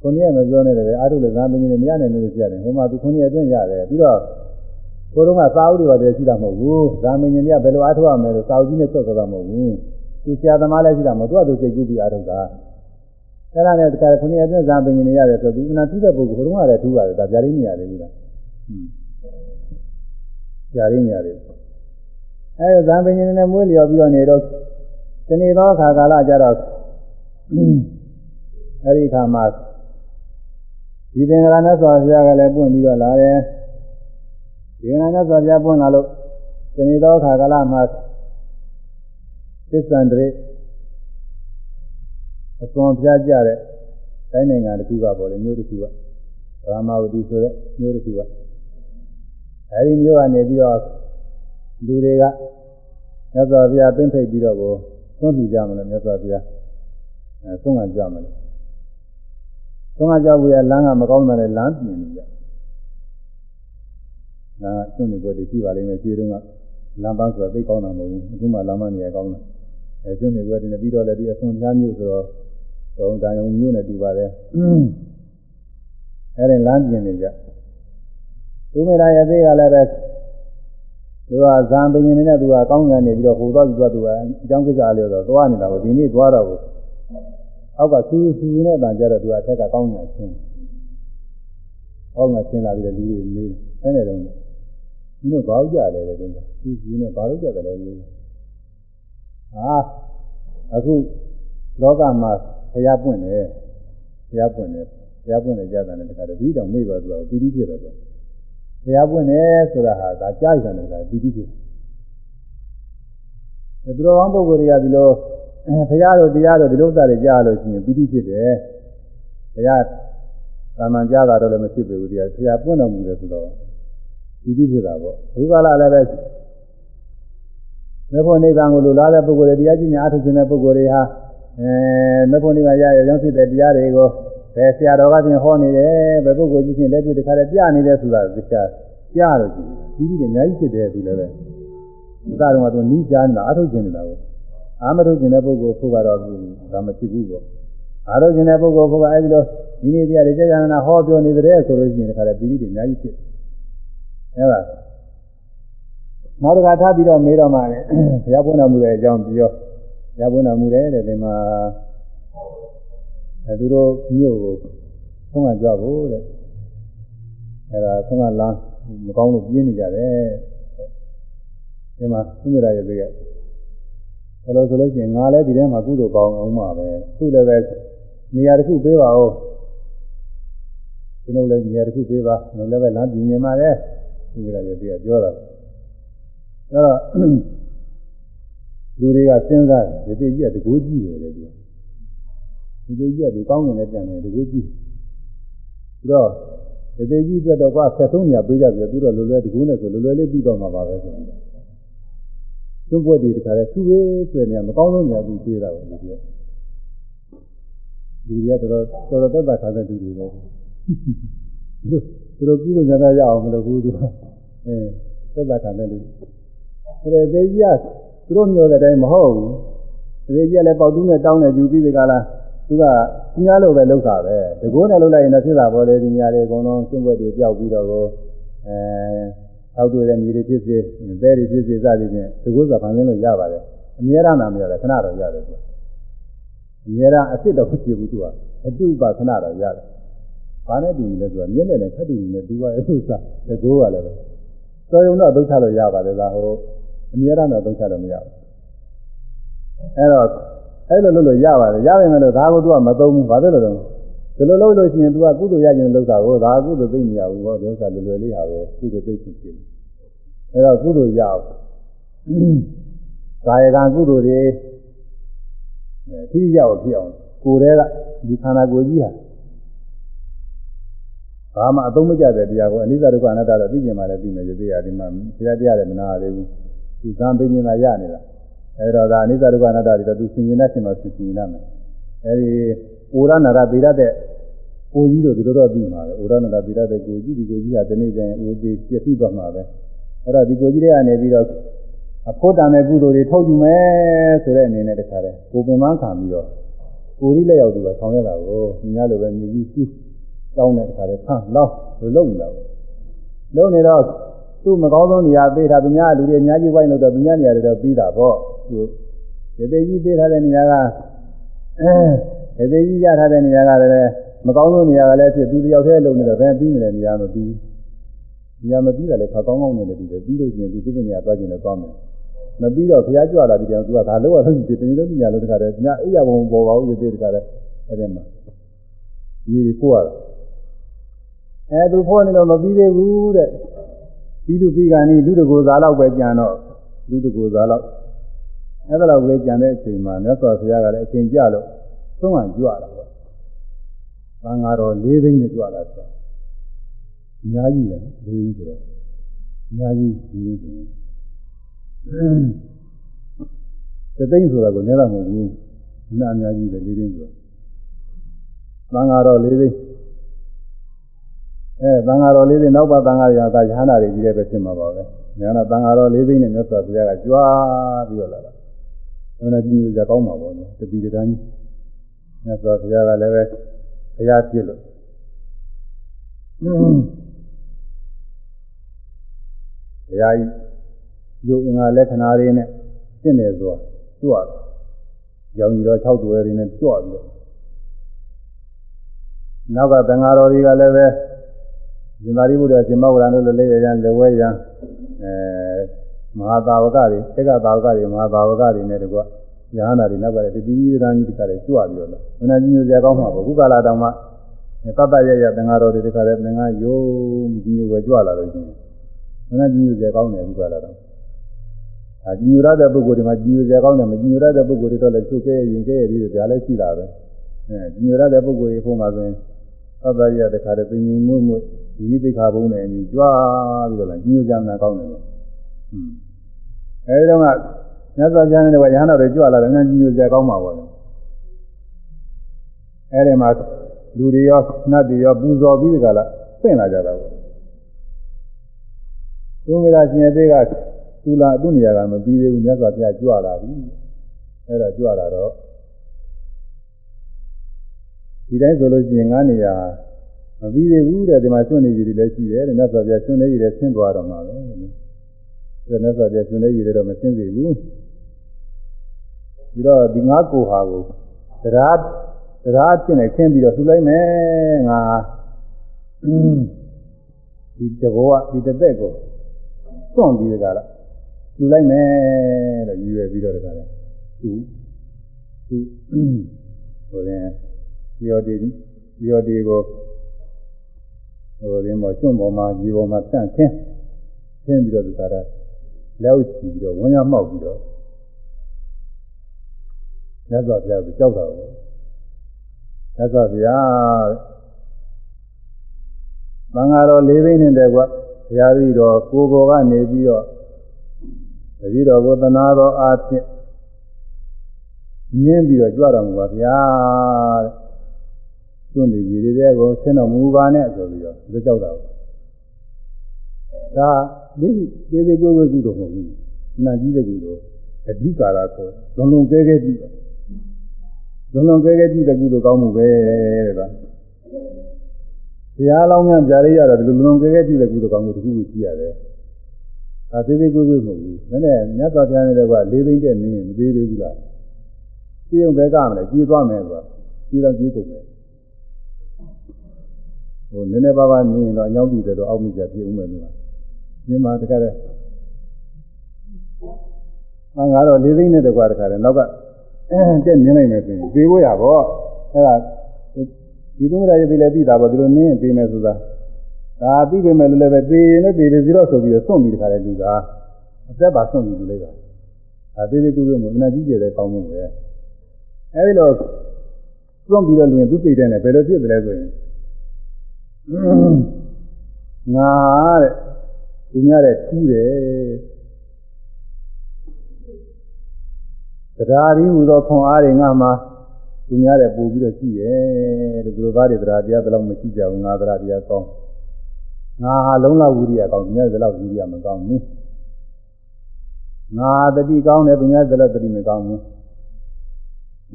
ခုနှစ်မပြောနေတယ်ပဲအားထုတ်လို့ဇံပင်ကြီးတွေမရနိုင်လို့ရှိရတယ်ဟိုမှာသူခုနှစ်အတွင်းရတယ်ပြီးတော့ကိုယ်တော့ကစာအုပ်တွေပါတယ်ရှိတာမဟုတ်ဘူးဇာမင်ကြီးကဘယ်လိုအားထုတ်ရမလဲလို့စာအုပ်ကြီးနဲ့ဆွတ်သွားတာမဟုတ်ဘူးသူဆရာသမားလည်းရှိတာမဟုတ်သူကသူစိတ်ကူးပြီးအားထုတ်တာအဲ့ဒါနဲ့တခါခုနှစ်အတွင်းဇာမင်ကြီးနေရတယ်ဆိုသူအနာထူးတဲ့ပုဂ္ဂိုလ်ဟိုတုန်းကလည်းထူးပါတယ်ဒါဗျာရင်းနေရတယ်ဘူးလားဟွန်း ဗျာရင်းနေရတယ်အဲ့ဒါဇာမင်ကြီးနဲ့မွေးလျော်ပြီးတော့နေတော့ဒီနေ့သောအခါကာလကြတော့အဲ့ဒီအခါမှာဒီပင်ကရနဲ့ဆိုဆရာကလည်းပွင့်ပြီးတော့လာတယ်ဒီကနေ့နဲ့ဆိုပြပွင့်လာလို့ဒီနေ့သောအခါကာလမှာသစ္ဆန္ဒရေအသွင်ပြကြတဲ့တိုင်းနိုင်ငံတစ်ခုကပေါ်လေမျိုးတစ်ခုကရာမဝတီဆိုတဲ့မျိုးတစ်ခုက အဲဒီမျိုးကနေပြီးတော့လူတွေကမြတ်စွာဘုရားပင့်ဖိတ်ပြီးတော့ကိုသွန်းပြကြမလို့မြတ်စွာဘုရားအဲသွန်းကကြမလို့သွန်းကကြဘူးရလမ်းကမကောင်းတယ်လမ်းပြင်နေကြဒါကျွန်းနေပွဲတွေရှိပါလိမ့်မယ်ခြေတုံးကလမ်းပန်းဆိုတာသိကောင်းတာမဟုတ်ဘူးအခုမှလမ်းမနေရကောင်းတယ်အဲကျွန်းနေပွဲတွေနဲ့ပြီးတော့လည်းဒီအစွန်ပြားမျိုးဆိုတော့တော့တန်ယုံမျိုးနဲ့တူပါတယ်အဲဒီလမ်းပြင်နေကြ သူမေလာရဲ့သေးကလည်းပဲသူကဇံပင်နေနဲ့သူကကောင်းကန်နေပြီးတော့ဟိုတော့ပြီးတော့သူကအကြောင်းကိစ္စအလျော်တော့သွားနေတာပဲဒီနေ့သွားတော့ဘူးအောက်ကသူသူနဲ့တန်ကြတော့သူကအထက်ကကောင်းညာချင်းကောင်းညာချင်းလာပြီးတော့လူတွေမေးတယ်အဲနဲ့တော့မင်းတို့ဘာလို့ကြလဲတဲ့တင်းကသူကြီးနဲ့ဘာလို့ကြတယ်လဲလို့ဟာအခုလောကမှာဘုရားပွင့်တယ်ဘုရားပွင့်တယ်ဘုရားပွင့်တယ်ကြားတယ်တခါတည်းပြီးတော့မေ့ပါသူကပီတိဖြစ်တယ်သူ ဘုရားပွင့်တယ်ဆိုတာဟာဒါကြားရတယ်တခါပီတိဖြစ်တယ်သူတော်ကောင်းပုဂ္ဂိုလ်တွေကဒီလိုဘုရားတို့တရားတို့ဒီလိုဥစ္စာတွေကြားလို့ရှိရင်ပီတိဖြစ်တယ်ဘုရားသာမန်ကြားတာတော့လည်းမဖြစ်ပေဘူးဒီကဘုရားပွင့်တော်မူတယ်ဆိုတော့ဒီတိဖြစ်တာပေါ့ဘုရားလာလည်းပဲမေဖို့နိဗ္ဗာန်ကိုလိုလားတဲ့ပုဂ္ဂိုလ်တွေတရားကျင့်ကြအားထုတ်ခြင်းတဲ့ပုဂ္ဂိုလ်တွေဟာအဲမေဖို့နိဗ္ဗာန်ရရရောက်ဖြစ်တဲ့တရားတွေကို ဘယ်ဆရာတော်ကပြင်ဟောနေတယ်ဘယ်ပုဂ္ဂိုလ်ကြီးချင်းလက်တွေ့တခါတည်းပြနေတယ်ဆိုတာသိချာကြားလို့ကြည့်ပြီးပြီးအများကြီးဖြစ်တယ်သူလည်းပဲမသားတော့ကသူနီးကြားနေတာအထုတ်ခြင်းနေတာကိုအာမထုတ်ခြင်းတဲ့ပုဂ္ဂိုလ်ဖို့ကတော့ဒါမဖြစ်ဘူးပေါ့အာထုတ်ခြင်းတဲ့ပုဂ္ဂိုလ်ဖို့ကအဲဒီလိုဒီနေ့ပြရတဲ့ကြာကြာနာဟောပြောနေတဲ့ဆိုလို့ရှိရင်တခါတည်းပြီးပြီးအများကြီးဖြစ်အဲဒါနောက်တစ်ခါထားပြီးတော့မေးတော့မှလည်းဘုရားပွင့်တော်မူတဲ့အကြောင်းပြောဘုရားပွင့်တော်မူတယ်တဲ့ဒီမှာ အဲသူတို့မြို့ကိုဆုံးမကြဖို့တဲ့အဲဒါဆုံးမလမ်းမကောင်းလို့ပြင်းနေကြတယ်ဒီမှာသုမေရရဲ့တည်းကအဲလိုဆိုလို့ရှိရင်ငါလည်းဒီထဲမှာကုသိုလ်ကောင်းအောင်မှာပဲသူ့လည်းပဲနေရာတစ်ခုပေးပါဦးကျွန်တော်လည်းနေရာတစ်ခုပေးပါကျွန်တော်လည်းပဲလမ်းပြင်နေမှာလေသုမေရရဲ့တည်းကပြောတာအဲတော့လူတွေကစဉ်းစားတယ်ဒီသိကြီးကတကူကြီးတယ်လေသူက ဒီသိကြီးကသူကောင်းနေတယ်ပြန်တယ်တကူကြီးပြီးတော့ဒီသိကြီးအတွက်တော့ကဆက်ဆုံးညာပေးကြပြီသူတော့လွယ်လွယ်တကူနဲ့ဆိုလွယ်လွယ်လေးပြီးတော့မှာပါပဲဆိုပြီးကျွန်းပွက်တွေတခါလဲသူ့ပဲဆွဲနေမကောင်းဆုံးညာသူပေးတာကိုလူတွေကလူတွေကတော်တော်တော်တော်သက်သာခါတဲ့လူတွေပဲသူတို့သူတို့ကုသိုလ်ဉာဏ်ရအောင်မလုပ်ဘူးသူကအဲသက်သာခံတဲ့လူဆိုတဲ့သေးကြီးကသူတို့မျိုးတဲ့အတိုင်းမဟုတ်ဘူးသေးကြီးကလည်းပေါက်တူးနဲ့တောင်းနေယူပြီးဒီကလာ သူကသူများလိုပဲလုပ်တာပဲတကိုးနဲ့လုပ်လိုက်ရင်တော့ဖြစ်တာပေါ်လေဒီနေရာတွေအကုန်လုံးကျွန်းွက်တွေပျောက်ပြီးတော့ကိုအဲအောက်တွေ့တဲ့မြေတွေဖြစ်စေသဲတွေဖြစ်စေစသည်ဖြင့်တကိုးဆိုဖန်ဆင်းလို့ရပါတယ်အမြဲတမ်းမရတယ်ခဏတော့ရတယ်သူအမြဲတမ်းအစ်စ်တော့ဖြစ်ဘူးသူကအတုပခဏတော့ရတယ်ဘာနဲ့တူလဲဆိုတော့မျက်နဲ့နဲ့ခက်တူနဲ့တူပါရဲ့သူကတကိုးကလည်းပဲစောယုံတော့ဒုက္ခလို့ရပါတယ်ဒါဟိုအမြဲတမ်းတော့ဒုက္ခလို့မရဘူးအဲ့တော့ အဲ့လိုလုပ်လို့ရပါတယ်ရပါမယ်လို့ဒါကိုသူကမသုံးဘူးဘာလို့လဲတော့ဒီလိုလုပ်လို့ရှိရင် तू ကကုသိုလ်ရခြင်းလုပ်တာကိုဒါကုသိုလ်သိမရဘူးဟောဒီဥစ္စာလွယ်လွယ်လေးဟာကိုကုသိုလ်သိဖြစ်ဖြစ်အဲ့တော့ကုသိုလ်ရအောင်ကာယကံကုသိုလ်တွေထိရောက်ဖြစ်အောင်ကိုယ်တည်းကဒီခန္ဓာကိုယ်ကြီးဟာဘာမှအသုံးမကျတဲ့တရားကိုအနိစ္စဒုက္ခအနတ္တတော့သိကျင်မှလည်းသိမယ်ဒီတရားဒီမှာတရားတရားလည်းမနာရသေးဘူးသူသံပင်နေတာရနေတာ အဲတော့ဒါအနိစ္စဒုက္ခအနတ္တတွေတော့သူသိမြင်တဲ့ရှင်မှာသိမြင်ရမယ်အဲဒီဩရနာရပေရတဲ့ကိုကြီးတို့ဒီလိုတော့သိမှာပဲဩရနာရပေရတဲ့ကိုကြီးဒီကိုကြီးဟာဒီနေ့ကျရင်ဥသေးပြည့်စည်သွားမှာပဲအဲတော့ဒီကိုကြီးတွေကနေပြီးတော့အဖို့တန်တဲ့ကုသိုလ်တွေထုတ်ယူမယ်ဆိုတဲ့အနေနဲ့တခါတည်းကိုပင်မခံပြီးတော့ကိုကြီးလက်ရောက်သူကဆောင်းရတာကိုညာလိုပဲမြေကြီးစူးတောင်းတဲ့တခါတည်းဖမ်းလောက်လိုလုံနေတာပဲလုံနေတော့ သူ့မကောင်းဆုံးနေရာပေးထားသူများလူတွေအများကြီးဝိုင်းလို့တော့သူများနေရာတွေတော့ပြီးတာပေါ့သူဒီသေးကြီးပေးထားတဲ့နေရာကအဲဒီသေးကြီးရထားတဲ့နေရာကလည်းမကောင်းဆုံးနေရာကလည်းဖြစ်သူတယောက်တည်းလုံနေတော့ဘယ်ပြီးနေလဲနေရာမပြီးနေရာမပြီးတာလည်းခါကောင်းကောင်းနဲ့လည်းပြီးတယ်ပြီးလို့ချင်းသူသိတဲ့နေရာသွားခြင်းလည်းသွားမယ်မပြီးတော့ဘုရားကြွလာပြီးတော့သူကဒါလို့ရလို့ဒီတင်းလုံးညာလို့တခါတည်းညအိယာဘုံပေါ်ပါဦးရသေးတခါတည်းအဲ့ဒီမှာဒီကိုရတာအဲသူဖို့နေတော့မပြီးသေးဘူးတဲ့ ပြီးလူပြီးကနီလူတကူသားလောက်ပဲကြံတော့လူတကူသားလောက်အဲ့ဒါလောက်ပဲကြံတဲ့အချိန်မှာမြတ်စွာဘုရားကလည်းအချိန်ကြလို့သုံးမှကြွလာပေါ့။ဘာငါတော့၄သိန်းနဲ့ကြွလာဆို။အများကြီးလေ၄သိန်းဆိုတော့အများကြီး၄သိန်းဆိုရင်တသိန်းဆိုတာကိုနည်းတာမဟုတ်ဘူး။နာအများကြီးပဲ၄သိန်းဆိုတော့ဘာငါတော့၄သိန်း အဲသံဃာတော်လေးသိနောက်ပါသံဃာရာသာယဟနာတွေကြီးတဲ့ပဲဖြစ်မှာပါပဲ။ညာနာသံဃာတော်လေးသိနဲ့မြတ်စွာဘုရားကကြွားပြီးတော့လာတာ။အဲဒါကြီးကြကောင်းမှာပေါ့နော်။တပီတန်းကြီးမြတ်စွာဘုရားကလည်းပဲဘုရားပြစ်လို့ဘုရားကြီးယုတ်အင်္ဂါလက္ခဏာတွေနဲ့ရှင်းနေစွာကြွတယ်။ရောင်ကြီးတော်6တွယ်တွေနဲ့ကြွပြီးတော့နောက်ကသံဃာတော်တွေကလည်းပဲ ရှင်သာရိပုတ္တရာရှင်မောဂလန်တို့လိုလေးရန်လဝဲရန်အဲမဟာသာဝကတွေဧကသာဝကတွေမဟာသာဝကတွေနဲ့တကွယဟနာတွေနောက်ကလည်းတတိယရန်ကြီးတခါလေးကြွပြီးတော့မနာကြီးညိုစရာကောင်းမှာပေါ့ခုကာလတောင်မှတတ်တရရသံဃာတော်တွေတခါလေးသင်္ဃာယုံကြီးညိုပဲကြွလာလို့ရှိရင်မနာကြီးညိုစရာကောင်းတယ်ခုကာလတောင်အကြီးညိုရတဲ့ပုဂ္ဂိုလ်တွေမှာကြီးညိုစရာကောင်းတယ်မကြီးညိုရတဲ့ပုဂ္ဂိုလ်တွေတော့လည်းချုပ်ကဲရင်ကဲရပြီးတော့ဒါလည်းရှိတာပဲအဲကြီးညိုရတဲ့ပုဂ္ဂိုလ်တွေဖို့မှာဆိုရင် သတ္တရတခါလေးသိမြင်မှုမှုဒီနိသိခါဘုံနဲ့အညီကြွားပြီးတော့လည်းညှို့ကြမ်းတာကောင်းတယ်လို့ဟွန်းအဲဒီတော့ကမြတ်စွာဘုရားနဲ့ကရဟန်းတော်တွေကြွလာတယ်ငါညှို့ကြကောင်းမှာပေါ့လေအဲဒီမှာလူတွေရောနတ်တွေရောပူဇော်ပြီးဒီကလာဆင့်လာကြတာပေါ့သူမေလာရှင်ရဲ့သေးကသူလာသူ့နေရာကမပြီးသေးဘူးမြတ်စွာဘုရားကြွလာပြီအဲ့တော့ကြွလာတော့ ဒီတိုင်းဆိုလို့ရှိရင်ငါနေရာမပြီးသေးဘူးတဲ့ဒီမှာကျွန်းနေကြီးတွေလည်းရှိတယ်တဲ့မြတ်စွာဘုရားကျွန်းနေကြီးတွေဆင်းသွားတော့မှာပဲဒါမြတ်စွာဘုရားကျွန်းနေကြီးတွေတော့မဆင်းသေးဘူးပြီးတော့ဒီငါကိုဟာကိုတရားတရားဖြစ်နေခင်းပြီးတော့လှူလိုက်မယ်ငါဒီတဘောကဒီတစ်သက်ကိုစွန့်ပြီးတကလားလှူလိုက်မယ်လို့ရည်ရွယ်ပြီးတော့တကလားသူသူဟိုရင် ပြောဒီပြောဒီကိုဟိုရင်မောကျွန့်ပေါ်မှာရေပေါ်မှာတန့်ခင်းခင်းပြီးတော့ဒီကရာလက်ဥချီပြီးတော့ဝန်းရမှောက်ပြီးတော့မြတ်စွာဘုရားကိုကြောက်တာကိုမြတ်စွာဘုရားသံဃာတော်၄သိန်းနဲ့တည်းကွဘုရားကြီးတော်ကိုယ်ပေါ်ကနေပြီးတော့တတိတော်ကိုသနာတော်အားဖြင့်နင်းပြီးတော့ကြွတော်မူပါဗျာတဲ့ ကျွန်းနေကြီးတဲ့ကိုဆင်းတော်မူပါနဲ့ဆိုပြီးတော့ဒီကြောက်တာဒါဒီဒီဒီကိုဝေကုတော်မဟုတ်ဘူးနာကြီးတဲ့ကုတော်အဓိကာရကိုလွန်လွန်ကဲကဲပြုတာလွန်လွန်ကဲကဲပြုတဲ့ကုသိုလ်ကောင်းမှုပဲတဲ့ကွာဘုရားလောင်းများကြားရရတော့ဒီလိုလွန်လွန်ကဲကဲပြုတဲ့ကုသိုလ်ကောင်းမှုတစ်ခုခုရှိရတယ်။ဒါသေးသေးကိုယ်ကိုယ်မဟုတ်ဘူး။မနဲ့မြတ်စွာဘုရားနဲ့တော့၄သိန်းတဲ့နင်းမသေးသေးဘူးလား။ပြေုံပဲကမလဲပြေးသွားမယ်ကွာ။ပြေးတော့ပြေးကုန်မယ်။ ဟိုနည်းနည်းပါးပါးနင်းတော့အညောင်းပြည်တယ်တော့အောက်မိကြပြေးဦးမယ်လို့လား။ဒီမှာတခါတည်းအငါတော့၄သိန်းနဲ့တကွာတခါတည်းနောက်ကတက်နင်းလိုက်မယ်ဆိုရင်ပြေးဖို့ရပေါ့။အဲ့ဒါဒီသုံးရည်ပြည်လည်းသိတာပေါ့ဒီလိုနင်းပြေးမယ်ဆိုတာဒါသိပေမဲ့လည်းပဲသေရင်လည်းသေပြီစီတော့ဆိုပြီးတော့စွန့်ပြီးတခါလေလူကအသက်ပါစွန့်ပြီးလူလိုက်တာဒါသေးသေးကူကူမမနာကြီးကျယ်တဲ့ကောင်းမှုပဲအဲဒီလိုစွန့်ပြီးတော့လူရင်သူသိတဲ့နဲ့ဘယ်လိုဖြစ်တယ်လဲဆိုရင် ငါတဲ့သူများတဲ့ထူးတယ်တရားရင်းဟူသောခွန်အားတွေငါမှာသူများတဲ့ပို့ပြီးတော့ရှိရဲ့လို့ဘယ်လိုဘာတွေတရားတရားတလောက်မရှိကြဘူးငါတရားတရားကောင်းငါဟာလုံးလောက်ဝိရိယကောင်းသူများလည်းဝိရိယမကောင်းဘူးငါတတိကောင်းတယ်သူများလည်းတတိမကောင်းဘူး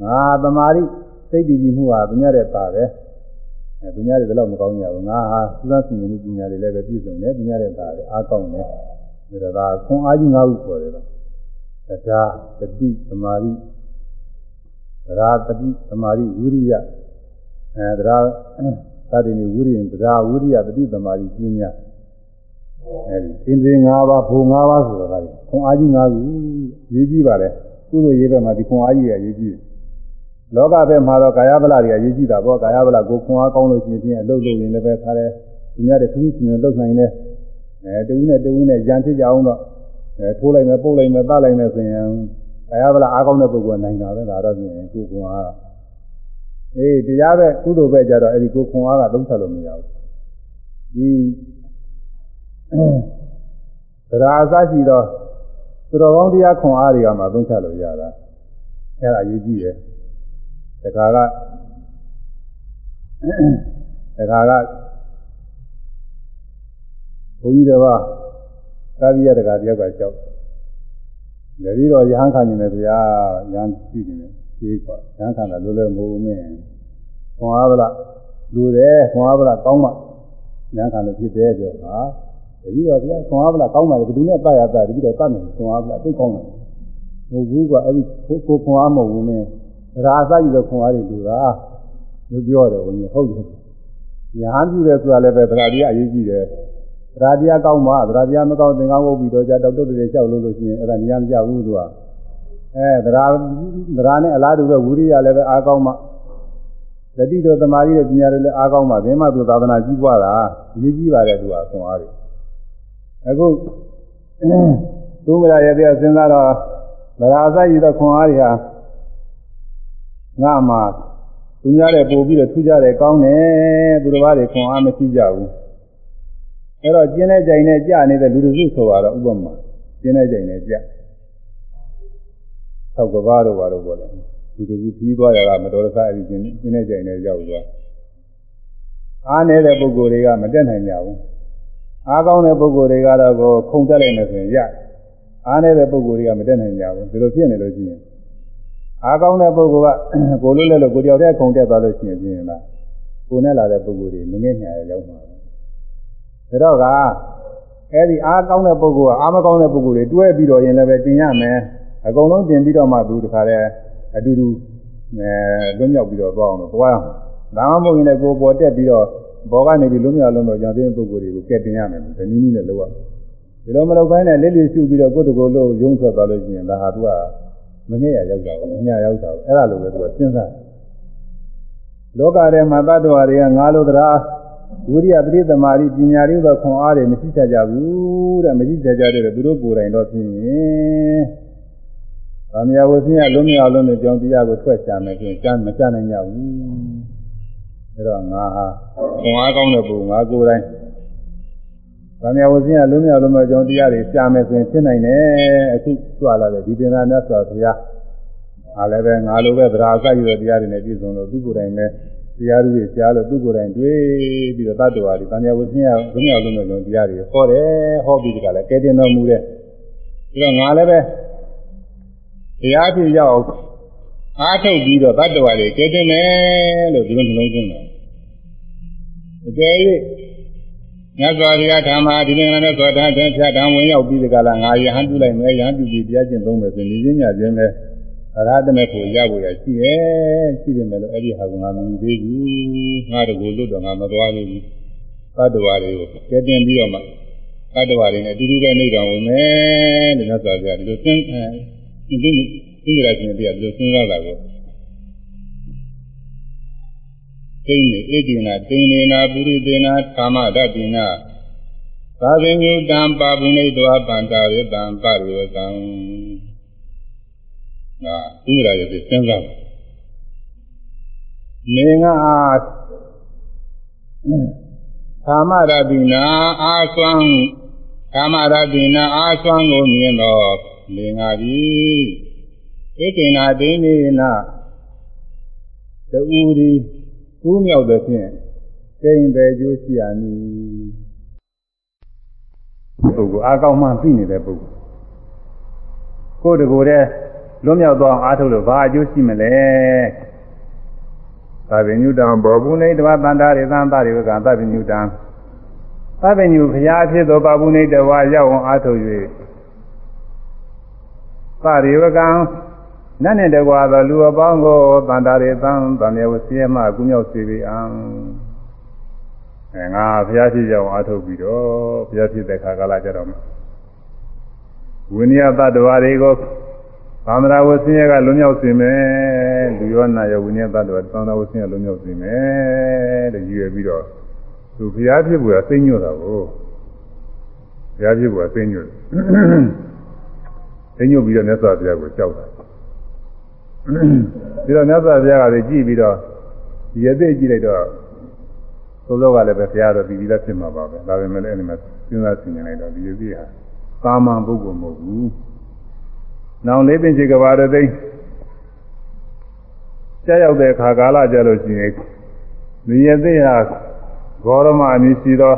ငါသမာဓိစိတ်တည်ကြည်မှုဟာသူများတဲ့ပါပဲ အဲသူများတွေလည်းမကောင်းကြဘူးငါဟာသုသစီရင်မှုပညာတွေလည်းပဲပြည့်စုံတယ်သူများတဲ့ပါပဲအားကောင်းတယ်ဒါတော့ခွန်အားကြီးငါးခုခေါ်တယ်တော့တရားတတိသမာဓိတရားတတိသမာဓိဝိရိယအဲတရားသတ္တိနေဝိရိယံတရားဝိရိယတတိသမာဓိပညာအဲဒီသင်္ကေ၅ပါးဘုံ၅ပါးဆိုတာကခွန်အားကြီး၅ခုရေးကြည့်ပါလေကုသိုလ်ရေးဘက်မှာဒီခွန်အားကြီးရရေးကြည့် လောကဘက်မှာတော့ကာယဗလာတွေကရေးကြည့်တာပေါ့ကာယဗလာကိုခွန်အားကောင်းလို့ရှိရင်အလုပ်လုပ်ရင်လည်းပဲထားတယ်သူများတဲ့သူရှင်လုပ်နိုင်တယ်အဲတဦးနဲ့တဦးနဲ့ရန်ဖြစ်ကြအောင်တော့အဲထိုးလိုက်မယ်ပုတ်လိုက်မယ်တတ်လိုက်မယ်ဆိုရင်ကာယဗလာအားကောင်းတဲ့ပုဂ္ဂိုလ်ကနိုင်တာပဲဒါတော့ပြင်ကိုခွန်အားအေးတရားပဲကုသိုလ်ပဲကြတော့အဲ့ဒီကိုခွန်အားကသုံးချက်လို့မရဘူးဒီတရားအစရှိတော့သူတော်ကောင်းတရားခွန်အားတွေကမှသုံးချက်လို့ရတာအဲ့ဒါယူကြည့်တယ် တခါကတခါကဘုန်းကြီးတော်ကသာရိယတကာတယောက်ကကြောက်တယ်ဒီတော့ရဟန်းခံနေတယ်ဗျာရဟန်းကြည့်နေတယ်ဒီကရဟန်းခံတာလိုလဲမဟုတ်မင်းခွန်အားဗလားလူတယ်ခွန်အားဗလားကောင်းမှရဟန်းခံလို့ဖြစ်တယ်ပြောဟာတတိတော်ဗျာခွန်အားဗလားကောင်းပါလေဘယ်သူနဲ့ပတ်ရတာတတိတော်တတ်နေခွန်အားဗလားသိကောင်းတယ်ဟိုဘူးကအဲ့ဒီကိုခွန်အားမဟုတ်ဘူးမင်း ဒါအစကြီးတော့ခွန်အားတွေလူတာလို့ပြောတယ်ဘုန်းကြီးဟုတ်တယ်ရဟန်းပြုတယ်ဆိုတာလည်းပဲတရားတရားအရေးကြီးတယ်တရားတရားကောင်းမှတရားတရားမကောင်းသင်္ကန်းဝုတ်ပြီးတော့じゃတော့တုတ်တွေလျှောက်လို့လို့ရှိရင်အဲ့ဒါနေရာမကျဘူးသူကအဲတရားတရားနဲ့အလားတူပဲဝိရိယလည်းပဲအားကောင်းမှတတိတော်သမာဓိရဲ့ပညာတွေလည်းအားကောင်းမှဘယ်မှသူသာသနာကြီးပွားတာအရေးကြီးပါတယ်သူကခွန်အားတွေအခုသူမရရဲ့တရားစဉ်းစားတော့ဗရာအစကြီးတော့ခွန်အားတွေဟာ ငါမှသူများတဲ့ပို့ပြီးတော့ထူးကြတယ်ကောင်းတယ်သူတစ်ပါးတွေခွန်အားမရှိကြဘူးအဲ့တော့ကျင်းတဲ့ကြိုင်နဲ့ကြာနေတဲ့လူတို့စုဆိုတော့ဥပမာကျင်းတဲ့ကြိုင်နဲ့ကြာသောက်ကဘာတော့ဘာတော့ပေါ့လေလူတို့စုပြီးသွားရတာမတော်တဆအဲ့ဒီကျင်းကျင်းတဲ့ကြိုင်နဲ့ရောက်သွားအားနေတဲ့ပုဂ္ဂိုလ်တွေကမတက်နိုင်ကြဘူးအားကောင်းတဲ့ပုဂ္ဂိုလ်တွေကတော့ကိုခုံတက်လိုက်မယ်ဆိုရင်ရအားနေတဲ့ပုဂ္ဂိုလ်တွေကမတက်နိုင်ကြဘူးဒီလိုဖြစ်နေလို့ရှိရင် အားကောင်းတဲ့ပုဂ္ဂိုလ်ကကိုလို့လဲလို့ကိုတယောက်တည်းခုံတက်သွားလို့ရှိရင်ပြင်းလားကိုနဲ့လာတဲ့ပုဂ္ဂိုလ်တွေမငဲ့ညာရောက်မှာပဲဒါတော့ကအဲ့ဒီအားကောင်းတဲ့ပုဂ္ဂိုလ်ကအားမကောင်းတဲ့ပုဂ္ဂိုလ်တွေတွဲပြီးတော့ရင်လည်းပဲတင်ရမယ်အကုန်လုံးတင်ပြီးတော့မှသူတခါတည်းအတူတူအဲလွတ်မြောက်ပြီးတော့သွားအောင်လို့သွားအောင်ဒါမှမဟုတ်ရင်လည်းကိုယ်ပေါ်တက်ပြီးတော့ဘောကနေပြီးလွတ်မြောက်လုံးတော့ကြောင့်တဲ့ပုဂ္ဂိုလ်တွေကိုကဲတင်ရမယ်ဒီနည်းနည်းနဲ့လုပ်ရဒီလိုမလုပ်ဘဲနဲ့လေးလေးရှုပြီးတော့ကိုယ်တကိုယ်လို့ယုံထွက်သွားလို့ရှိရင်ဒါဟာသူက မငဲ့ရရောက်တာဘူးညရောက်တာဘူးအဲ့ဒါလိုပဲသူကစဉ်းစားလောကထဲမှာတ attva တွေကငါလိုတရားဝိရိယပရိသမารိပညာရိသောခွန်အားတွေမရှိတတ်ကြဘူးတဲ့မရှိတတ်ကြတဲ့သူတို့ကိုယ်တိုင်တော့ဖြစ်ရင်ဗာမယဝဆင်းရလုံးမြောက်လုံးနဲ့ကြောင်းတရားကိုထွက်ချမယ်ဆိုရင်ကြားမကြားနိုင်ကြဘူးအဲတော့ငါဟာခွန်အားကောင်းတဲ့ပုဂ္ဂိုလ်ငါကိုယ်တိုင် ဗာမယဝဆင်းရလုံးမြောက်လုံးနဲ့ကြောင်းတရားတွေကြားမယ်ဆိုရင်ဖြစ်နိုင်တယ်အခုကြွလာတဲ့ဒီပင်သာမြတ်စွာဘုရားအားလည်းပဲငါလိုပဲသရာအစရတဲ့တရားတွေနဲ့ပြည့်စုံလို့သူကိုယ်တိုင်လည်းတရားတွေကြားလို့သူကိုယ်တိုင်တွေ့ပြီးတော့တတ္တဝါတွေဗာမယဝဆင်းရလုံးမြောက်လုံးနဲ့ကြောင်းတရားတွေဟောတယ်ဟောပြီးဒီကလည်းကဲတင်တော်မူတဲ့ပြီးတော့ငါလည်းပဲတရားဖြစ်ရောက်အားထုတ်ပြီးတော့တတ္တဝါတွေကဲတင်မယ်လို့ဒီလိုနှလုံးသွင်းတယ်အကယ်၍ မြတ်စွာဘုရားဓမ္မဒီနေ့ကလည်းသောတာတန်ဖြတ်တံဝင်ရောက်ပြီးဒီကလာငါယဟန်ပြုလိုက်မယ်ယဟန်ပြုပြီးတရားကျင့်သုံးမယ်ဆိုရင်ဒီညခြင်းပဲအရဟတမေကိုရဖို့ရရှိရဲ့ရှိပြီမယ်လို့အဲ့ဒီဟာကငါမမြင်သေးဘူးငါတို့ကိုလွတ်တော့ငါမသွားသေးဘူးတတ္တဝါတွေကိုကဲတင်ပြီးတော့မှတတ္တဝါတွေနဲ့အတူတူပဲနေတော်ဝင်မယ်လို့မြတ်စွာဘုရားဒီလိုသင်ဒီလိုသင်္ကြန်ရှင်တရားဒီလိုစဉ်းစားတာကို သိနေဣတိနာတင်နေနာပုရိသေနာကာမဒတိနာသာဝိညုတံပါပုနေတောပန္တာရေတံပရိဝကံငါသင်္ကြန်ရဲ့စဉ်းစားနေငါအားကာမရတိနာအာသွမ်းကာမရတိနာအာသွမ်းကိုမြင်တော့နေငါသည်ဧကိနာဒိနေနာတူရီ ကူးမြောက်တဲ့ဖြင့်ကိန်းပဲကျိုးရှိရမည်ပုဂ္ဂိုလ်အကောင်းမှသိနေတဲ့ပုဂ္ဂိုလ်ကိုယ်တကူတဲ့လွတ်မြောက်သောအားထုတ်လို့ဘာအကျိုးရှိမလဲသဗ္ဗညုတံဘောပုနေတဝတန္တာရေသံတာရေကံသဗ္ဗညုတံသဗ္ဗညုဘုရားဖြစ်သောပါပုနေတဝရောက်အောင်အားထုတ်၍သရေဝကံ နတ်နဲ့တကွာသောလူအပေါင်းကိုတန်တာရေသံတံမြေဝစီယမကုမြောက်စေပေအံအဲငါဘုရားဖြစ်ကြောင်းအားထုတ်ပြီးတော့ဘုရားဖြစ်တဲ့ခါကာလကြတော့ဝိနည်းတတ္တဝါတွေကိုသံဃာဝဆင်းရဲကလွန်မြောက်စေမယ်လူရောနာရောဝိနည်းတတ္တဝါသံဃာဝဆင်းရဲလွန်မြောက်စေမယ်တဲ့ရည်ရွယ်ပြီးတော့သူဘုရားဖြစ်ဖို့ကသိညွတ်တာကိုဘုရားဖြစ်ဖို့ကသိညွတ်သိညွတ်ပြီးတော့မြတ်စွာဘုရားကိုကြောက်တာ ပြီးတော့မြတ်စွာဘုရားကလည်းကြည့်ပြီးတော့ဒီရသေးကြည့်လိုက်တော့သုံးလောကလည်းပဲဘုရားတော်ပြီးပြီးသားဖြစ်မှာပါပဲဒါပေမဲ့လည်းအဲ့ဒီမှာစဉ်းစားဆင်ခြင်လိုက်တော့ဒီရသေးဟာသာမန်ပုဂ္ဂိုလ်မဟုတ်ဘူး။နောင်လေးပင်ချေကဘာတသိကြာရောက်တဲ့အခါကာလကြလို့ရှိရင်ဒီရသေးဟာဂေါရမအမည်ရှိသော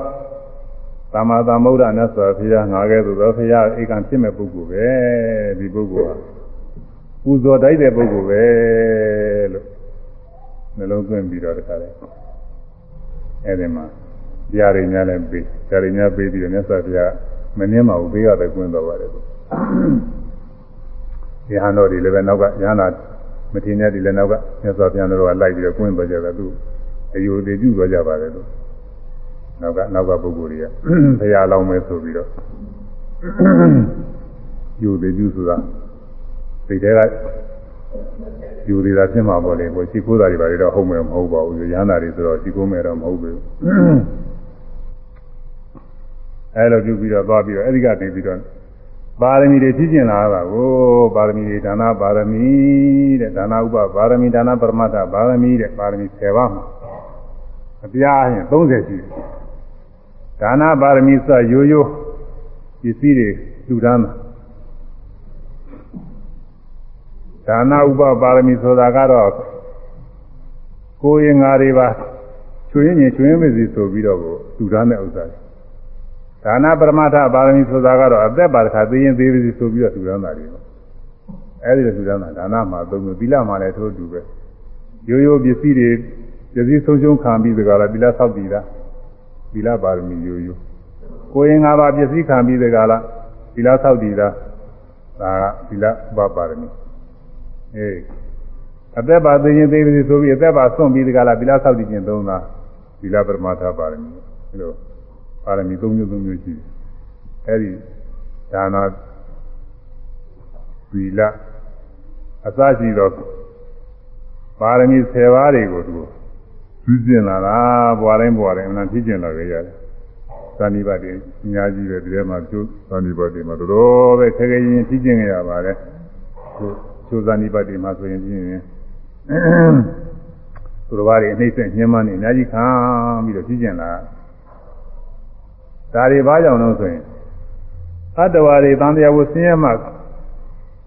သမ္မာသမ္ဗုဒ္ဓမြတ်စွာဘုရားငါကဲ့သို့သောဘုရားဧကံဖြစ်မဲ့ပုဂ္ဂိုလ်ပဲဒီပုဂ္ဂိုလ်ဟာ ပူဇော်တိုက်တဲ့ပုဂ္ဂိုလ်ပဲလို့နှလုံးသွင်းပြီးတော့တခါလေအဲဒီမှာတရားရည်များလည်းပြီးတရားရည်များပြီးပြီးတော့မြတ်စွာဘုရားမနှင်းပါဘူးဘေးကပဲကွင်းတော်ပါတယ်လို့ရဟန်းတော်တွေလည်းပဲနောက်ကရဟန္တာမထင်တဲ့ဒီလည်းနောက်ကမြတ်စွာဘုရားတော်ကလိုက်ပြီးတော့ကွင်းတော်ကြတယ်သူအယူသေးပြုတော်ကြပါတယ်လို့နောက်ကနောက်ကပုဂ္ဂိုလ်တွေကဘုရားလောင်းမယ်ဆိုပြီးတော့ယူသေးပြုဆိုတာ စိတ်ထဲကယူသေးတာဖြစ်မှာပေါ့လေကိုရှိခိုးတာတွေပါတော့ဟုတ်မယ်မဟုတ်ပါဘူးရဟန္တာတွေဆိုတော့ရှိခိုးမယ်တော့မဟုတ်ဘူးအဲလိုပြုပြီးတော့သွားပြီးတော့အဲဒီကနေပြီးတော့ပါရမီတွေဖြည့်ကျင်လာတာကိုပါရမီတွေဒါနပါရမီတဲ့ဒါနဥပပါရမီဒါနပရမတ္ထပါရမီတဲ့ပါရမီ10ပါးမှာအပြားရင်30ရှိတယ်ဒါနပါရမီဆိုရိုးရိုးပစ္စည်းတွေလူတန်းမှာ ဒါနဥပပါရမီဆိုတာကတော့ကိုယ်ရင်ငါတွေပါချကျွင်းရင်ကျွင်းမစီဆိုပြီးတော့ကိုလူသားတဲ့ဥစ္စာဒါနပရမတ္ထပါရမီဆိုတာကတော့အသက်ပါတစ်ခါသိရင်သေးပြီဆိုပြီးတော့လူသားတာတွေပေါ့အဲဒီလိုလူသားတာဒါနမှာသုံးလို့သီလမှာလည်းထိုးတူပဲရိုးရိုးပစ္စည်းတွေပစ္စည်းဆုံးရှုံးခံပြီးတကလားသီလဆောက်တည်တာသီလပါရမီရိုးရိုးကိုရင်၅ပါးပစ္စည်းခံပြီးတကလားသီလဆောက်တည်တာဒါကသီလဥပပါရမီ အေးအသက်ပါသိရင်သိပြီဆိုပြီးအသက်ပါဆွန့်ပြီးတကလားသီလဆောက်တည်ခြင်းသုံးတာသီလပရမတ္ထပါရမီအဲလိုပါရမီ၃မျိုး၃မျိုးရှိတယ်အဲဒီဒါနာသီလအစရှိသောပါရမီ10ပါးတွေကိုသူသူကျင်လာတာဘွာတိုင်းဘွာတိုင်းအမှန်ဖြစ်ကျင်လာကြရတယ်သဏိပတ်တွေအများကြီးပဲဒီထဲမှာကျိုးသဏိပတ်တွေမှာတော်တော်ပဲခဲခဲရင်ဖြစ်ကျင်ကြရပါတယ်သူ ကျိုးသဏိပတ်တွေမှာဆိုရင်ပြင်းရင်သူတော်ဘာတွေအနှိမ့်ဆက်ညှင်းမနေအများကြီးခံပြီးတော့ဖြစ်ကျင်လာဒါတွေဘာကြောင့်လို့ဆိုရင်အတ္တဝါတွေတန်တရားကိုဆင်းရဲမှ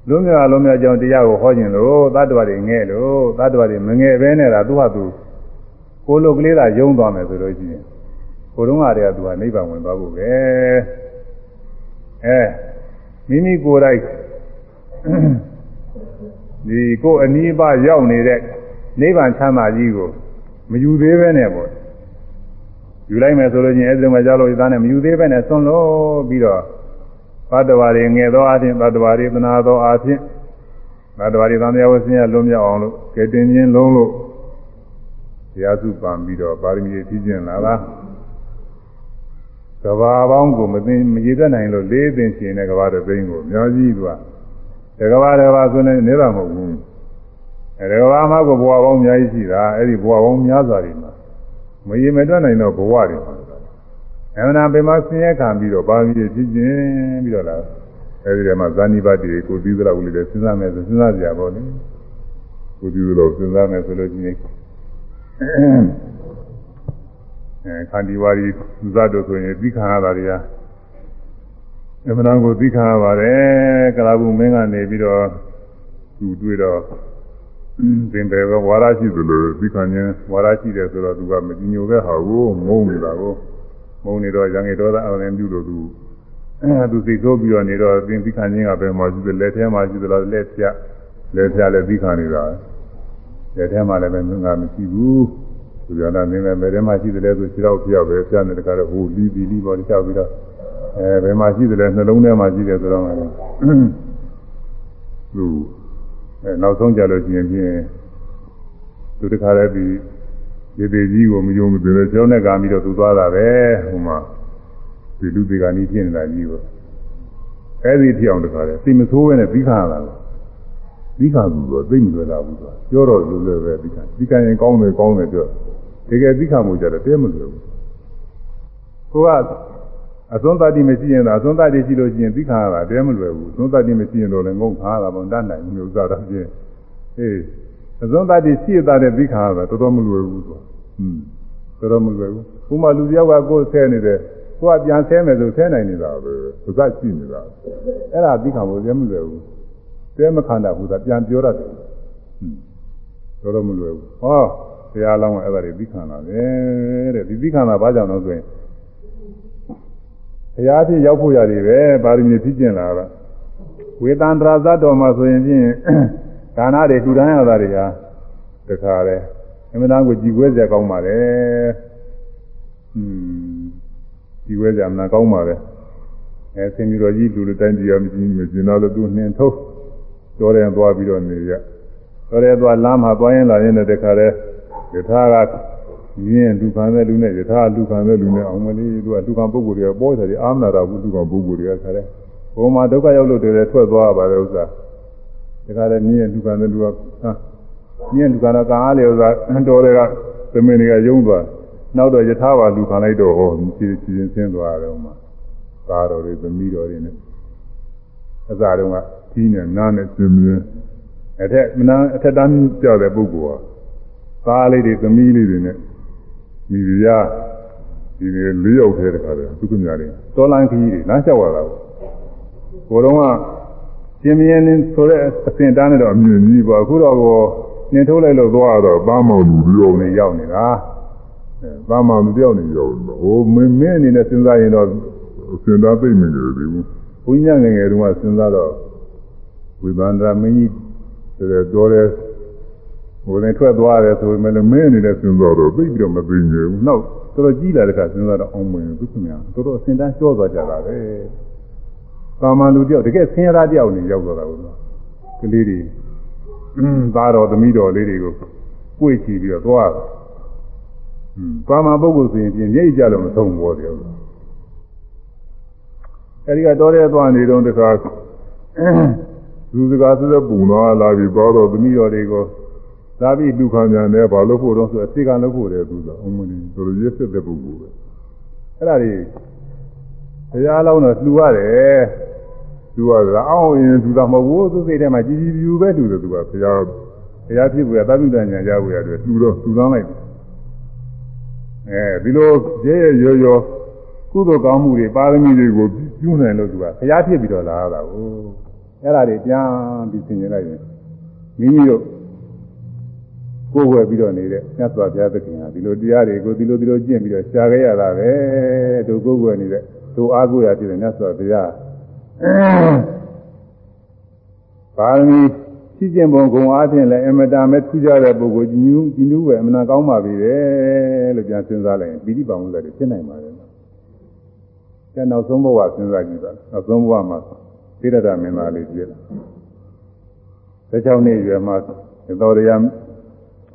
လုံးမြလုံးမြကြောင့်တရားကိုဟောခြင်းလို့သတ္တဝါတွေငဲ့လို့သတ္တဝါတွေမငဲ့ပဲနဲ့တာသူ့ဟာသူကိုယ်လိုကလေးသာယုံသွားမယ်ဆိုလို့ရှိရင်ကိုယ်တော့ကတည်းကသူကနိဗ္ဗာန်ဝင်သွားဖို့ပဲအဲမိမိကိုယ်တိုင် ဒီကိုယ်အနီးပါရောက်နေတဲ့နိဗ္ဗာန်ချမ်းသာကြီးကိုမယူသေးပဲနဲ့ပေါ့ယူလိုက်မယ်ဆိုလို့ချင်းအဲဒီမှာကြောက်လို့သားနဲ့မယူသေးပဲနဲ့ဆွန့်လို့ပြီးတော့ဘတ်တော်ရီငယ်သောအချင်းဘတ်တော်ရီသနာသောအချင်းဘတ်တော်ရီသံဃာဝဆင်းရလွန်မြောက်အောင်လို့ကဲတင်ခြင်းလုံးလို့တရားစုပံပြီးတော့ပါရမီဖြည့်ကျင်လာတာကဘာပေါင်းကိုမသိမရည်သက်နိုင်လို့လေးသိင်ရှင်တဲ့ကဘာတစ်သိန်းကိုအများကြီးသူက တကဘာတစ်ဘာဆိုနေနေတော့မဟုတ်ဘူးအဲကဘာမှာကိုဘဝပေါင်းအများကြီးရှိတာအဲ့ဒီဘဝပေါင်းများစွာတွေမှာမရည်မတွက်နိုင်တော့ဘဝတွေမှာအမှန်တန်ပင်မဆင်းရဲခံပြီးတော့ပါရမီဖြည့်ကျင်ပြီးတော့လာအဲဒီထဲမှာဇာနိပတ်တွေကိုပြီးသလောက်လေးလည်းစဉ်းစားမယ်ဆိုစဉ်းစားကြရပါလိမ့်ကိုပြီးသလောက်စဉ်းစားမယ်ဆိုလို့ရှိရင်အဲခန္တီဝါရီဇတ်တို့ဆိုရင်သိခံရတာတွေဟာ အမှန်တန်ကိုသိခံရပါတယ်ကလာဘူးမင်းကနေပြီးတော့သူတွေ့တော့သင်တယ်ကဝါရရှိသလိုသိခံခြင်းဝါရရှိတယ်ဆိုတော့သူကမကြည်ညိုတဲ့ဟာကိုငုံနေတာကိုမုံနေတော့ရံငယ်တော်သားအရင်ပြုလို့သူအဲသူစိတ်ဆိုးပြီးတော့နေတော့သင်သိခံခြင်းကပဲမှရှိတယ်လက်ထဲမှာရှိသလားလက်ဖြတ်လက်ဖြတ်လည်းသိခံနေတာလက်ထဲမှာလည်းပဲငါမရှိဘူးသူပြောတာမင်းလည်းဘယ်ထဲမှာရှိတယ်လဲဆိုခြေတော့ပြောက်ပဲပြနေတကားတော့ဟိုလီးပြီးလီးပေါ်လျှောက်ပြီးတော့ အဲဘယ်မှာရှိတယ်လဲနှလုံးထဲမှာရှိတယ်ဆိုတော့မှသူအဲနောက်ဆုံးကြလို့ရှိရင်ဖြင့်သူတခါလည်းပြီးဒီသေးကြီးကိုမယုံမသိလို့ကျောင်းနဲ့ကံပြီးတော့သူသွားတာပဲဟိုမှာဒီလူတွေကနီးပြင်းနေတာကြီးကိုအဲဒီထီအောင်တခါလေစိမဆိုးပဲနဲ့ပြီးခါရတာပြီးခါဘူးတော့သိမလွယ်လာဘူးဆိုပြောတော့လူလည်းပဲပြီးခါပြီးခါရင်ကောင်းတယ်ကောင်းတယ်ပြောတကယ်ပြီးခါမှုကြတယ်တဲမလွယ်ဘူးကိုက အစွန်းတတ္တိမရှိရင်သာအစွန်းတတ္တိရှိလို့ရှိရင်သိခါရတာတဲမလွယ်ဘူးအစွန်းတတ္တိမရှိရင်တော့လည်းငုံခါရတာပေါ့တတ်နိုင်မျိုးစားတော့ချင်းအေးအစွန်းတတ္တိရှိရတဲ့သိခါရတာတော်တော်မလွယ်ဘူးသူဟွန်းတော်တော်မလွယ်ဘူးဥမာလူတယောက်ကကိုယ်ဆဲနေတယ်ကိုယ်ကပြန်ဆဲမယ်ဆိုဆဲနိုင်နေတာပဲသူကရှိနေတာအဲ့ဒါသိခါဖို့တဲမလွယ်ဘူးတဲမခန္ဓာဘူးသာပြန်ပြောရတယ်ဟွန်းတော်တော်မလွယ်ဘူးဟောဆရာလောင်းကအဲ့ဒါတွေသိခါလာတယ်တဲ့ဒီသိခါလာဘာကြောင့်လဲဆိုရင် ဘုရားဖြစ်ရောက်ဖို့ရတယ်ပဲပါရမီဖြစ်ကျင်လာတာဝေတန္တရာဇတ်တော်မှာဆိုရင်ဖြင့်ဒါနတွေထူထမ်းရတာတွေဟာတခါလဲအမှန်တန်ကိုကြည်ခွဲစရာကောင်းပါလေ။อืมကြည်ခွဲစရာမနာကောင်းပါလေ။အဲဆင်ပြီးတော့ကြီးလူလူတိုင်းကြည်ရမကြည့်မကျင်တော့လို့သူနှင်ထုတ်တော်တယ်သွားပြီးတော့နေရ။တော်တယ်သွားလမ်းမှာသွားရင်လာရင်လည်းတခါလဲယထာက မြင်းလူခံတဲ့လူနဲ့ယထာလူခံတဲ့လူနဲ့အောင်မလေးသူကလူခံပုဂ္ဂိုလ်တွေကပေါ်တယ်အာမနာတာဘူးလူခံပုဂ္ဂိုလ်တွေကခါတယ်။ဘုံမှာဒုက္ခရောက်လို့တည်းထွက်သွားပါလေဥစ္စာ။တခါလဲမြင်းလူခံတဲ့လူကဟာမြင့်လူကတော့ကာအားလေဥစ္စာတော်တွေကသမင်းတွေကယုံသွားနောက်တော့ယထာပါလူခံလိုက်တော့ဟောခြေခြေချင်းဆင်းသွားတယ်ဟိုမှာကားတော်တွေသမီးတော်တွေနဲ့အစားတုန်းကကြီးနဲ့နားနဲ့သင်မြင်အထက်မနာအထက်တန်းကြောက်တဲ့ပုဂ္ဂိုလ်ဟာကားလေးတွေသမီးလေးတွေနဲ့ မိဖုရားဒီလေးယောက်ထဲတခါတည်းသူကညာတွေတော်လန်ခကြီးတွေလမ်းလျှောက်ရတာပေါ့ဘိုးတော်ကရှင်မင်းဆိုတဲ့အစင်တန်းနဲ့တော့အမြင်ကြီးပေါ့အခုတော့နှင်ထုတ်လိုက်လို့သွားတော့ပန်းမောင်လူလူအောင်နေရောက်နေတာအဲသာမန်လူတယောက်နေရောက်တော့ဟိုမင်းမင်းအနေနဲ့စဉ်းစားရင်တော့စဉ်းစားသိမနေဘူးဘုညာငယ်ငယ်တုန်းကစဉ်းစားတော့ဝိသန္တမင်းကြီးတဲ့တော် တဲ့ဟိုနဲ့ထွက်သွားတယ်ဆိုပေမဲ့မင်းအနေနဲ့စဉ်းစားတော့သိပြီးတော့မသိနေဘူးနောက်တော်တော်ကြီးလာတဲ့ခါစဉ်းစားတော့အောင်မင်းသူခင်ဗျာတော်တော်အစင်တန်းကျော်သွားကြတာပဲသာမန်လူတယောက်တကယ်ဆင်းရဲသားတယောက်နေရောက်သွားတာဘူးကလေးတွေသားတော်သမီးတော်လေးတွေကိုကြွေချီပြီးတော့သွားတယ်ပါမပုဂ္ဂိုလ်ဆိုရင်ပြင်ရိပ်ကြလို့မဆုံးဘောတယ်အဲဒီကတော်တဲ့သွားနေတော့တခါလူစကားဆိုတဲ့ပုံတော်လာပြီးသွားတော့သမီးတော်တွေကို သာပြီးလူခံပြန်တယ်ဘာလို့ဖို့တော့ဆိုအစိကလို့ဖို့တယ်သူဆိုအုံမင်းတို့ရစ်စစ်တဲ့ပုဂ္ဂိုလ်ပဲအဲ့ဒါတွေတရားလုံးတော့လှူရတယ်လှူရတယ်အောင်းရင်သူသာမဟုတ်ဘူးသူစိတ်ထဲမှာကြည်ကြည်ပြူပဲလှူတယ်သူကဘုရားဘုရားဖြစ်ဖို့ရသဗ္ဗညညာကြဖို့ရတယ်လှူတော့လှူသွားလိုက်အဲဒီလိုရဲရဲရောရောကုသိုလ်ကောင်းမှုတွေပါရမီတွေကိုပြုနိုင်လို့သူကဘုရားဖြစ်ပြီးတော့လာရတာကိုအဲ့ဒါတွေပြန်ပြီးသင်ကျင်လိုက်ရင်မိမိတို့ ကိုယ်ဝယ်ပြီးတော့နေတဲ့မြတ်စွာဘုရားသခင်ဟာဒီလိုတရားတွေကိုဒီလိုဒီလိုကျင့်ပြီးတော့ရှားခဲ့ရတာပဲတို့ကိုယ်ဝယ်နေတဲ့တို့အားကိုးရဖြစ်တဲ့မြတ်စွာဘုရားပါရမီရှိကျင့်ပုံဂုံအားဖြင့်လည်းအမတာမဲ့ထူးခြားတဲ့ပုဂ္ဂိုလ်ကြီးညူးကြီးညူးပဲအမှန်ကောင်းပါပြီပဲလို့ပြန်စဉ်းစားလိုက်ရင်ပိဋိပါမှုလည်းဖြစ်နိုင်ပါတယ်။အဲနောက်ဆုံးဘဝစဉ်းစားကြည့်ပါနောက်ဆုံးဘဝမှာသိရတာမင်းသားလေးပြည့်လာ။၁၆နှစ်ရွယ်မှာသောတရား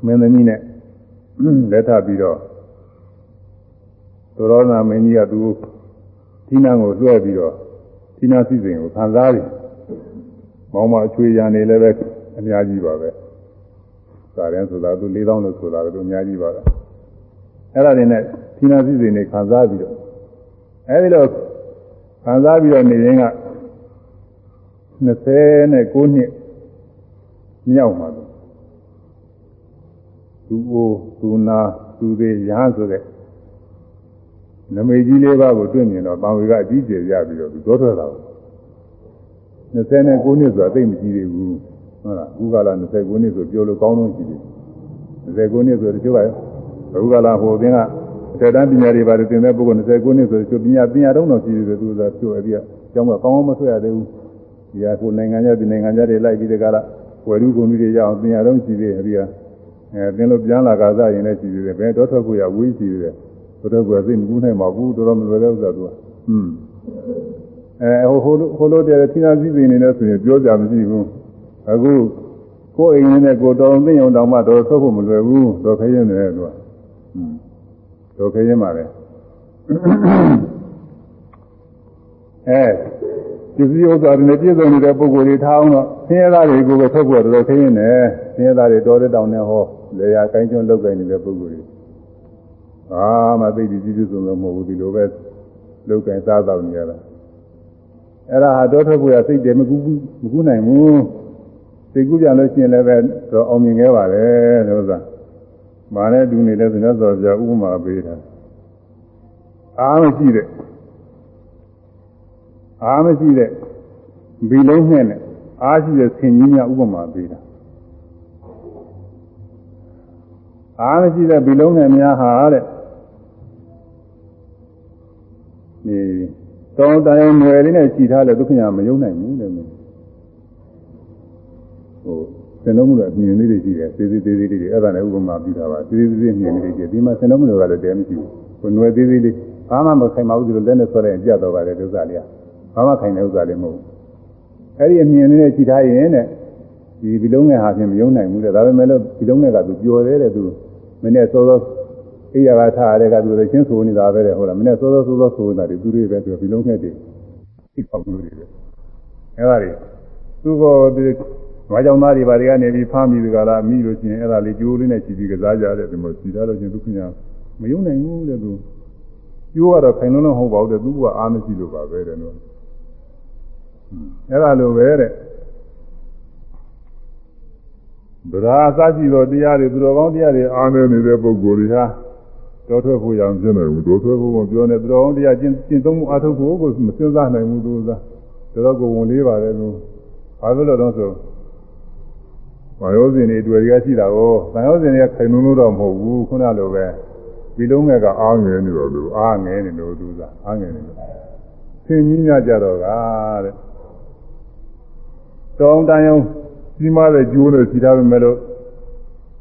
မင်းသမီးနဲ့လက်ထပ်ပြီးတော့သောရဏမင်းကြီးကသူသီနာကိုလွှဲပြီးတော့သီနာစီစဉ်ကိုခံစားတယ်။မောင်မအချွေရံနေလည်းပဲအများကြီးပါပဲ။ဒါရင်ဆိုတာသူ၄000လို့ဆိုတာသူအများကြီးပါပဲ။အဲ့ဒါတွေနဲ့သီနာစီစဉ်နေခံစားပြီးတော့အဲဒီလိုခံစားပြီးတော့နေရင်က29နှစ်မြောက်မှာလို့ သူအိုသူနာသူသေးရဟန်းဆိုတဲ့နမိတ်ကြီးလေးပါးကိုတွေ့မြင်တော့တံဝေကအကြီးကျယ်ရပြီးတော့သူသောထွက်တာကို29နှစ်ဆိုတာသိမကြည့်သေးဘူးဟုတ်လားအခုကလာ29နှစ်ဆိုပြောလို့ကောင်းလို့ရှိတယ်29နှစ်ဆိုတချို့ကအခုကလာဟိုသင်ကအထက်တန်းပညာတွေပါတယ်သင်တဲ့ပုဂ္ဂိုလ်29နှစ်ဆိုတချို့ပညာပညာတော့တော့ရှိတယ်သူကသူအဲ့ဒီကကျောင်းကကောင်းအောင်မဆွဲရသေးဘူးဒီကကိုနိုင်ငံခြားဒီနိုင်ငံခြားတွေလိုက်ပြီးတကလားဝယ်လူကုန်လူတွေရအောင်ပညာတော့ရှိသေးတယ်ဒီက အဲသင်လို့ပြန်လာကစားရင်လည်းရှိသေးတယ်ဘယ်တော့ထွက်ကိုရဝေးရှိသေးတယ်ဘုရားကသိမကူးနိုင်ပါဘူးတော်တော်မလွယ်တဲ့ဥစ္စာသူကဟွန်းအဲဟိုဟိုဟိုလိုတဲ့သီနာစည်းစိမ်နေလို့ဆိုရင်ပြောကြမရှိဘူးအခုကိုယ်အိမ်နဲ့ကိုယ်တော်သိအောင်တောင်မှတော်ဆုပ်ဖို့မလွယ်ဘူးတော်ခရင်တယ်သူကဟွန်းတော်ခရင်ပါလေအဲဒီစည်းဥစ္စာတွေနဲ့ပြည့်စုံနေတဲ့ပုဂ္ဂိုလ်တွေထားအောင်တော့ဆင်းရဲသားတွေကိုပဲထုတ်ဖို့တော်ခရင်တယ်ဆင်းရဲသားတွေတော်တဲ့တောင်နဲ့ဟော လေယာကိုင်းကျွန်းလောက်ကိုင်းနေတဲ့ပုဂ္ဂိုလ်တွေအာမသိပြီးပြည့်စုံလို့မဟုတ်ဘူးဒီလိုပဲလောက်ကင်စားတော့နေရတာအဲ့ဒါဟာတောထွက်ဖို့ရစိတ်တယ်မကူဘူးမကူနိုင်ဘူးစိတ်ကူးကြလို့ရှိရင်လည်းပဲတော့အောင်မြင်ခဲ့ပါလေလို့ဆိုတာမာနဲ့တူနေတဲ့ဆိုတော့ဆိုပြဥပမာပေးတာအားမရှိတဲ့အားမရှိတဲ့ဘီလုံးနဲ့နဲ့အားရှိတဲ့ဆင်ကြီးများဥပမာပေးတာ အားမရှိတဲ့ဘီလုံးနဲ့များဟာတဲ့ဒီတောင်းတိုင်ငွယ်လေးနဲ့ခြိထားလဲဒုက္ခညာမယုံနိုင်ဘူးတဲ့ဟိုစင်လုံးမှုလည်းမြင်လေးတွေရှိတယ်သေးသေးသေးသေးလေးတွေအဲ့ဒါနဲ့ဥပမာပြတာပါသေးသေးသေးမြင်လေးတွေရှိဒီမှာစင်လုံးမှုတွေကလည်းတဲမရှိဘူးဟိုငွယ်သေးသေးလေးဘာမှမခိုင်ပါဘူးဒီလိုလက်နဲ့ဆွဲလိုက်ရင်ပြတ်တော့ပါတယ်ဒုက္ခလေးကဘာမှခိုင်တဲ့ဥစ္စာလေးမဟုတ်ဘူးအဲ့ဒီအမြင်လေးနဲ့ခြိထားရင်တဲ့ဒီဒီလုံးငယ်ဟာဖြင့်မယုံနိုင်ဘူးတဲ့ဒါပေမဲ့လို့ဒီလုံးငယ်ကသူပျော်သေးတယ်သူ မင်းနဲ့စောစောအိယာကထားရတဲ့ကသူတွေချင်းဆိုနေတာပဲတဲ့ဟုတ်လားမင်းစောစောစောစောဆိုတာဒီသူတွေပဲသူဒီလုံးနဲ့တည်းသိပေါက်လို့တွေပဲအဲ့ဒါတွေသူကဒီဘာကြောင့်သားတွေဘာတွေကနေပြီးဖမ်းပြီးဒီကလာမိလို့ရှိရင်အဲ့ဒါလေးကြိုးလေးနဲ့ချီပြီးကစားကြတဲ့ဒီမှာစီထားလို့ချင်းဒုက္ခညာမယုံနိုင်ဘူးတဲ့သူကျိုးကတော့ခိုင်လုံးလုံးဟုတ်ပါဘူးတဲ့သူကအားမရှိလို့ပါပဲတဲ့နော်အဲ့ဒါလိုပဲတဲ့ ဗราအစရှိသောတရားတွေသူတော်ကောင်းတရားတွေအားနည်းနေတဲ့ပုဂ္ဂိုလ်တွေဟာတော်ထွက်ဖို့ရအောင်ပြနေဘူးတော်ထွက်ဖို့မပြောနဲ့သူတော်ကောင်းတရားကျင့်ကျင့်သုံးမှုအားထုတ်ဖို့ကိုမစဉ်းစားနိုင်ဘူးသူကတော်တော်ကိုဝင်လေးပါတယ်လို့ဘာလို့လဲတော့ဆိုဘာယောဇဉ်တွေတွေ့ရရှိတာကိုဘာယောဇဉ်တွေကခိုင်လုံးလို့တော့မဟုတ်ဘူးခုနလိုပဲဒီလုံးငယ်ကအားငယ်နေတော့လို့အားငယ်နေလို့သူကအားငယ်နေလို့ဆင်းကြီးများကြတော့ကတဲ့တောင်းတန်ယုံ ကြီးမားတဲ့ကျိုးနဲ့စီထားပေမဲ့လို့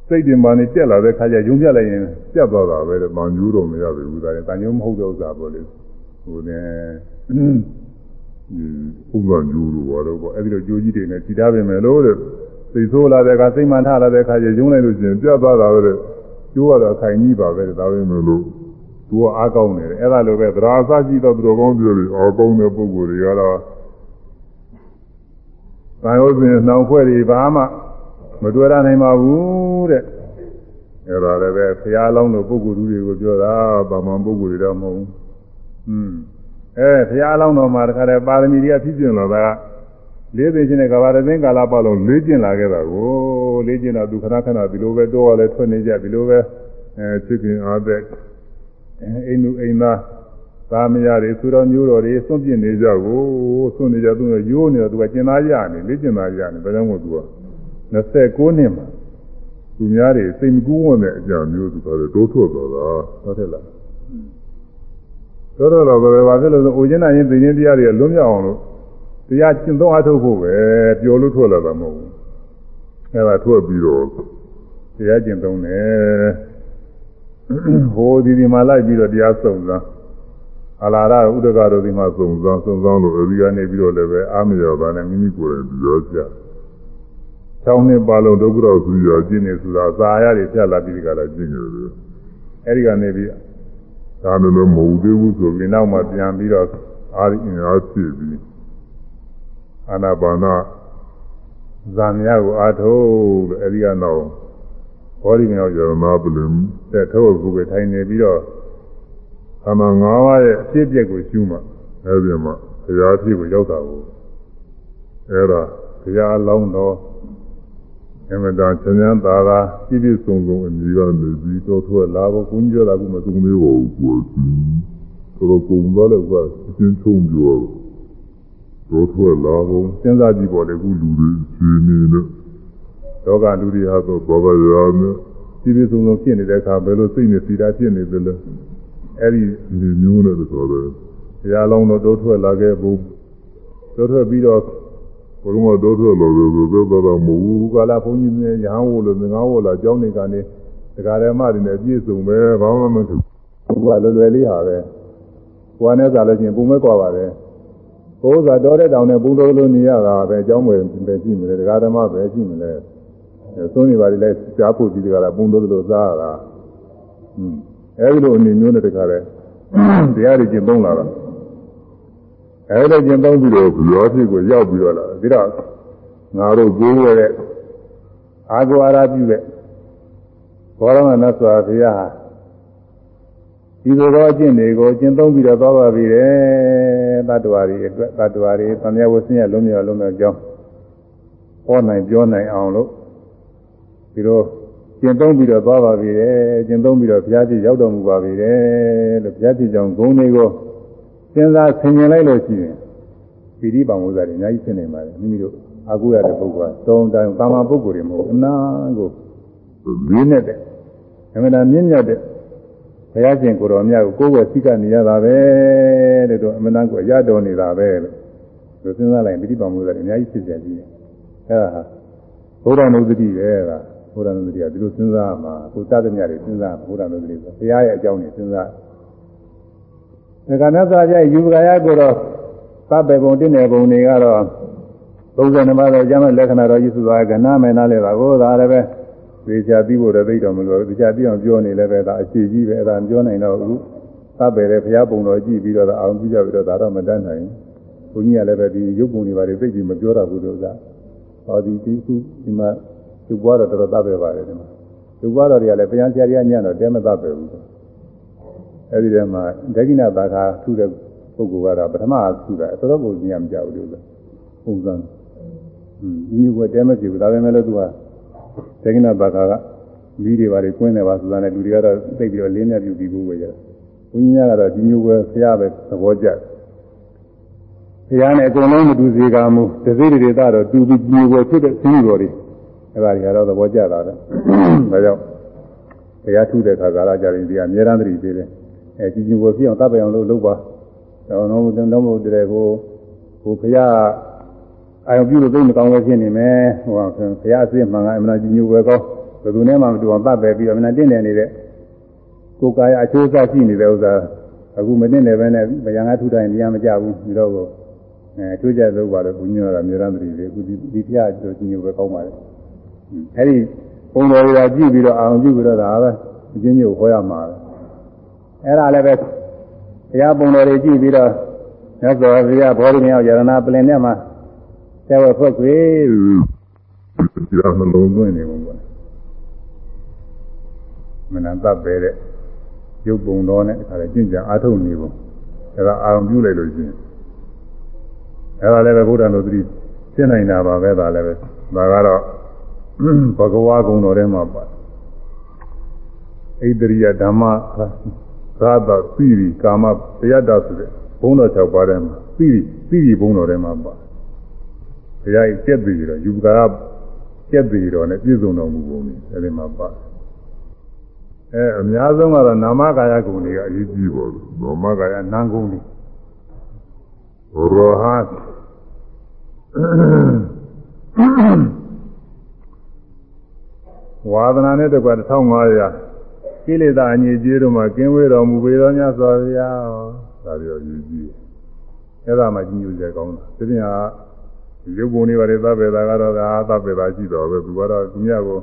စိတ်တင်ပါနေတက်လာတဲ့ခါကျယုံပြလိုက်ရင်ပြတ်သွားတာပဲတဲ့။မှန်ကျိုးတော့မရဘူးဒါရင်တန်ယုံမဟုတ်တဲ့ဥစ္စာပေါ့လေ။ဟိုနဲ့ဥပ္ပန်ကျိုးလို့ပါတော့ပေါ့အဲ့ဒီလိုကျိုးကြီးတွေနဲ့စီထားပေမဲ့လို့တဲ့စိတ်ဆိုးလာတဲ့အခါစိတ်မှန်ထလာတဲ့အခါကျယုံလိုက်လို့ရှိရင်ပြတ်သွားတာပဲတဲ့။ကျိုးကတော့အခိုင်ကြီးပါပဲဒါပဲမလို့သူကအားကောင်းနေတယ်အဲ့ဒါလိုပဲသရာအစရှိတော့သူတော်ကောင်းပြောလို့အားကောင်းတဲ့ပုဂ္ဂိုလ်တွေကတော့ ဘာလို့ဆိုရင်နှောင်ဖွဲ့တွေဘာမှမတွေ့ရနိုင်ပါဘူးတဲ့အဲ့ဒါလည်းပဲဘုရားလောင်းတို့ပုဂ္ဂိုလ်တွေကိုပြောတာဗမာပုဂ္ဂိုလ်တွေတော့မဟုတ်ဘူးอืมအဲဘုရားလောင်းတော်မှာတခါတည်းပါရမီတွေကဖြစ်ကျင်လာတာလေးသိချင်းတဲ့ကဘာရသိန်းကာလပတ်လုံးလေးကျင်လာခဲ့တာကိုလေးကျင်တော့သူခဏခဏဒီလိုပဲတော့လဲထွက်နေကြဒီလိုပဲအဲချစ်ခင်အားသက်အိမ်လူအိမ်သား သားမယားတွေသူတော်မျိုးတော်တွေစွန့်ပြစ်နေကြကိုစွန့်နေကြသူကရိုးနေတော့သူကကျင်သားရနေလေးကျင်သားရနေဒါကြောင့်မို့သူက29နှစ်မှာသူများတွေစိတ်မကူးဝင်တဲ့အကြောင်းမျိုးသူကလည်းတိုးထွက်သွားတာဟုတ်တယ်လားတော်တော်တော့ပဲဘာဖြစ်လို့ဆိုအိုကျင်းနိုင်ရင်သိရင်တရားတွေလွတ်မြောက်အောင်လို့တရားကျင့်သုံးအထုတ်ဖို့ပဲပျော်လို့ထွက်လာတာမဟုတ်ဘူးအဲ့ဒါထွက်ပြီးတော့တရားကျင့်သုံးတယ်ဟိုဒီဒီမှာလိုက်ပြီးတော့တရားစုံစမ်း အလာရဥဒကတို့ဒီမှာစုံစမ်းစုံစမ်းလို့အရိယာနေပြီးတော့လည်းပဲအာမရောပါနဲ့မိမိကိုယ်တိုင်ပြောကြ။၆နှစ်ပါလုံးဒုက္ခရောက်သူရောကျင့်နေဆိုတာသာရတွေဖြတ်လာပြီးဒီကလာကျင့်နေတယ်။အဲဒီကနေပြီးဒါလည်းမဟုတ်သေးဘူးဆိုပြီးနောက်မှပြန်ပြီးတော့အာရိအင်အားဖြစ်ပြီးအာနာပါနာဇာမြကိုအားထုတ်လို့အဲဒီကနောက်ဘောဓိမြောက်ရမပလင်တဲ့ထုတ်ဖို့ပဲထိုင်နေပြီးတော့ အမှန်ငါးပါးရဲ့အဖြစ်အပျက်ကိုရှုမှအဲဒီမှာဘုရားဖြစ်ကိုရောက်တာကိုအဲဒါဘုရားလောင်းတော်အမတာချမ်းသာသာသာပြည့်ပြည့်စုံစုံအမြည်ကနေပြီးတော့ထွက်လာဖို့ကိုကြီးရတာကမသုံးသေးပါဘူးကွာဆိုတော့ကုံသွားလည်းကအချင်းချုံပြောတော့ထွက်လာဖို့စဉ်းစားကြည့်ပေါ်လေခုလူတွေရှင်နေနဲ့လောကလူတွေဟာတော့ဘောဂရာနဲ့ပြည့်ပြည့်စုံစုံဖြစ်နေတဲ့အခါဘယ်လိုစိတ်နဲ့စီတာဖြစ်နေသလဲ အဲ့ဒီဒီမျိုးနဲ့ဆိုတော့ဘုရားလုံးတော့တိုးထွက်လာခဲ့ဘူးတိုးထွက်ပြီးတော့ဘုရုံးကတော့ထွက်လာတယ်ဆိုတော့တော့မဟုတ်ဘူးကာလဘုန်းကြီးတွေရဟန်းဝလို့ငါးဝလာကျောင်းနေကနေဒကာရမတွေနဲ့ပြည့်စုံပဲဘာမှမဖြစ်ဘူးကလွယ်လွယ်လေးဟာပဲကိုယ်နဲ့စားလို့ချင်းပုံမဲ့กว่าပါတယ်ကိုယ်စားတော်တဲ့တောင်နဲ့ပုံတော်လိုနေရတာပဲအကြောင်းပဲပဲရှိမလဲဒကာဓမ္မပဲရှိမလဲသုံးနေပါလေလဲကြားဖို့ပြီးဒကာရပုံတော်လိုစားရတာอืม အဲဒီလိုအနေမျိုးနဲ့တခါလဲတရားတွေကျင့်သုံးလာတာအဲဒီလိုကျင့်သုံးပြီးတော့ဘုရားဖြစ်ကိုရောက်ပြီးတော့လာပြီးတော့ငါတို့ကိုးရတဲ့အာဂဝါရပြုတဲ့ဘောရမနတ်စွာဘုရားဒီလိုသောအကျင့်တွေကိုကျင့်သုံးပြီးတော့သွားပါပြီတဲ့တတ္တဝါတွေအတွက်တတ္တဝါတွေသံဃာဝဆင်းရလုံးမြောက်လုံးမြောက်ကြောင်းဟောနိုင်ပြောနိုင်အောင်လို့ဒီလို ကျင့်သုံးပြီးတော့သွားပါပြီတဲ့ကျင့်သုံးပြီးတော့ဘုရားကြီးရောက်တော်မူပါပြီတဲ့လို့ဘုရားကြီးကြောင့်ဂုဏ်တွေကိုစဉ်းစားဆင်ခြင်လိုက်လို့ရှိရင်ပိဋိပါမုဇ္ဇာတွေအများကြီးဖြစ်နေပါတယ်မိမိတို့အာကုရတဲ့ပုဂ္ဂိုလ်ကတုံးတိုင်းကာမပုဂ္ဂိုလ်တွေမဟုတ်အနာကိုမြင့်နဲ့တဲ့အမှန်တရားမြင့်မြတ်တဲ့ဘုရားရှင်ကိုတော်မြတ်ကိုကိုယ်ဝယ်စိတ်ကနေရတာပဲတဲ့တော့အမှန်တရားကိုအရတော်နေတာပဲလို့ဆိုစဉ်းစားလိုက်ပိဋိပါမုဇ္ဇာတွေအများကြီးဖြစ်ပြန်ကြီးတယ်အဲဒါဟာဘုရားနုဒတိပဲက ဘုရားနုဒတိကဒီလိုစဉ်းစားမှာကိုသတ္တမြတွေစဉ်းစားဘုရားနုဒတိဆိုဘုရားရဲ့အကြောင်းတွေစဉ်းစားဒါကနသကြယူဂရာကိုတော့သဗ္ဗေဘုံတင်းနေဘုံတွေကတော့32ပါးသောအကျမ်းလက္ခဏာတော်ကြီးဆိုသွားကဏမယ်နားလဲပါကိုဒါလည်းပဲသေချာပြီးဖို့တော့သိတော့မလို့သေချာပြီးအောင်ပြောနေလည်းပဲဒါအခြေကြီးပဲအဲ့ဒါပြောနိုင်တော့ဘူးသဗ္ဗေတဲ့ဘုရားပုံတော်ကြည့်ပြီးတော့အောင်ကြည့်ကြပြီးတော့ဒါတော့မတတ်နိုင်ဘူးဘုန်းကြီးကလည်းပဲဒီရုပ်ပုံတွေပါတွေသိပြီးမပြောတာဘူးလို့ကဟောဒီဒီခုဒီမှာ သူ့ဘွားတော့တော်တော်သဗ္ဗေပါတယ်ဒီမှာသူ့ဘွားတော်တွေကလည်းပြန်ဆရာကြီးညံ့တော့တဲမသဗ္ဗေဘူးအဲဒီထဲမှာဒဂိဏသာခာထူတဲ့ပုဂ္ဂိုလ်ကတော့ပထမထူတာတော်တော်ကိုညံ့မကြဘူးလို့ပုံစံอืมဒီဘဝတဲမဖြစ်ဘူးဒါပေမဲ့လည်းသူကဒဂိဏသာခာကမိတွေပါလေကွင်းနေပါဆိုတာနဲ့လူတွေကတော့သိပြီးတော့လင်းနေပြူပြီးဘူးပဲကြတယ်ဘုန်းကြီးများကတော့ဒီမျိုးပဲဖះပဲသဘောကျဖះနဲ့အကုန်လုံးမတူစေကမူတစိတွေတော့တူပြီးမျိုးပဲဖြစ်တဲ့ဆင်းရဲတော်တွေ အဲ့ဒါတွေကတော့သဘောကျတာလေဒါကြောင့်ဘုရားထုတဲ့ခါကာလကြရင်ဒီကအများရန်တည်းသေးတယ်အဲကြည်ကြည်ဝယ်ပြအောင်တတ်ပယ်အောင်လို့လုပ်ပါတော့တော့တော့မဟုတ်တယ်ကိုကိုဘုရားအာယုပြုလို့သိမကောင်းလို့ဖြစ်နေမယ်ဟိုဘုရားအစစ်မှန်ကအမှန်ကြည်ညိုဝယ်ကောင်းဘယ်သူနဲ့မှမတူအောင်တတ်ပယ်ပြီးတော့အမှန်တင့်တယ်နေတဲ့ကိုယ်ကာယအချိုးစားရှိနေတဲ့ဥစ္စာအခုမတင်တယ်ပဲနဲ့ဗျာငါထုတိုင်းတရားမကြဘူးဒီတော့ကိုအဲထွေးကြလို့ပါတော့ဘုညောတာမြေရန်တည်းလေးအခုဒီဒီဖျားကြည်ညိုပဲကောင်းပါလေ အဲဒီပုံတော်တွေကကြည့်ပြီးတော့အာရုံပြုပြီးတော့ဒါပဲအချင်းချင်းကိုဟောရမှာပဲအဲ့ဒါလည်းပဲဘုရားပုံတော်တွေကြည့်ပြီးတော့မြတ်စွာဘုရားဘောဓိမြောက်ယရနာပလင်ထဲမှာဆဲဝဖွက်ခွေဒီတော့နှလုံးသွင်းနေပုံပေါ့မနတတ်ပဲတဲ့ရုပ်ပုံတော်နဲ့အခါလည်းကျင့်ကြံအားထုတ်နေပုံဒါကအာရုံပြုလိုက်လို့ရှိရင်အဲ့ဒါလည်းပဲဘုရားတော်သတိသိနိုင်တာပါပဲဒါလည်းပဲဒါကတော့ ဘဂဝါကုံတော်ထဲမှာပါဣတရိယဓမ္မသာသပိရိကာမတရားတော်ဆိုတဲ့ဘုန်းတော်၆ပါးထဲမှာပိရိပိရိဘုန်းတော်ထဲမှာပါဘုရားရဲ့ကျက်ပြီးတော့ယူကာကျက်ပြီးတော့ ਨੇ ပြည့်စုံတော်မူပုံนี้အဲဒီမှာပါအဲအများဆုံးကတော့နာမကာယဂုဏ်တွေကအရေးကြီးပါလို့နာမကာယနာဂုဏ်တွေရောဟ ဝါဒနာနဲ့တကွ1500ကိလေသာအညစ်အကြေးတို့မှာကင်းဝေးတော်မူပေတော်များစွာဗျာဒါပြောယူကြည့်အဲ့ဒါမှကြီးညိုကြကောင်းတာဒီပြင်ဟာရုပ်ပုံတွေပါတယ်သဗ္ဗေတာကတော့ဒါသဗ္ဗေတာရှိတော်ပဲသူကတော့ဒီညကို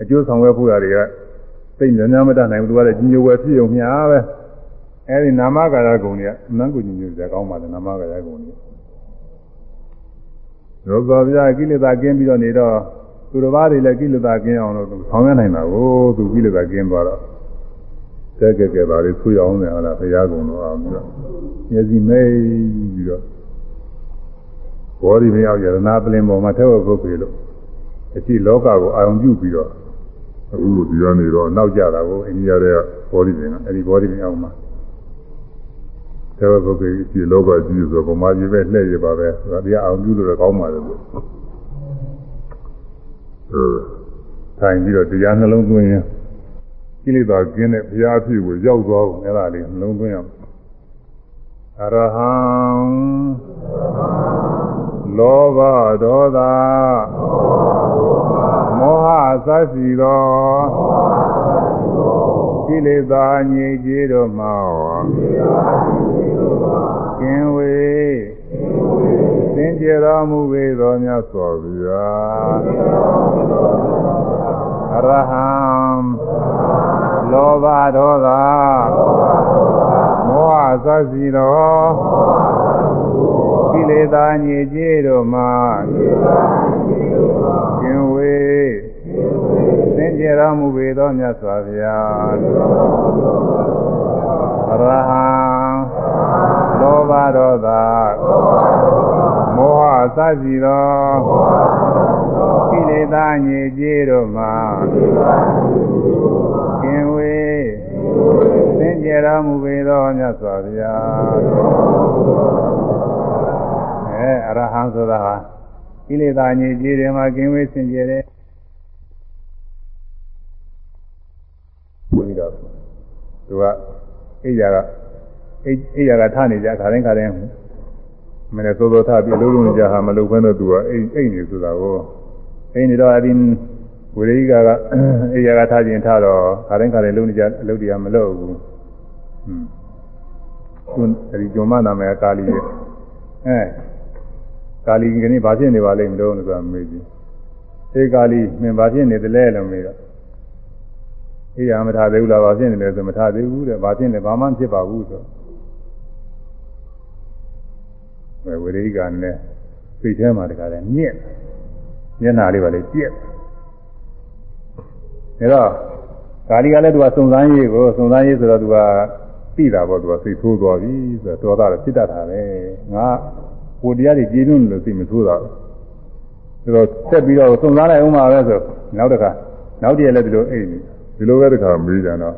အကျိုးဆောင်ရွက်ဖို့ရတယ်ကသိဉာဏ်များမတတ်နိုင်ဘူးသူကလည်းကြီးညိုဝယ်ဖြစ်ုံမျှပဲအဲ့ဒီနာမကာယဂုဏ်တွေကအမှန်ကိုကြီးညိုကြကောင်းပါတယ်နာမကာယဂုဏ်တွေ ရောသောဗျာကိလေသာကင်းပြီးတော့နေတော့သူတစ်ပါးတွေလည်းကိလေသာကင်းအောင်လို့ဆောင်ရနိုင်တာကိုသူကိလေသာကင်းသွားတော့ကဲကဲကဲပါလေဆွေးအောင်တယ်ဟာလားဘုရားကုံတော်အောင်ပြီးတော့မျက်စိမိတ်ပြီးတော့ဘောဓိမရောက်ရတနာပလင်ပေါ်မှာထဲဝပုဂ္ဂိုလ်လို့အကြည့်လောကကိုအာရုံပြုပြီးတော့အခုဒီကနေတော့နောက်ကြတာကိုအိန္ဒိယရဲ့ဘောဓိပင်ကအဲဒီဘောဓိပင်အောင်မှာ သေဝပုဂ္ဂိုလ်ဒီလောကကြီးဆိုဗမာပြည်ပဲလှည့်ရပါပဲဒါတရားအောင်ပြုလို့ကောင်းပါလေလို့အဲထိုင်ပြီးတော့တရားနှလုံးသွင်းရင်ကိလေသာကင်းတဲ့ဘုရားဖြစ်ကိုရောက်သွားအောင်အဲ့ဒါလေးနှလုံးသွင်းရအောင်အရဟံလောဘဒေါသမောဟသတိသော ကိလေသာညစ်ကြေးတို့မှာကျင်ဝေသင်ကြတော်မူပေသောမြတ်စွာဘုရားအရဟံလောဘဒေါသမောဟသတိတော်ကိလေသာညစ်ကြေးတို့မှာ ကျင်ဝေသင်ကြတော်မူပေသောမြတ်စွာဘုရားအရဟံလောဘဒေါသမောဟစသည်သောကိလေသာညစ်ကြေးတို့မှာကျင်ဝေသင်ကြတော်မူပေသောမြတ်စွာဘုရားအဲအရဟံဆိုတာဟာကိလေသာညစ်ကြေးတွေမှာကျင်ဝေစင်ကြယ်တဲ့ ပြီးတော့သူကအိယာကအိယာကထားနေကြခါတိုင်းခါတိုင်းမနေ့သောသောထားပြီးအလုံးလုံးကြဟာမလုပ်ဘဲတော့သူကအိအိနေဆိုတာကိုအိနေတော့အရင်ဝိရိကကအိယာကထားခြင်းထားတော့ခါတိုင်းခါတိုင်းလုံးနေကြအလုပ်တွေကမလုပ်ဘူးဟွန်းသူအဲဒီဂျုံမနာမည်ကာလီရဲ့အဲကာလီကနေ့ဘာဖြစ်နေပါလိမ့်မလို့ဆိုတာမေးကြည့်အေကာလီမင်းဘာဖြစ်နေတယ်လဲလို့မေးတော့ အေးရမထားသေးဘူးလားဘာဖြစ်နေလဲဆိုမထားသေးဘူးတဲ့ဘာဖြစ်နေဘာမှဖြစ်ပါဘူးဆိုဝေဝရိကနဲ့စိတ်ထဲမှာတခါလဲညက်မျက်နှာလေးပါလေပြက်ဒါတော့ကာလီကလည်းသူကစုံစမ်းရေးကိုစုံစမ်းရေးဆိုတော့သူကသိတာပေါ့သူကစိတ်ဆိုးသွားပြီဆိုတော့တော်တာဖြစ်တတ်တာပဲငါကိုတရားတွေကြည်နုလို့သိမဆိုးတာဆိုတော့ဆက်ပြီးတော့စုံစမ်းလိုက်အောင်ပါပဲဆိုနောက်တစ်ခါနောက်တည်းလည်းဒီလိုအိတ်နေ ဒီလိုပဲတခါမေးကြတော့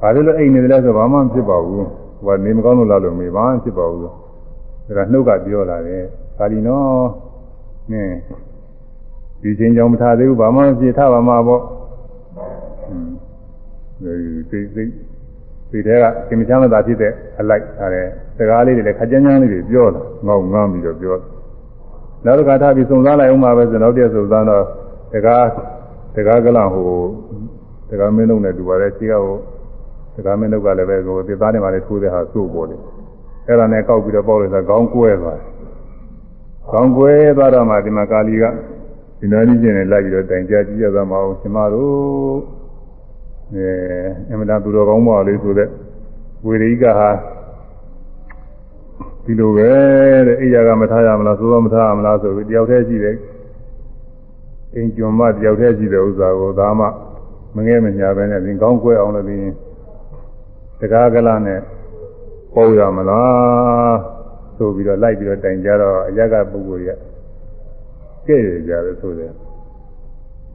ဘာလို့လဲအိမ်နေတယ်လဲဆိုဘာမှမဖြစ်ပါဘူးဟိုကနေမကောင်းလို့လားလို့မေးဘာမှဖြစ်ပါဘူးဆိုဒါကနှုတ်ကပြောလာတယ်ကာလီနော်နင်းဒီချင်းကြောင့်မထားသေးဘူးဘာမှမဖြစ်ထားပါမှာပေါ့ဟွန်းဒီသိသိဒီတဲကသင်္ချမ်းမသာဖြစ်တဲ့အလိုက်ထားတဲ့စကားလေးတွေလည်းခကြမ်းကြမ်းလေးတွေပြောတာငေါငမ်းပြီးတော့ပြောနောက်တစ်ခါထားပြီးစုံစားလိုက်အောင်ပါပဲဆိုတော့တည်းစုံစားတော့တကား တကားကလဟိုတကားမင်းလုံးနဲ့တူပါတယ်ခြေကဟိုတကားမင်းလုံးကလည်းပဲဟိုသစ်သားတွေမှာလည်းထိုးတဲ့ဟာစိုးပေါ်တယ်အဲ့ဒါနဲ့ကောက်ပြီးတော့ပေါက်လို့ဆိုခေါင်းကွဲသွားတယ်ခေါင်းကွဲသွားတော့မှဒီမှာကာလီကဒီနာကြီးချင်းနဲ့လိုက်ပြီးတော့တိုင်ကြကြည့်ရသမှာအောင်ရှင်မတို့အဲအမတာသူတော်ကောင်းပါလေဆိုတဲ့ဝေရိကဟာဒီလိုပဲတဲ့အိယာကမထားရမလားသိုးမထားရမလားဆိုပြီးတယောက်တည်းရှိတယ် အိမ်ကျွန်းမတယောက်တည်းရှိတဲ့ဥစ္စာကိုဒါမှမငဲမညာပဲနဲ့ဒီကောင်းကွဲအောင်လို့ပြီးရင်တကားကလာနဲ့ပေါ်ရမလားဆိုပြီးတော့လိုက်ပြီးတော့တိုင်ကြတော့အရကပုဂ္ဂိုလ်ရကဲ့ရကြတယ်ဆိုတယ်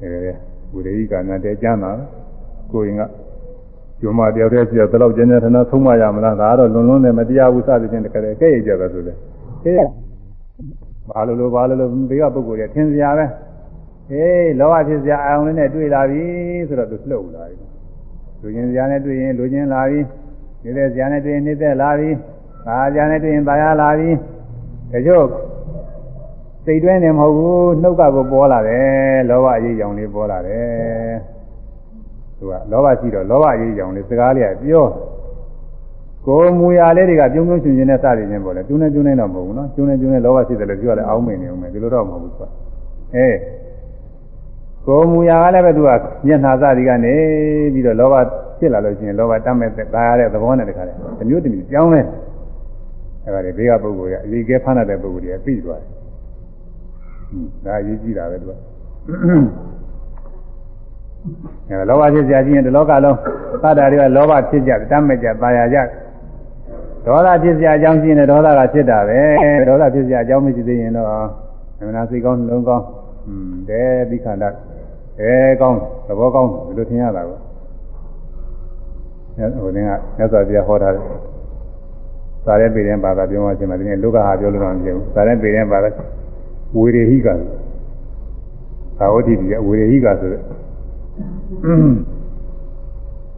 အဲဝိရိကနာတဲကျမ်းတာကိုရင်ကကျုံမတယောက်တည်းရှိတော့ဘယ်တော့ကျန်ကျန်ထနာသုံးမရမလားဒါကတော့လွန်လွန်းနဲ့မတရားဘူးစသဖြင့်တကယ်ကဲ့ရကြတယ်ဆိုတယ်ကဲ့ဘာလို့လို့ဘာလို့လို့ဒီကပုဂ္ဂိုလ်ရထင်စရာပဲ အေးလောဘဖြစ်စရာအာရုံလေးနဲ့တွေ့လာပြီဆိုတော့သူလှုပ်လာပြီလူချင်းစရာနဲ့တွေ့ရင်လူချင်းလာပြီနေတဲ့စရာနဲ့တွေ့ရင်နေတဲ့လာပြီဘာစရာနဲ့တွေ့ရင်ပါရလာပြီဒါကြောင့်စိတ်တွင်းနေမဟုတ်ဘူးနှုတ်ကကိုပေါ်လာတယ်လောဘအရေးကြောင့်လေးပေါ်လာတယ်သူကလောဘရှိတော့လောဘအရေးကြောင့်လေးစကားလေးကပြောကိုမူရလေးတွေကပြုံးပြုံးရှင်ရှင်နဲ့စရခြင်းပေါ့လေကျုံးနေကျုံးနေတော့မဟုတ်ဘူးနော်ကျုံးနေကျုံးနေလောဘရှိတယ်လို့ပြောရတယ်အောင်းမိန်နေအောင်မယ်ဒီလိုတော့မဟုတ်ဘူးဆိုတာအဲ ကိုမူရကလည်းပဲသူကမျက်နှာစသည်ကနေပြီးတော့လောဘဖြစ်လာလို့ရှိရင်လောဘတတ်မဲ့တာရတဲ့သဘောနဲ့တခါတည်းတမျိုးတမျိုးကြောင်းလဲအဲဒါတွေဘေးကပုဂ္ဂိုလ်ကအရေးကဲဖမ်းတဲ့ပုဂ္ဂိုလ်တွေကပြီးသွားတယ်ဒါအရေးကြီးတာပဲသူကအဲလောဘဖြစ်ကြခြင်းဒီလောကလုံးသတ္တတွေကလောဘဖြစ်ကြတတ်မဲ့ကြပါရကြဒေါသဖြစ်ကြအကြောင်းရှိရင်ဒေါသကဖြစ်တာပဲဒေါသဖြစ်ကြအကြောင်းမရှိသေးရင်တော့အမှန်တရားစိတ်ကောင်းနှလုံးကောင်းอืมတဲဒီခန္ဓာ အဲကောင်းသဘောကောင်းဒီလိုထင်ရတာကိုဟိုတင်းကမြတ်စွာဘုရားဟောထားတယ်စာရဲပေတဲ့ဘာသာပြောမှချင်းမှာဒီနေ့လောကဟာပြောလို့တော့မဖြစ်ဘူးစာရဲပေတဲ့ဘာသာဝေရေဟိကသာဝတိပြဝေရေဟိကဆိုတဲ့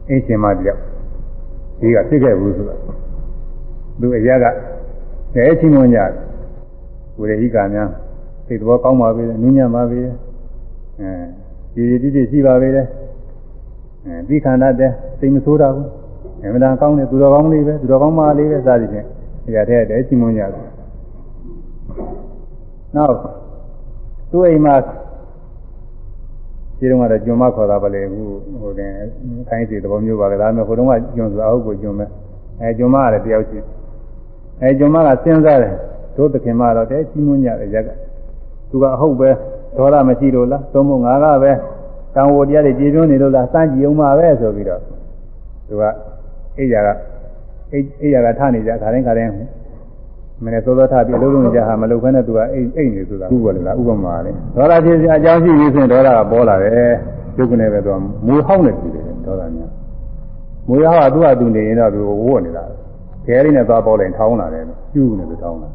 အင်းရှင်မတရားဒီကဖြစ်ခဲ့ဘူးဆိုတာသူအရာကတဲချင်းမွန်ကြဝေရေဟိကများစိတ်တော်ကောင်းပါပြီနူးညံ့ပါပြီအဲ ဒီဒီတိရှိပါပြီလေအဲဒီခန္ဓာတဲ့စိတ်မဆိုးတာဘူးအမှန်တန်ကောင်းတယ်သူတော်ကောင်းလေးပဲသူတော်ကောင်းမလေးပဲစသည်ဖြင့်ဒီရတဲ့တဲချင်းမွန်ကြတယ်နောက်သူ့အိမ်မှာဒီတော့ကတော့ကျွန်းမခေါ်တာပါလေအခုဟိုတင်ခိုင်းစီသဘောမျိုးပါကဒါပေမဲ့ဟိုတုန်းကကျွန်းဆိုအဟုတ်ကိုကျွန်းမဲ့အဲကျွန်းမရတယ်တယောက်ရှိအဲကျွန်းမကစဉ်းစားတယ်တို့သခင်မတော့တဲချင်းမွန်ကြတယ်ရက်ကသူကအဟုတ်ပဲ ဒေါသမရှိလို့လားသုံးဖို့ငါကပဲတောင်ဝတရားတွေကြည်ပြွနေလို့လားစမ်းကြည့်အောင်ပါပဲဆိုပြီးတော့သူကအိယာကအိအိယာကထားနေကြခါတိုင်းခါတိုင်းမနေ့သောသောထားပြီးအလုံးလုံးကြဟာမလုပ်ဘဲနဲ့သူကအိအိနေဆိုတာဥပမာလားဥပမာလေဒေါသဖြစ်စရာအကြောင်းရှိပြီဆိုရင်ဒေါသကပေါ်လာတယ်ကျုပ်ကနေပဲသူကမူဟောင်းနေပြီတယ်ဒေါသများမူဟောင်းကသူ့အတူနေရင်တော့သူဝတ်နေတာခဲလေးနဲ့သွားပေါ်လိုက်ထောင်းလာတယ်ကျူးနေသူထောင်းလာ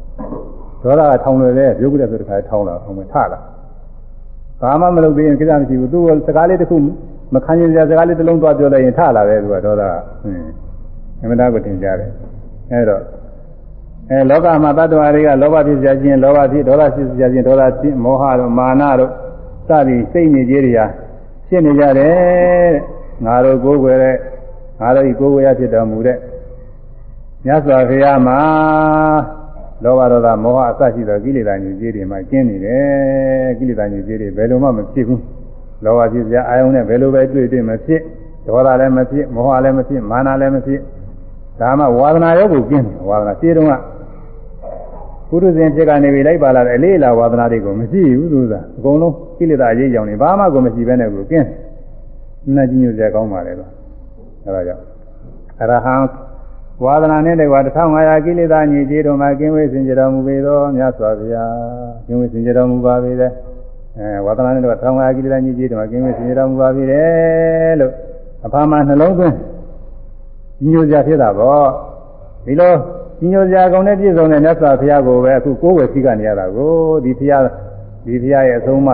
ဒေါသကထောင်းလွယ်တယ်ရုပ်ကလေးဆိုတခါထောင်းလာအောင်မထလာ ဘာမှမလုပ်သေးရင်ကိစ္စမရှိဘူးသူကစကားလေးတစ်ခုမခံရင်စကားလေးတစ်လုံးသွားပြောလိုက်ရင်ထလာတယ်သူကဒေါသကဟင်းအမှန်တရားကိုသင်ကြားတယ်အဲဒါအဲလောကမှာတ attva တွေကလောဘဖြစ်ကြခြင်းလောဘဖြစ်ဒေါသဖြစ်ကြခြင်းဒေါသဖြစ်မောဟတို့မာနတို့စသည်စိတ်နေကြီးတွေဟာဖြစ်နေကြတယ်ငါတို့ကိုယ်ွယ်တဲ့ငါတို့ဤကိုယ်ွယ်ရဖြစ်တော်မူတဲ့မြတ်စွာဘုရားမှာ လောဘဒေါသမောဟအစရှိသောကိလေသာညစ်ကြေးတွေမှာကျင်းနေတယ်ကိလေသာညစ်ကြေးတွေဘယ်လိုမှမဖြစ်ဘူးလောဘဖြစ်ကြအာယုံနဲ့ဘယ်လိုပဲတွေ့တွေ့မဖြစ်ဒေါသလည်းမဖြစ်မောဟလည်းမဖြစ်မာနလည်းမဖြစ်ဒါမှဝါဒနာရောကိုကျင်းတယ်ဝါဒနာခြေတုံးကပုရုဇဉ်ဖြစ်ကနေပြီလိုက်ပါလာတဲ့အလေးလာဝါဒနာတွေကိုမရှိဘူးသူကအကုန်လုံးကိလေသာအရေးကြောင့်နေဘာမှကိုမရှိဘဲနဲ့ကိုကျင်းနာကြီးညိုစရာကောင်းပါလေတော့အဲဒါကြောင့်အရဟံ ဝါဒနာနဲ့တကွာ1500ကိလေသာညစ်ကြေးတို့မှာကင်းဝေးစင်ကြတော်မူပေသောမြတ်စွာဘုရားကင်းဝေးစင်ကြတော်မူပါပေတဲ့အဲဝါဒနာနဲ့တကွာ1500ကိလေသာညစ်ကြေးတို့မှာကင်းဝေးစင်ကြတော်မူပါပေတယ်လို့အဖာမနှလုံးသွင်းညိုစရာဖြစ်တာပေါ့ဒီလိုညိုစရာကောင်းတဲ့ပြည့်စုံတဲ့မြတ်စွာဘုရားကိုပဲအခုကိုယ်ဝယ်သိကနေရတာကိုဒီဘုရားဒီဘုရားရဲ့အဆုံးအမ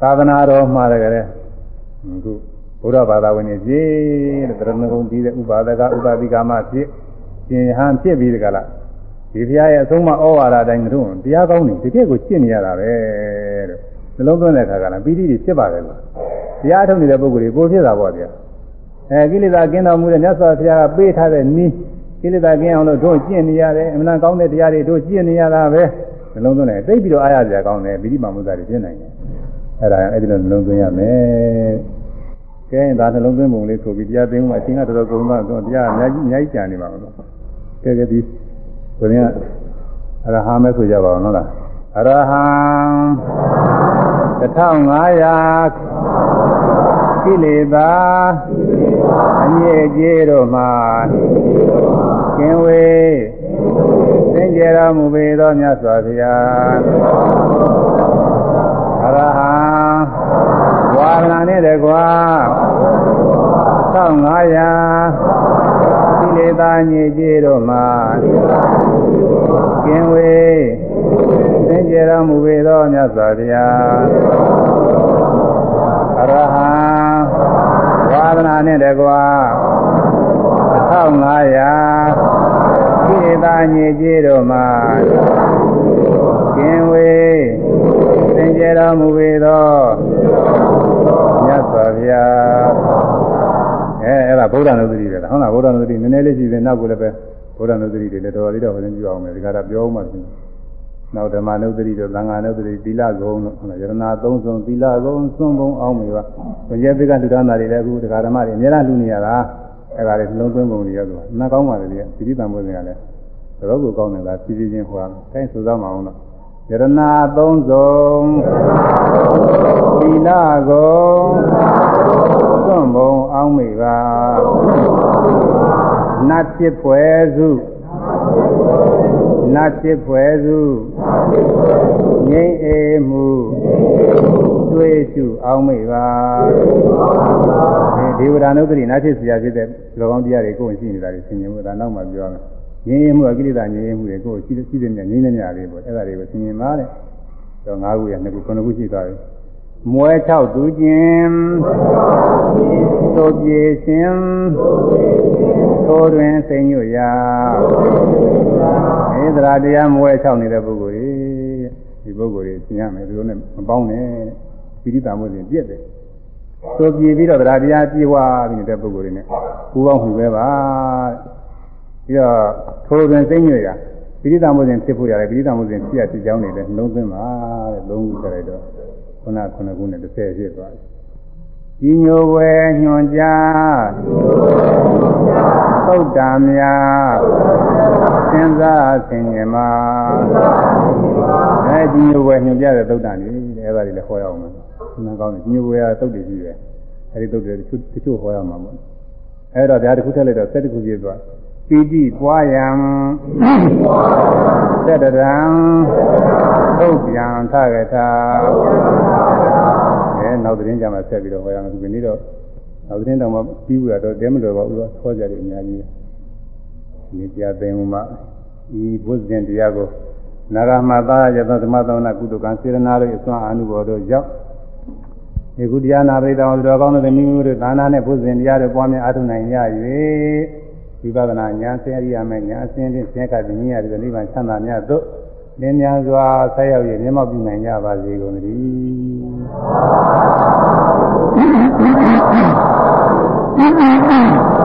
သာသနာတော်မှာလည်းကလည်းအခု ဘုရားဘာသာဝင်တွေဖြစ်တဲ့တရဏဂုံပြီးတဲ့ဥပါဒကဥပါတိကာမဖြစ်ရှင်ဟန်ဖြစ်ပြီးတကလားဒီဘုရားရဲ့အဆုံးအမဩဝါဒအတိုင်းတို့တရားကောင်းနေတကယ်ကိုရှင်းနေရတာပဲတဲ့နှလုံးသွင်းတဲ့အခါကလည်းပီတိတွေဖြစ်ပါတယ်ကွာတရားထုတ်နေတဲ့ပုဂ္ဂိုလ်တွေပိုဖြစ်တာပေါ့ဗျာအဲကိလေသာကင်းတော်မူတဲ့မြတ်စွာဘုရားကပေးထားတဲ့နည်းကိလေသာကင်းအောင်လို့တို့ကျင့်နေရတယ်အမှန်ကောင်းတဲ့တရားတွေတို့ကျင့်နေရတာပဲနှလုံးသွင်းတယ်သိပြီးတော့အားရစရာကောင်းတယ်ပိဋိမာမုဇ္ဇာတွေဖြစ်နိုင်တယ်အဲ့ဒါအဲ့ဒီလိုနှလုံးသွင်းရမယ် ကဲရင်ဒါနှလုံးသွင်းပုံလေးဆိုပြီးတရားသိမှုအချင်းကတော်တော်ကုန်တော့တရားအများကြီးအများကြီးကြာနေပါဘူးကဲကဲဒီကိုရင်အရဟံမဲ့ဆိုကြပါအောင်နော်လားအရဟံ1500ကိလေသာအမြင့်ကြီးတို့မှာကျင်ဝေးသင်ကြတော်မူပေသောမြတ်စွာဘုရားအရဟံ ဝါဒနာနဲ့တကွာ1500ကိလေသာညစ်ကြေးတို့မှာကျင်ဝေးသင်ကြတော်မူပေသောမြတ်စွာဘုရားအရဟံဝါဒနာနဲ့တကွာ1500ကိလေသာညစ်ကြေးတို့မှာကျင်ဝေးသင် ကြတော်မူပေသောမြတ်စွာဘုရားအဲအဲ့ဒါဗုဒ္ဓနုဒတိပဲလားဟုတ်လားဗုဒ္ဓနုဒတိနည်းနည်းလေးရှိတယ်နောက်ကိုလည်းပဲဗုဒ္ဓနုဒတိတွေလည်းတော်တော်လေးတော့ဟိုသင်ပြအောင်မယ်ဒီကတော့ပြောအောင်ပါရှင်နောက်ဓမ္မနုဒတိတို့သံဃာနုဒတိသီလဂုံတို့ဟုတ်လားယရနာသုံးစုံသီလဂုံစွန့်ဘုံအောင်ပြီပါဘုရားပိကလူဒါနာတွေလည်းအခုဒကာဓမ္မတွေအများအားလူနေရတာအဲ့ဒါလေးနှလုံးသွင်းပုံတွေရောက်တော့နားကောင်းပါလေဒီသီတိတံပွဲတွေကလည်းတော်တော်ကိုကောင်းတယ်လားဖြည်းဖြည်းချင်းဟိုအောင်တိုင်းဆိုသားမအောင်တော့ ယရနာသုံးစုံသီလကိုသွန်ဘုံအောင်းမိပါနတ်ဖြစ်ဖွယ်စုနတ်ဖြစ်ဖွယ်စုငြိမ်းအေမှုတွေ့စုအောင်းမိပါဒေဝရာနုဒ္ဓရီနတ်ဖြစ်စရာဖြစ်တဲ့လောကောင်းတရားတွေကိုယ်ရှိနေတာကိုသင်ញမှုဒါနောက်မှပြောမယ် ငြိမ့်အေမှုအကိလေသာငြိမ့်အေမှုတွေကိုယ်ရှိရှိတဲ့မြငြိမ့်နေကြလေးပေါ့အဲ့ဒါတွေကိုဆင်ញင်ပါတဲ့တော့၅ခုရနှစ်ခုခုနှစ်ခုရှိသွားပြီမွဲ၆သူချင်းသို့ပြေရှင်သို့တွင်စိန်ညွရာဧဒရာတရားမွဲ၆နေတဲ့ပုဂ္ဂိုလ်ကြီးဒီပုဂ္ဂိုလ်ကြီးသင်ရမယ်ဒီလိုနဲ့မပေါင်းနဲ့ပိဋိတာမို့ရင်ပြည့်တယ်သို့ပြေပြီးတော့တရားတရားပြေဝပြီးနေတဲ့ပုဂ္ဂိုလ်တွေနဲ့ပူပေါင်းမှုပဲပါ ပြီးတော့သို့တွင်စိန်ညွရာပိဋိတာမို့ရင်ဖြစ်ဖို့ရတယ်ပိဋိတာမို့ရင်ဖြစ်ရဖြစ်ကြောင်းနေတယ်နှလုံးသွင်းပါတဲ့လုံးခုဆက်လိုက်တော့ခုနခုနခုနဲ့30ဖြစ်သွားတယ်။ကြီးညိုဝဲညွန်ကြားသုတ်တံများစဉ်းစားဆင်ញင်မှာအဲကြီးညိုဝဲညွန်ကြားတဲ့သုတ်တံကြီးအဲဒါတွေလည်းဟောရအောင်မယ်။နားကောင်းတယ်ကြီးညိုဝဲကသုတ်တွေကြီးတယ်။အဲဒီသုတ်တွေတချို့တချို့ဟောရမှာပေါ့။အဲတော့ဗျာတစ်ခုထက်လိုက်တော့7ခုပြည့်သွား ပီတိပွားယံသတ္တရံသုတ်ပြန်ထကထာအဲနောက်သတင်းကြမှာဆက်ပြီးတော့ဟောရမယ်ဒီနေ့တော့နောက်သတင်းတောင်မှပြီးဘူးတော့တဲမလို့ပါဘူးတော့ခေါ်ကြတယ်အများကြီးဒီတရားသိမှုမှာဤဘုဇင်တရားကိုနာဂမသာယသသမသောနာကုသကံစေရနာတို့အစွမ်းအာနုဘော်တို့ရောက်ဒီကုတရားနာပရိသတော်တော်ကောင်းတဲ့မိမိတို့သာနာနဲ့ဘုဇင်တရားတွေပွားများအားထုတ်နိုင်ရ၍ ဝိပဿနာဉာဏ်ဆင်းရမယ်ဉာဏ်အစင်းဖြင့်ဆင်းကပြီးမြင်ရပြီးနိဗ္ဗာန်ချမ်းသာမြတ်သို့လင်းများစွာဆက်ရောက်ရမျက်မှောက်ပြုနိုင်ကြပါစေကုန်သတည်း